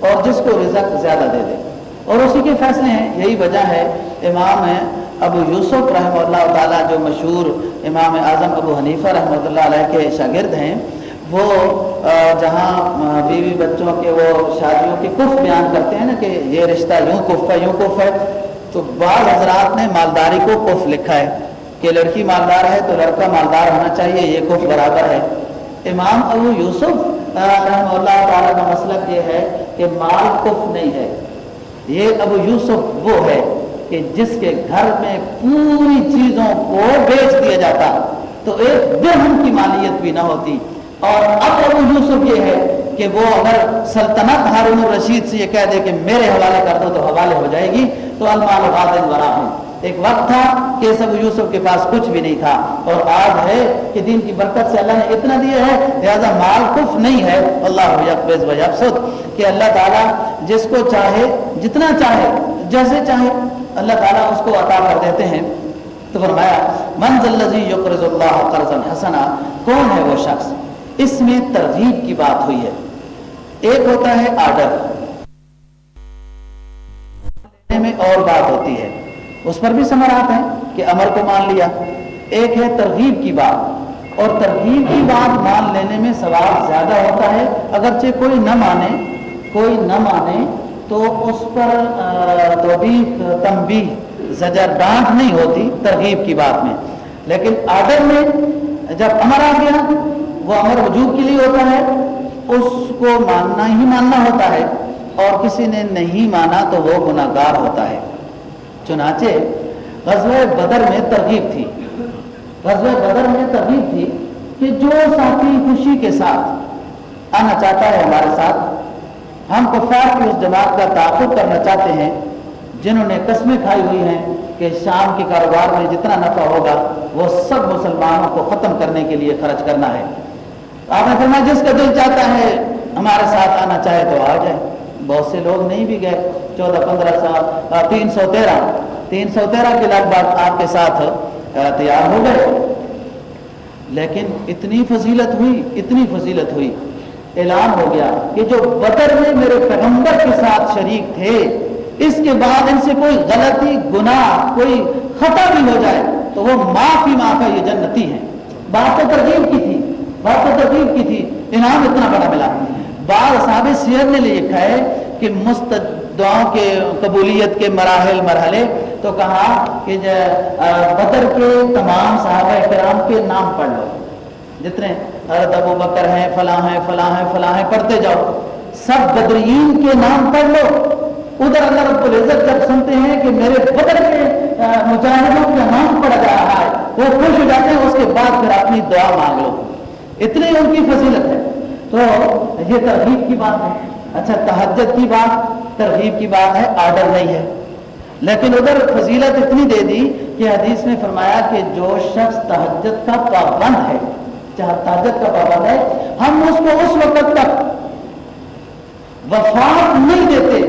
اور جس کو رزق زیادہ دے دے۔ اور اسی کے فیصلے ہیں، یہی وجہ ہے، امام ابو یوسف رحمہ اللہ تعالیٰ جو مشہور امام اعظم ابو حنیفہ رحمۃ اللہ علیہ کے شاگرد ہیں، وہ جہاں بیوی بچوں کے وہ شادیوں کے کف بیان کرتے ہیں نا کہ یہ رشتہ یوں کف ہے، یوں کف ہے، تو بعض حضرات نے مالداری کو کف لکھا ہے کہ لڑکی مالدار ہے تو لڑکا مالدار ہونا چاہیے، یہ کف برابر ہے۔ امام ابو یوسف رحمہ اللہ تعالیٰ کا مسئلہ یہ ہے کہ مال کف نہیں ہے۔ یہ ابو یوسف وہ ہے کہ جس کے گھر میں پوری چیزوں کو بیچ دیا جاتا، تو ایک درہم کی مالیت بھی نہ ہوتی۔ اور اب ابو یوسف یہ ہے کہ وہ اگر سلطنت ہارون الرشید سے یہ کہہ دے کہ میرے حوالے کر دو تو حوالے ہو جائے گی، تو المال غازن ورا ہوں ایک وقت تھا کہ سب یوسف کے پاس کچھ بھی نہیں تھا۔ اور آج ہے کہ دین کی برکت سے اللہ نے اتنا دیا ہے، لہذا مال کف نہیں ہے۔ اللہ یقبض و یقصد کہ اللہ تعالیٰ جس کو چاہے، جتنا چاہے، جیسے چاہے۔ اللہ تعالیٰ اس کو عطا کر دیتے ہیں۔ تو فرمایا منزل یقرض اللہ قرضا حسنا کون ہے وہ شخص؟ اس میں ترغیب کی بات ہوئی ہے۔ ایک ہوتا ہے آرڈر۔ میں اور بات ہوتی ہے۔ اس پر بھی سمرات ہیں کہ امر کو مان لیا۔ ایک ہے ترغیب کی بات۔ اور ترغیب کی بات مان لینے میں ثواب زیادہ ہوتا ہے، اگرچہ کوئی نہ مانے، کوئی نہ مانے تو اس پر تمبی زجر، ڈانٹ نہیں ہوتی ترغیب کی بات میں۔ لیکن آڈر میں جب امر آ گیا، وہ امر وجوب کے لیے ہوتا ہے، اس کو ماننا ہی ماننا ہوتا ہے، اور کسی نے نہیں مانا تو وہ گناہ گار ہوتا ہے۔ چنانچہ غزوہ بدر میں ترغیب تھی۔ غزوہ بدر میں ترغیب تھی کہ جو ساتھی خوشی کے ساتھ آنا چاہتا ہے ہمارے ساتھ ہم کفار کی اس جماعت کا تعاقب کرنا چاہتے ہیں، جنہوں نے قسمیں کھائی ہوئی ہیں کہ شام کے کاروبار میں جتنا نفع ہوگا، وہ سب مسلمانوں کو ختم کرنے کے لیے خرچ کرنا ہے۔ آپ نے فرمایا، جس کا دل چاہتا ہے ہمارے ساتھ آنا چاہے تو آ جائے۔ بہت سے لوگ نہیں بھی گئے۔ چودہ، پندرہ سال تین سو تیرہ۔ تین سو تیرہ کے لگ بھگ آپ کے ساتھ تیار ہو گئے۔ لیکن اتنی فضیلت ہوئی، اتنی فضیلت ہوئی۔ اعلان ہو گیا کہ جو بدر میں میرے پیغمبر کے ساتھ شریک تھے، اس کے بعد ان سے کوئی غلطی، گناہ، کوئی خطا بھی ہو جائے تو وہ معافی معاف یہ جنتی ہیں۔ بات تو ترغیب کی تھی بات تو ترغیب کی تھی، انعام اتنا بڑا ملا۔ بعض صحابہ سیر نے لکھا ہے کہ مست دعاؤں کے قبولیت کے مراحل، مرحلے، تو کہا کہ بدر کے تمام صحابہ کرام کے نام پڑھ لو۔ جتنے حضرت ابو بکر ہیں، فلاں ہیں فلاں ہیں فلاں ہیں، پڑھتے جاؤ۔ سب بدرین کے نام پڑھ لو۔ ادھر اللہ رب العزت جب سنتے ہیں کہ میرے بدر کے مجاہدوں کا نام پڑھ جا رہا ہے، وہ خوش ہو جاتے ہیں، اس کے بعد پھر اپنی دعا مانگ لو۔ اتنی ان کی فضیلت ہے۔ تو یہ ترغیب کی بات ہے۔ اچھا تحجت کی بات، ترغیب کی بات ہے، آرڈر نہیں ہے۔ لیکن ادھر فضیلت اتنی دے دی کہ حدیث نے فرمایا کہ جو شخص تحجت کا پابند ہے چاہے تحجت کا پابند ہے، ہم اس کو اس وقت تک وفات نہیں دیتے،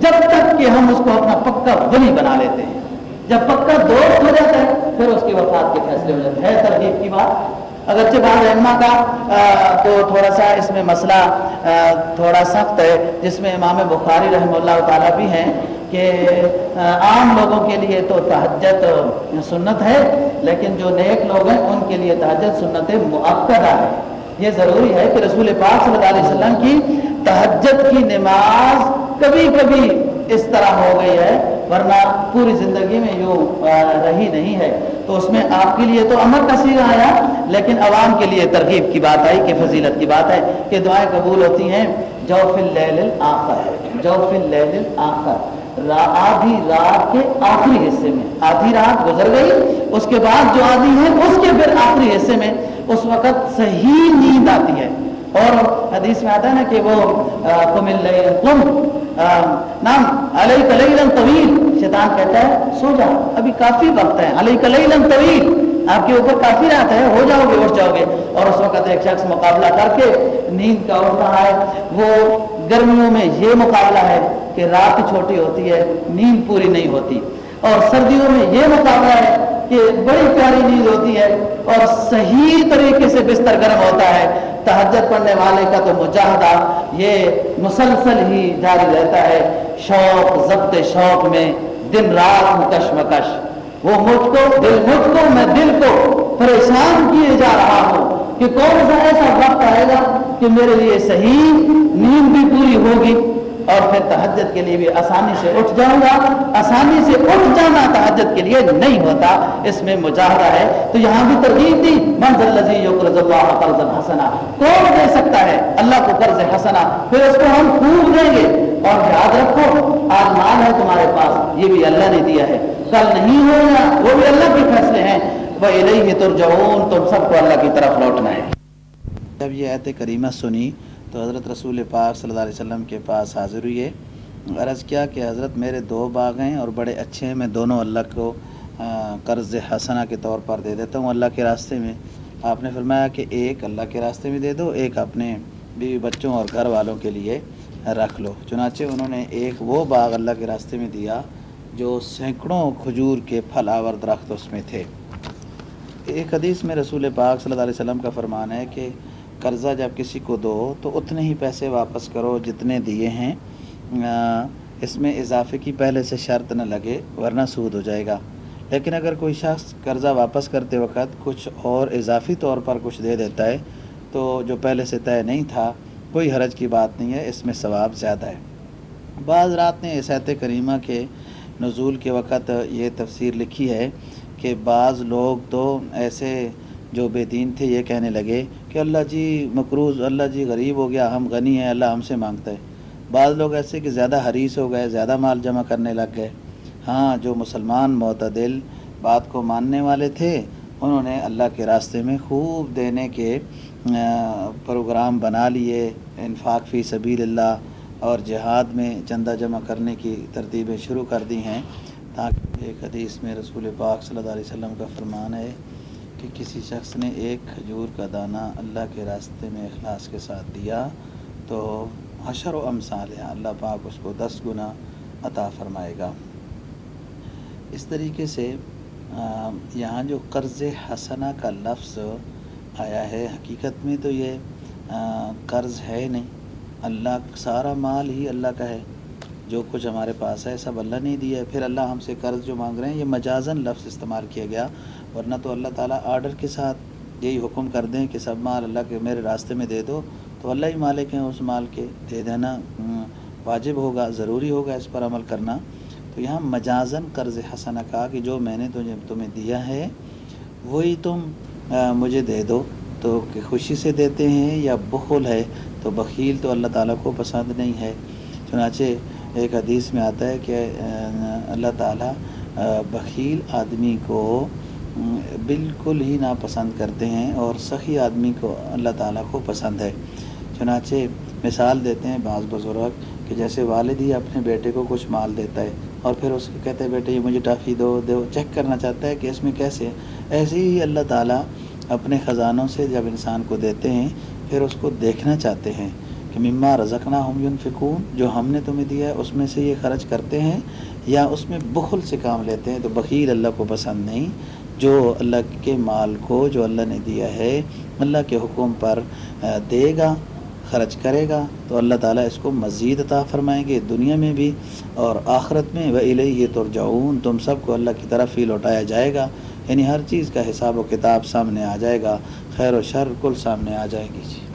جب تک کہ ہم اس کو اپنا پکا ولی بنا لیتے ہیں۔ جب پکا دوست ہو جاتا ہے، پھر اس کی وفات کے فیصلے ہو جاتے ہیں۔ ترغیب کی بات؟ اگرچہ بعض علماء کا تو تھوڑا سا اس میں مسئلہ تھوڑا سخت ہے، جس میں امام بخاری رحمہ اللہ تعالیٰ بھی ہیں۔ کہ عام لوگوں کے لیے تو تہجت سنت ہے، لیکن جو نیک لوگ ہیں، ان کے لیے تہجت سنت معقدہ ہے یہ ضروری ہے کہ رسول پاک صلی اللہ علیہ وسلم کی تہجد کی نماز کبھی کبھی اس طرح ہو گئی ہے، ورنہ پوری زندگی میں یوں رہی نہیں ہے۔ تو اس میں آپ کے لیے تو امر کا سیرا آیا، لیکن عوام کے لیے ترغیب کی بات آئی، کہ فضیلت کی بات ہے، کہ دعائیں قبول ہوتی ہیں جو فل لیل آخر جو فل لیل آخر آدھی رات کے آخری حصے میں. آدھی رات گزر گئی، اس کے بعد جو آدھی ہے اس کے پھر آخری حصے میں. اس وقت صحیح نیند آتی ہے. اور حدیث میں آتا ہے نا کہ وہ کم نام علیہ کلیلن طویل. شیطان کہتا ہے، سو جا، ابھی کافی وقت ہے علیہ کلیلن طویل. آپ کے اوپر کافی رات ہے، ہو جاؤ گے، اٹھ جاؤ گے. اور اس وقت ایک شخص مقابلہ کر کے، نیند کا اٹھ رہا ہے، وہ گرمیوں میں یہ مقابلہ ہے کہ رات چھوٹی ہوتی ہے، نیند پوری نہیں ہوتی۔ اور سردیوں میں یہ مقابلہ ہے کہ بڑی پیاری نیند ہوتی ہے اور صحیح طریقے سے بستر گرم ہوتا ہے۔ تہجد پڑھنے والے کا تو مجاہدہ یہ مسلسل ہی جاری رہتا ہے۔ شوق، ضبط شوق میں دن رات کشمکش وہ مجھ کو، دل مجھ کو، میں دل کو پریشان کیے جا رہا ہوں کہ کون سا ایسا وقت آئے گا کہ میرے لیے صحیح نیند بھی پوری ہوگی۔ اور پھر تحجد کے لیے بھی آسانی سے اٹھ جاؤں گا۔ آسانی سے اٹھ جانا تحجد کے لیے نہیں ہوتا۔ اس میں مجاہدہ ہے۔ تو یہاں بھی ترغیب دی۔ منظر لذیذ قرض اللہ قرض حسنا۔ کون دے سکتا ہے؟ اللہ کو قرض حسنا۔ پھر اس کو ہم خوب دیں گے۔ اور یاد رکھو، آج مال ہے تمہارے پاس۔ یہ بھی اللہ نے دیا ہے۔ کل نہیں ہوگا، وہ بھی اللہ کے فیصلے ہیں۔ وہ الہی ترجعون، تم سب کو اللہ کی طرف لوٹنا ہے۔ جب یہ ایت کریمہ سنی تو حضرت رسول پاک صلی اللہ علیہ وسلم کے پاس حاضر ہوئی ہے عرض کیا کہ حضرت میرے دو باغ ہیں اور بڑے اچھے ہیں، میں دونوں اللہ کو قرض حسنہ کے طور پر دے دیتا ہوں۔ اللہ کے راستے میں آپ نے فرمایا کہ ایک اللہ کے راستے میں دے دو، ایک اپنے بیوی بچوں اور گھر والوں کے لیے رکھ لو۔ چنانچہ انہوں نے ایک وہ باغ اللہ کے راستے میں دیا جو سینکڑوں کھجور کے پھل آور درخت اس میں تھے۔ ایک حدیث میں رسول پاک صلی اللہ علیہ وسلم کا فرمان ہے کہ قرضہ جب کسی کو دو تو اتنے ہی پیسے واپس کرو جتنے دیے ہیں۔ اس میں اضافے کی پہلے سے شرط نہ لگے ورنہ سود ہو جائے گا۔ لیکن اگر کوئی شخص قرضہ واپس کرتے وقت کچھ اور اضافی طور پر کچھ دے دیتا ہے تو جو پہلے سے طے نہیں تھا، کوئی حرج کی بات نہیں ہے، اس میں ثواب زیادہ ہے۔ بعض رات نے اسیت کریمہ کے نزول کے وقت یہ تفسیر لکھی ہے کہ بعض لوگ تو ایسے جو بے دین تھے یہ کہنے لگے کہ اللہ جی مقروض، اللہ جی غریب ہو گیا، ہم غنی ہیں، اللہ ہم سے مانگتا ہے۔ بعض لوگ ایسے کہ زیادہ حریص ہو گئے، زیادہ مال جمع کرنے لگ گئے۔ ہاں جو مسلمان معتدل بات کو ماننے والے تھے، انہوں نے اللہ کے راستے میں خوب دینے کے پروگرام بنا لیے، انفاق فی سبیل اللہ اور جہاد میں چندہ جمع کرنے کی ترتیبیں شروع کر دی ہیں۔ تاکہ ایک حدیث میں رسول پاک صلی اللہ علیہ وسلم کا فرمان ہے کہ کسی شخص نے ایک کھجور کا دانہ اللہ کے راستے میں اخلاص کے ساتھ دیا تو حشر و امثال ہے اللہ پاک اس کو دس گنا عطا فرمائے گا۔ اس طریقے سے یہاں جو قرض حسنہ کا لفظ آیا ہے، حقیقت میں تو یہ قرض ہے نہیں۔ اللہ، سارا مال ہی اللہ کا ہے۔ جو کچھ ہمارے پاس ہے، سب اللہ نے دیا ہے۔ پھر اللہ ہم سے قرض جو مانگ رہے ہیں، یہ مجازن لفظ استعمال کیا گیا۔ ورنہ تو اللہ تعالیٰ آرڈر کے ساتھ یہی حکم کر دیں کہ سب مال اللہ کے میرے راستے میں دے دو۔ تو اللہ ہی مالک ہیں اس مال کے، دے دینا واجب ہوگا، ضروری ہوگا اس پر عمل کرنا۔ تو یہاں مجازن قرض حسنہ کہا کہ جو میں نے تجھے، تمہیں دیا ہے، وہی تم مجھے دے دو۔ تو کہ خوشی سے دیتے ہیں یا بخل ہے، تو بخیل تو اللہ تعالیٰ کو پسند نہیں ہے۔ چنانچہ ایک حدیث میں آتا ہے کہ اللہ تعالیٰ بخیل آدمی کو بالکل ہی ناپسند کرتے ہیں اور سخی آدمی کو اللہ تعالیٰ کو پسند ہے۔ چنانچہ مثال دیتے ہیں بعض بزرگ کہ جیسے والد ہی اپنے بیٹے کو کچھ مال دیتا ہے اور پھر اس کو کہتے ہیں، بیٹے، یہ مجھے ٹافی دو دو، چیک کرنا چاہتا ہے کہ اس میں کیسے ایسے ہی اللہ تعالیٰ اپنے خزانوں سے جب انسان کو دیتے ہیں، پھر اس کو دیکھنا چاہتے ہیں کہ مما رزقنا ہم ينفقون جو ہم نے تمہیں دیا ہے، اس میں سے یہ خرچ کرتے ہیں یا اس میں بخل سے کام لیتے ہیں، تو بخیل اللہ کو پسند نہیں۔ جو اللہ کے مال کو جو اللہ نے دیا ہے، اللہ کے حکم پر دے گا، خرچ کرے گا، تو اللہ تعالیٰ اس کو مزید عطا فرمائیں گے دنیا میں بھی اور آخرت میں۔ وہ الہی ترجعون، تم سب کو اللہ کی طرف ہی لوٹایا جائے گا۔ یعنی ہر چیز کا حساب و کتاب سامنے آ جائے گا۔ خیر و شر کل سامنے آ جائیں گی۔ جی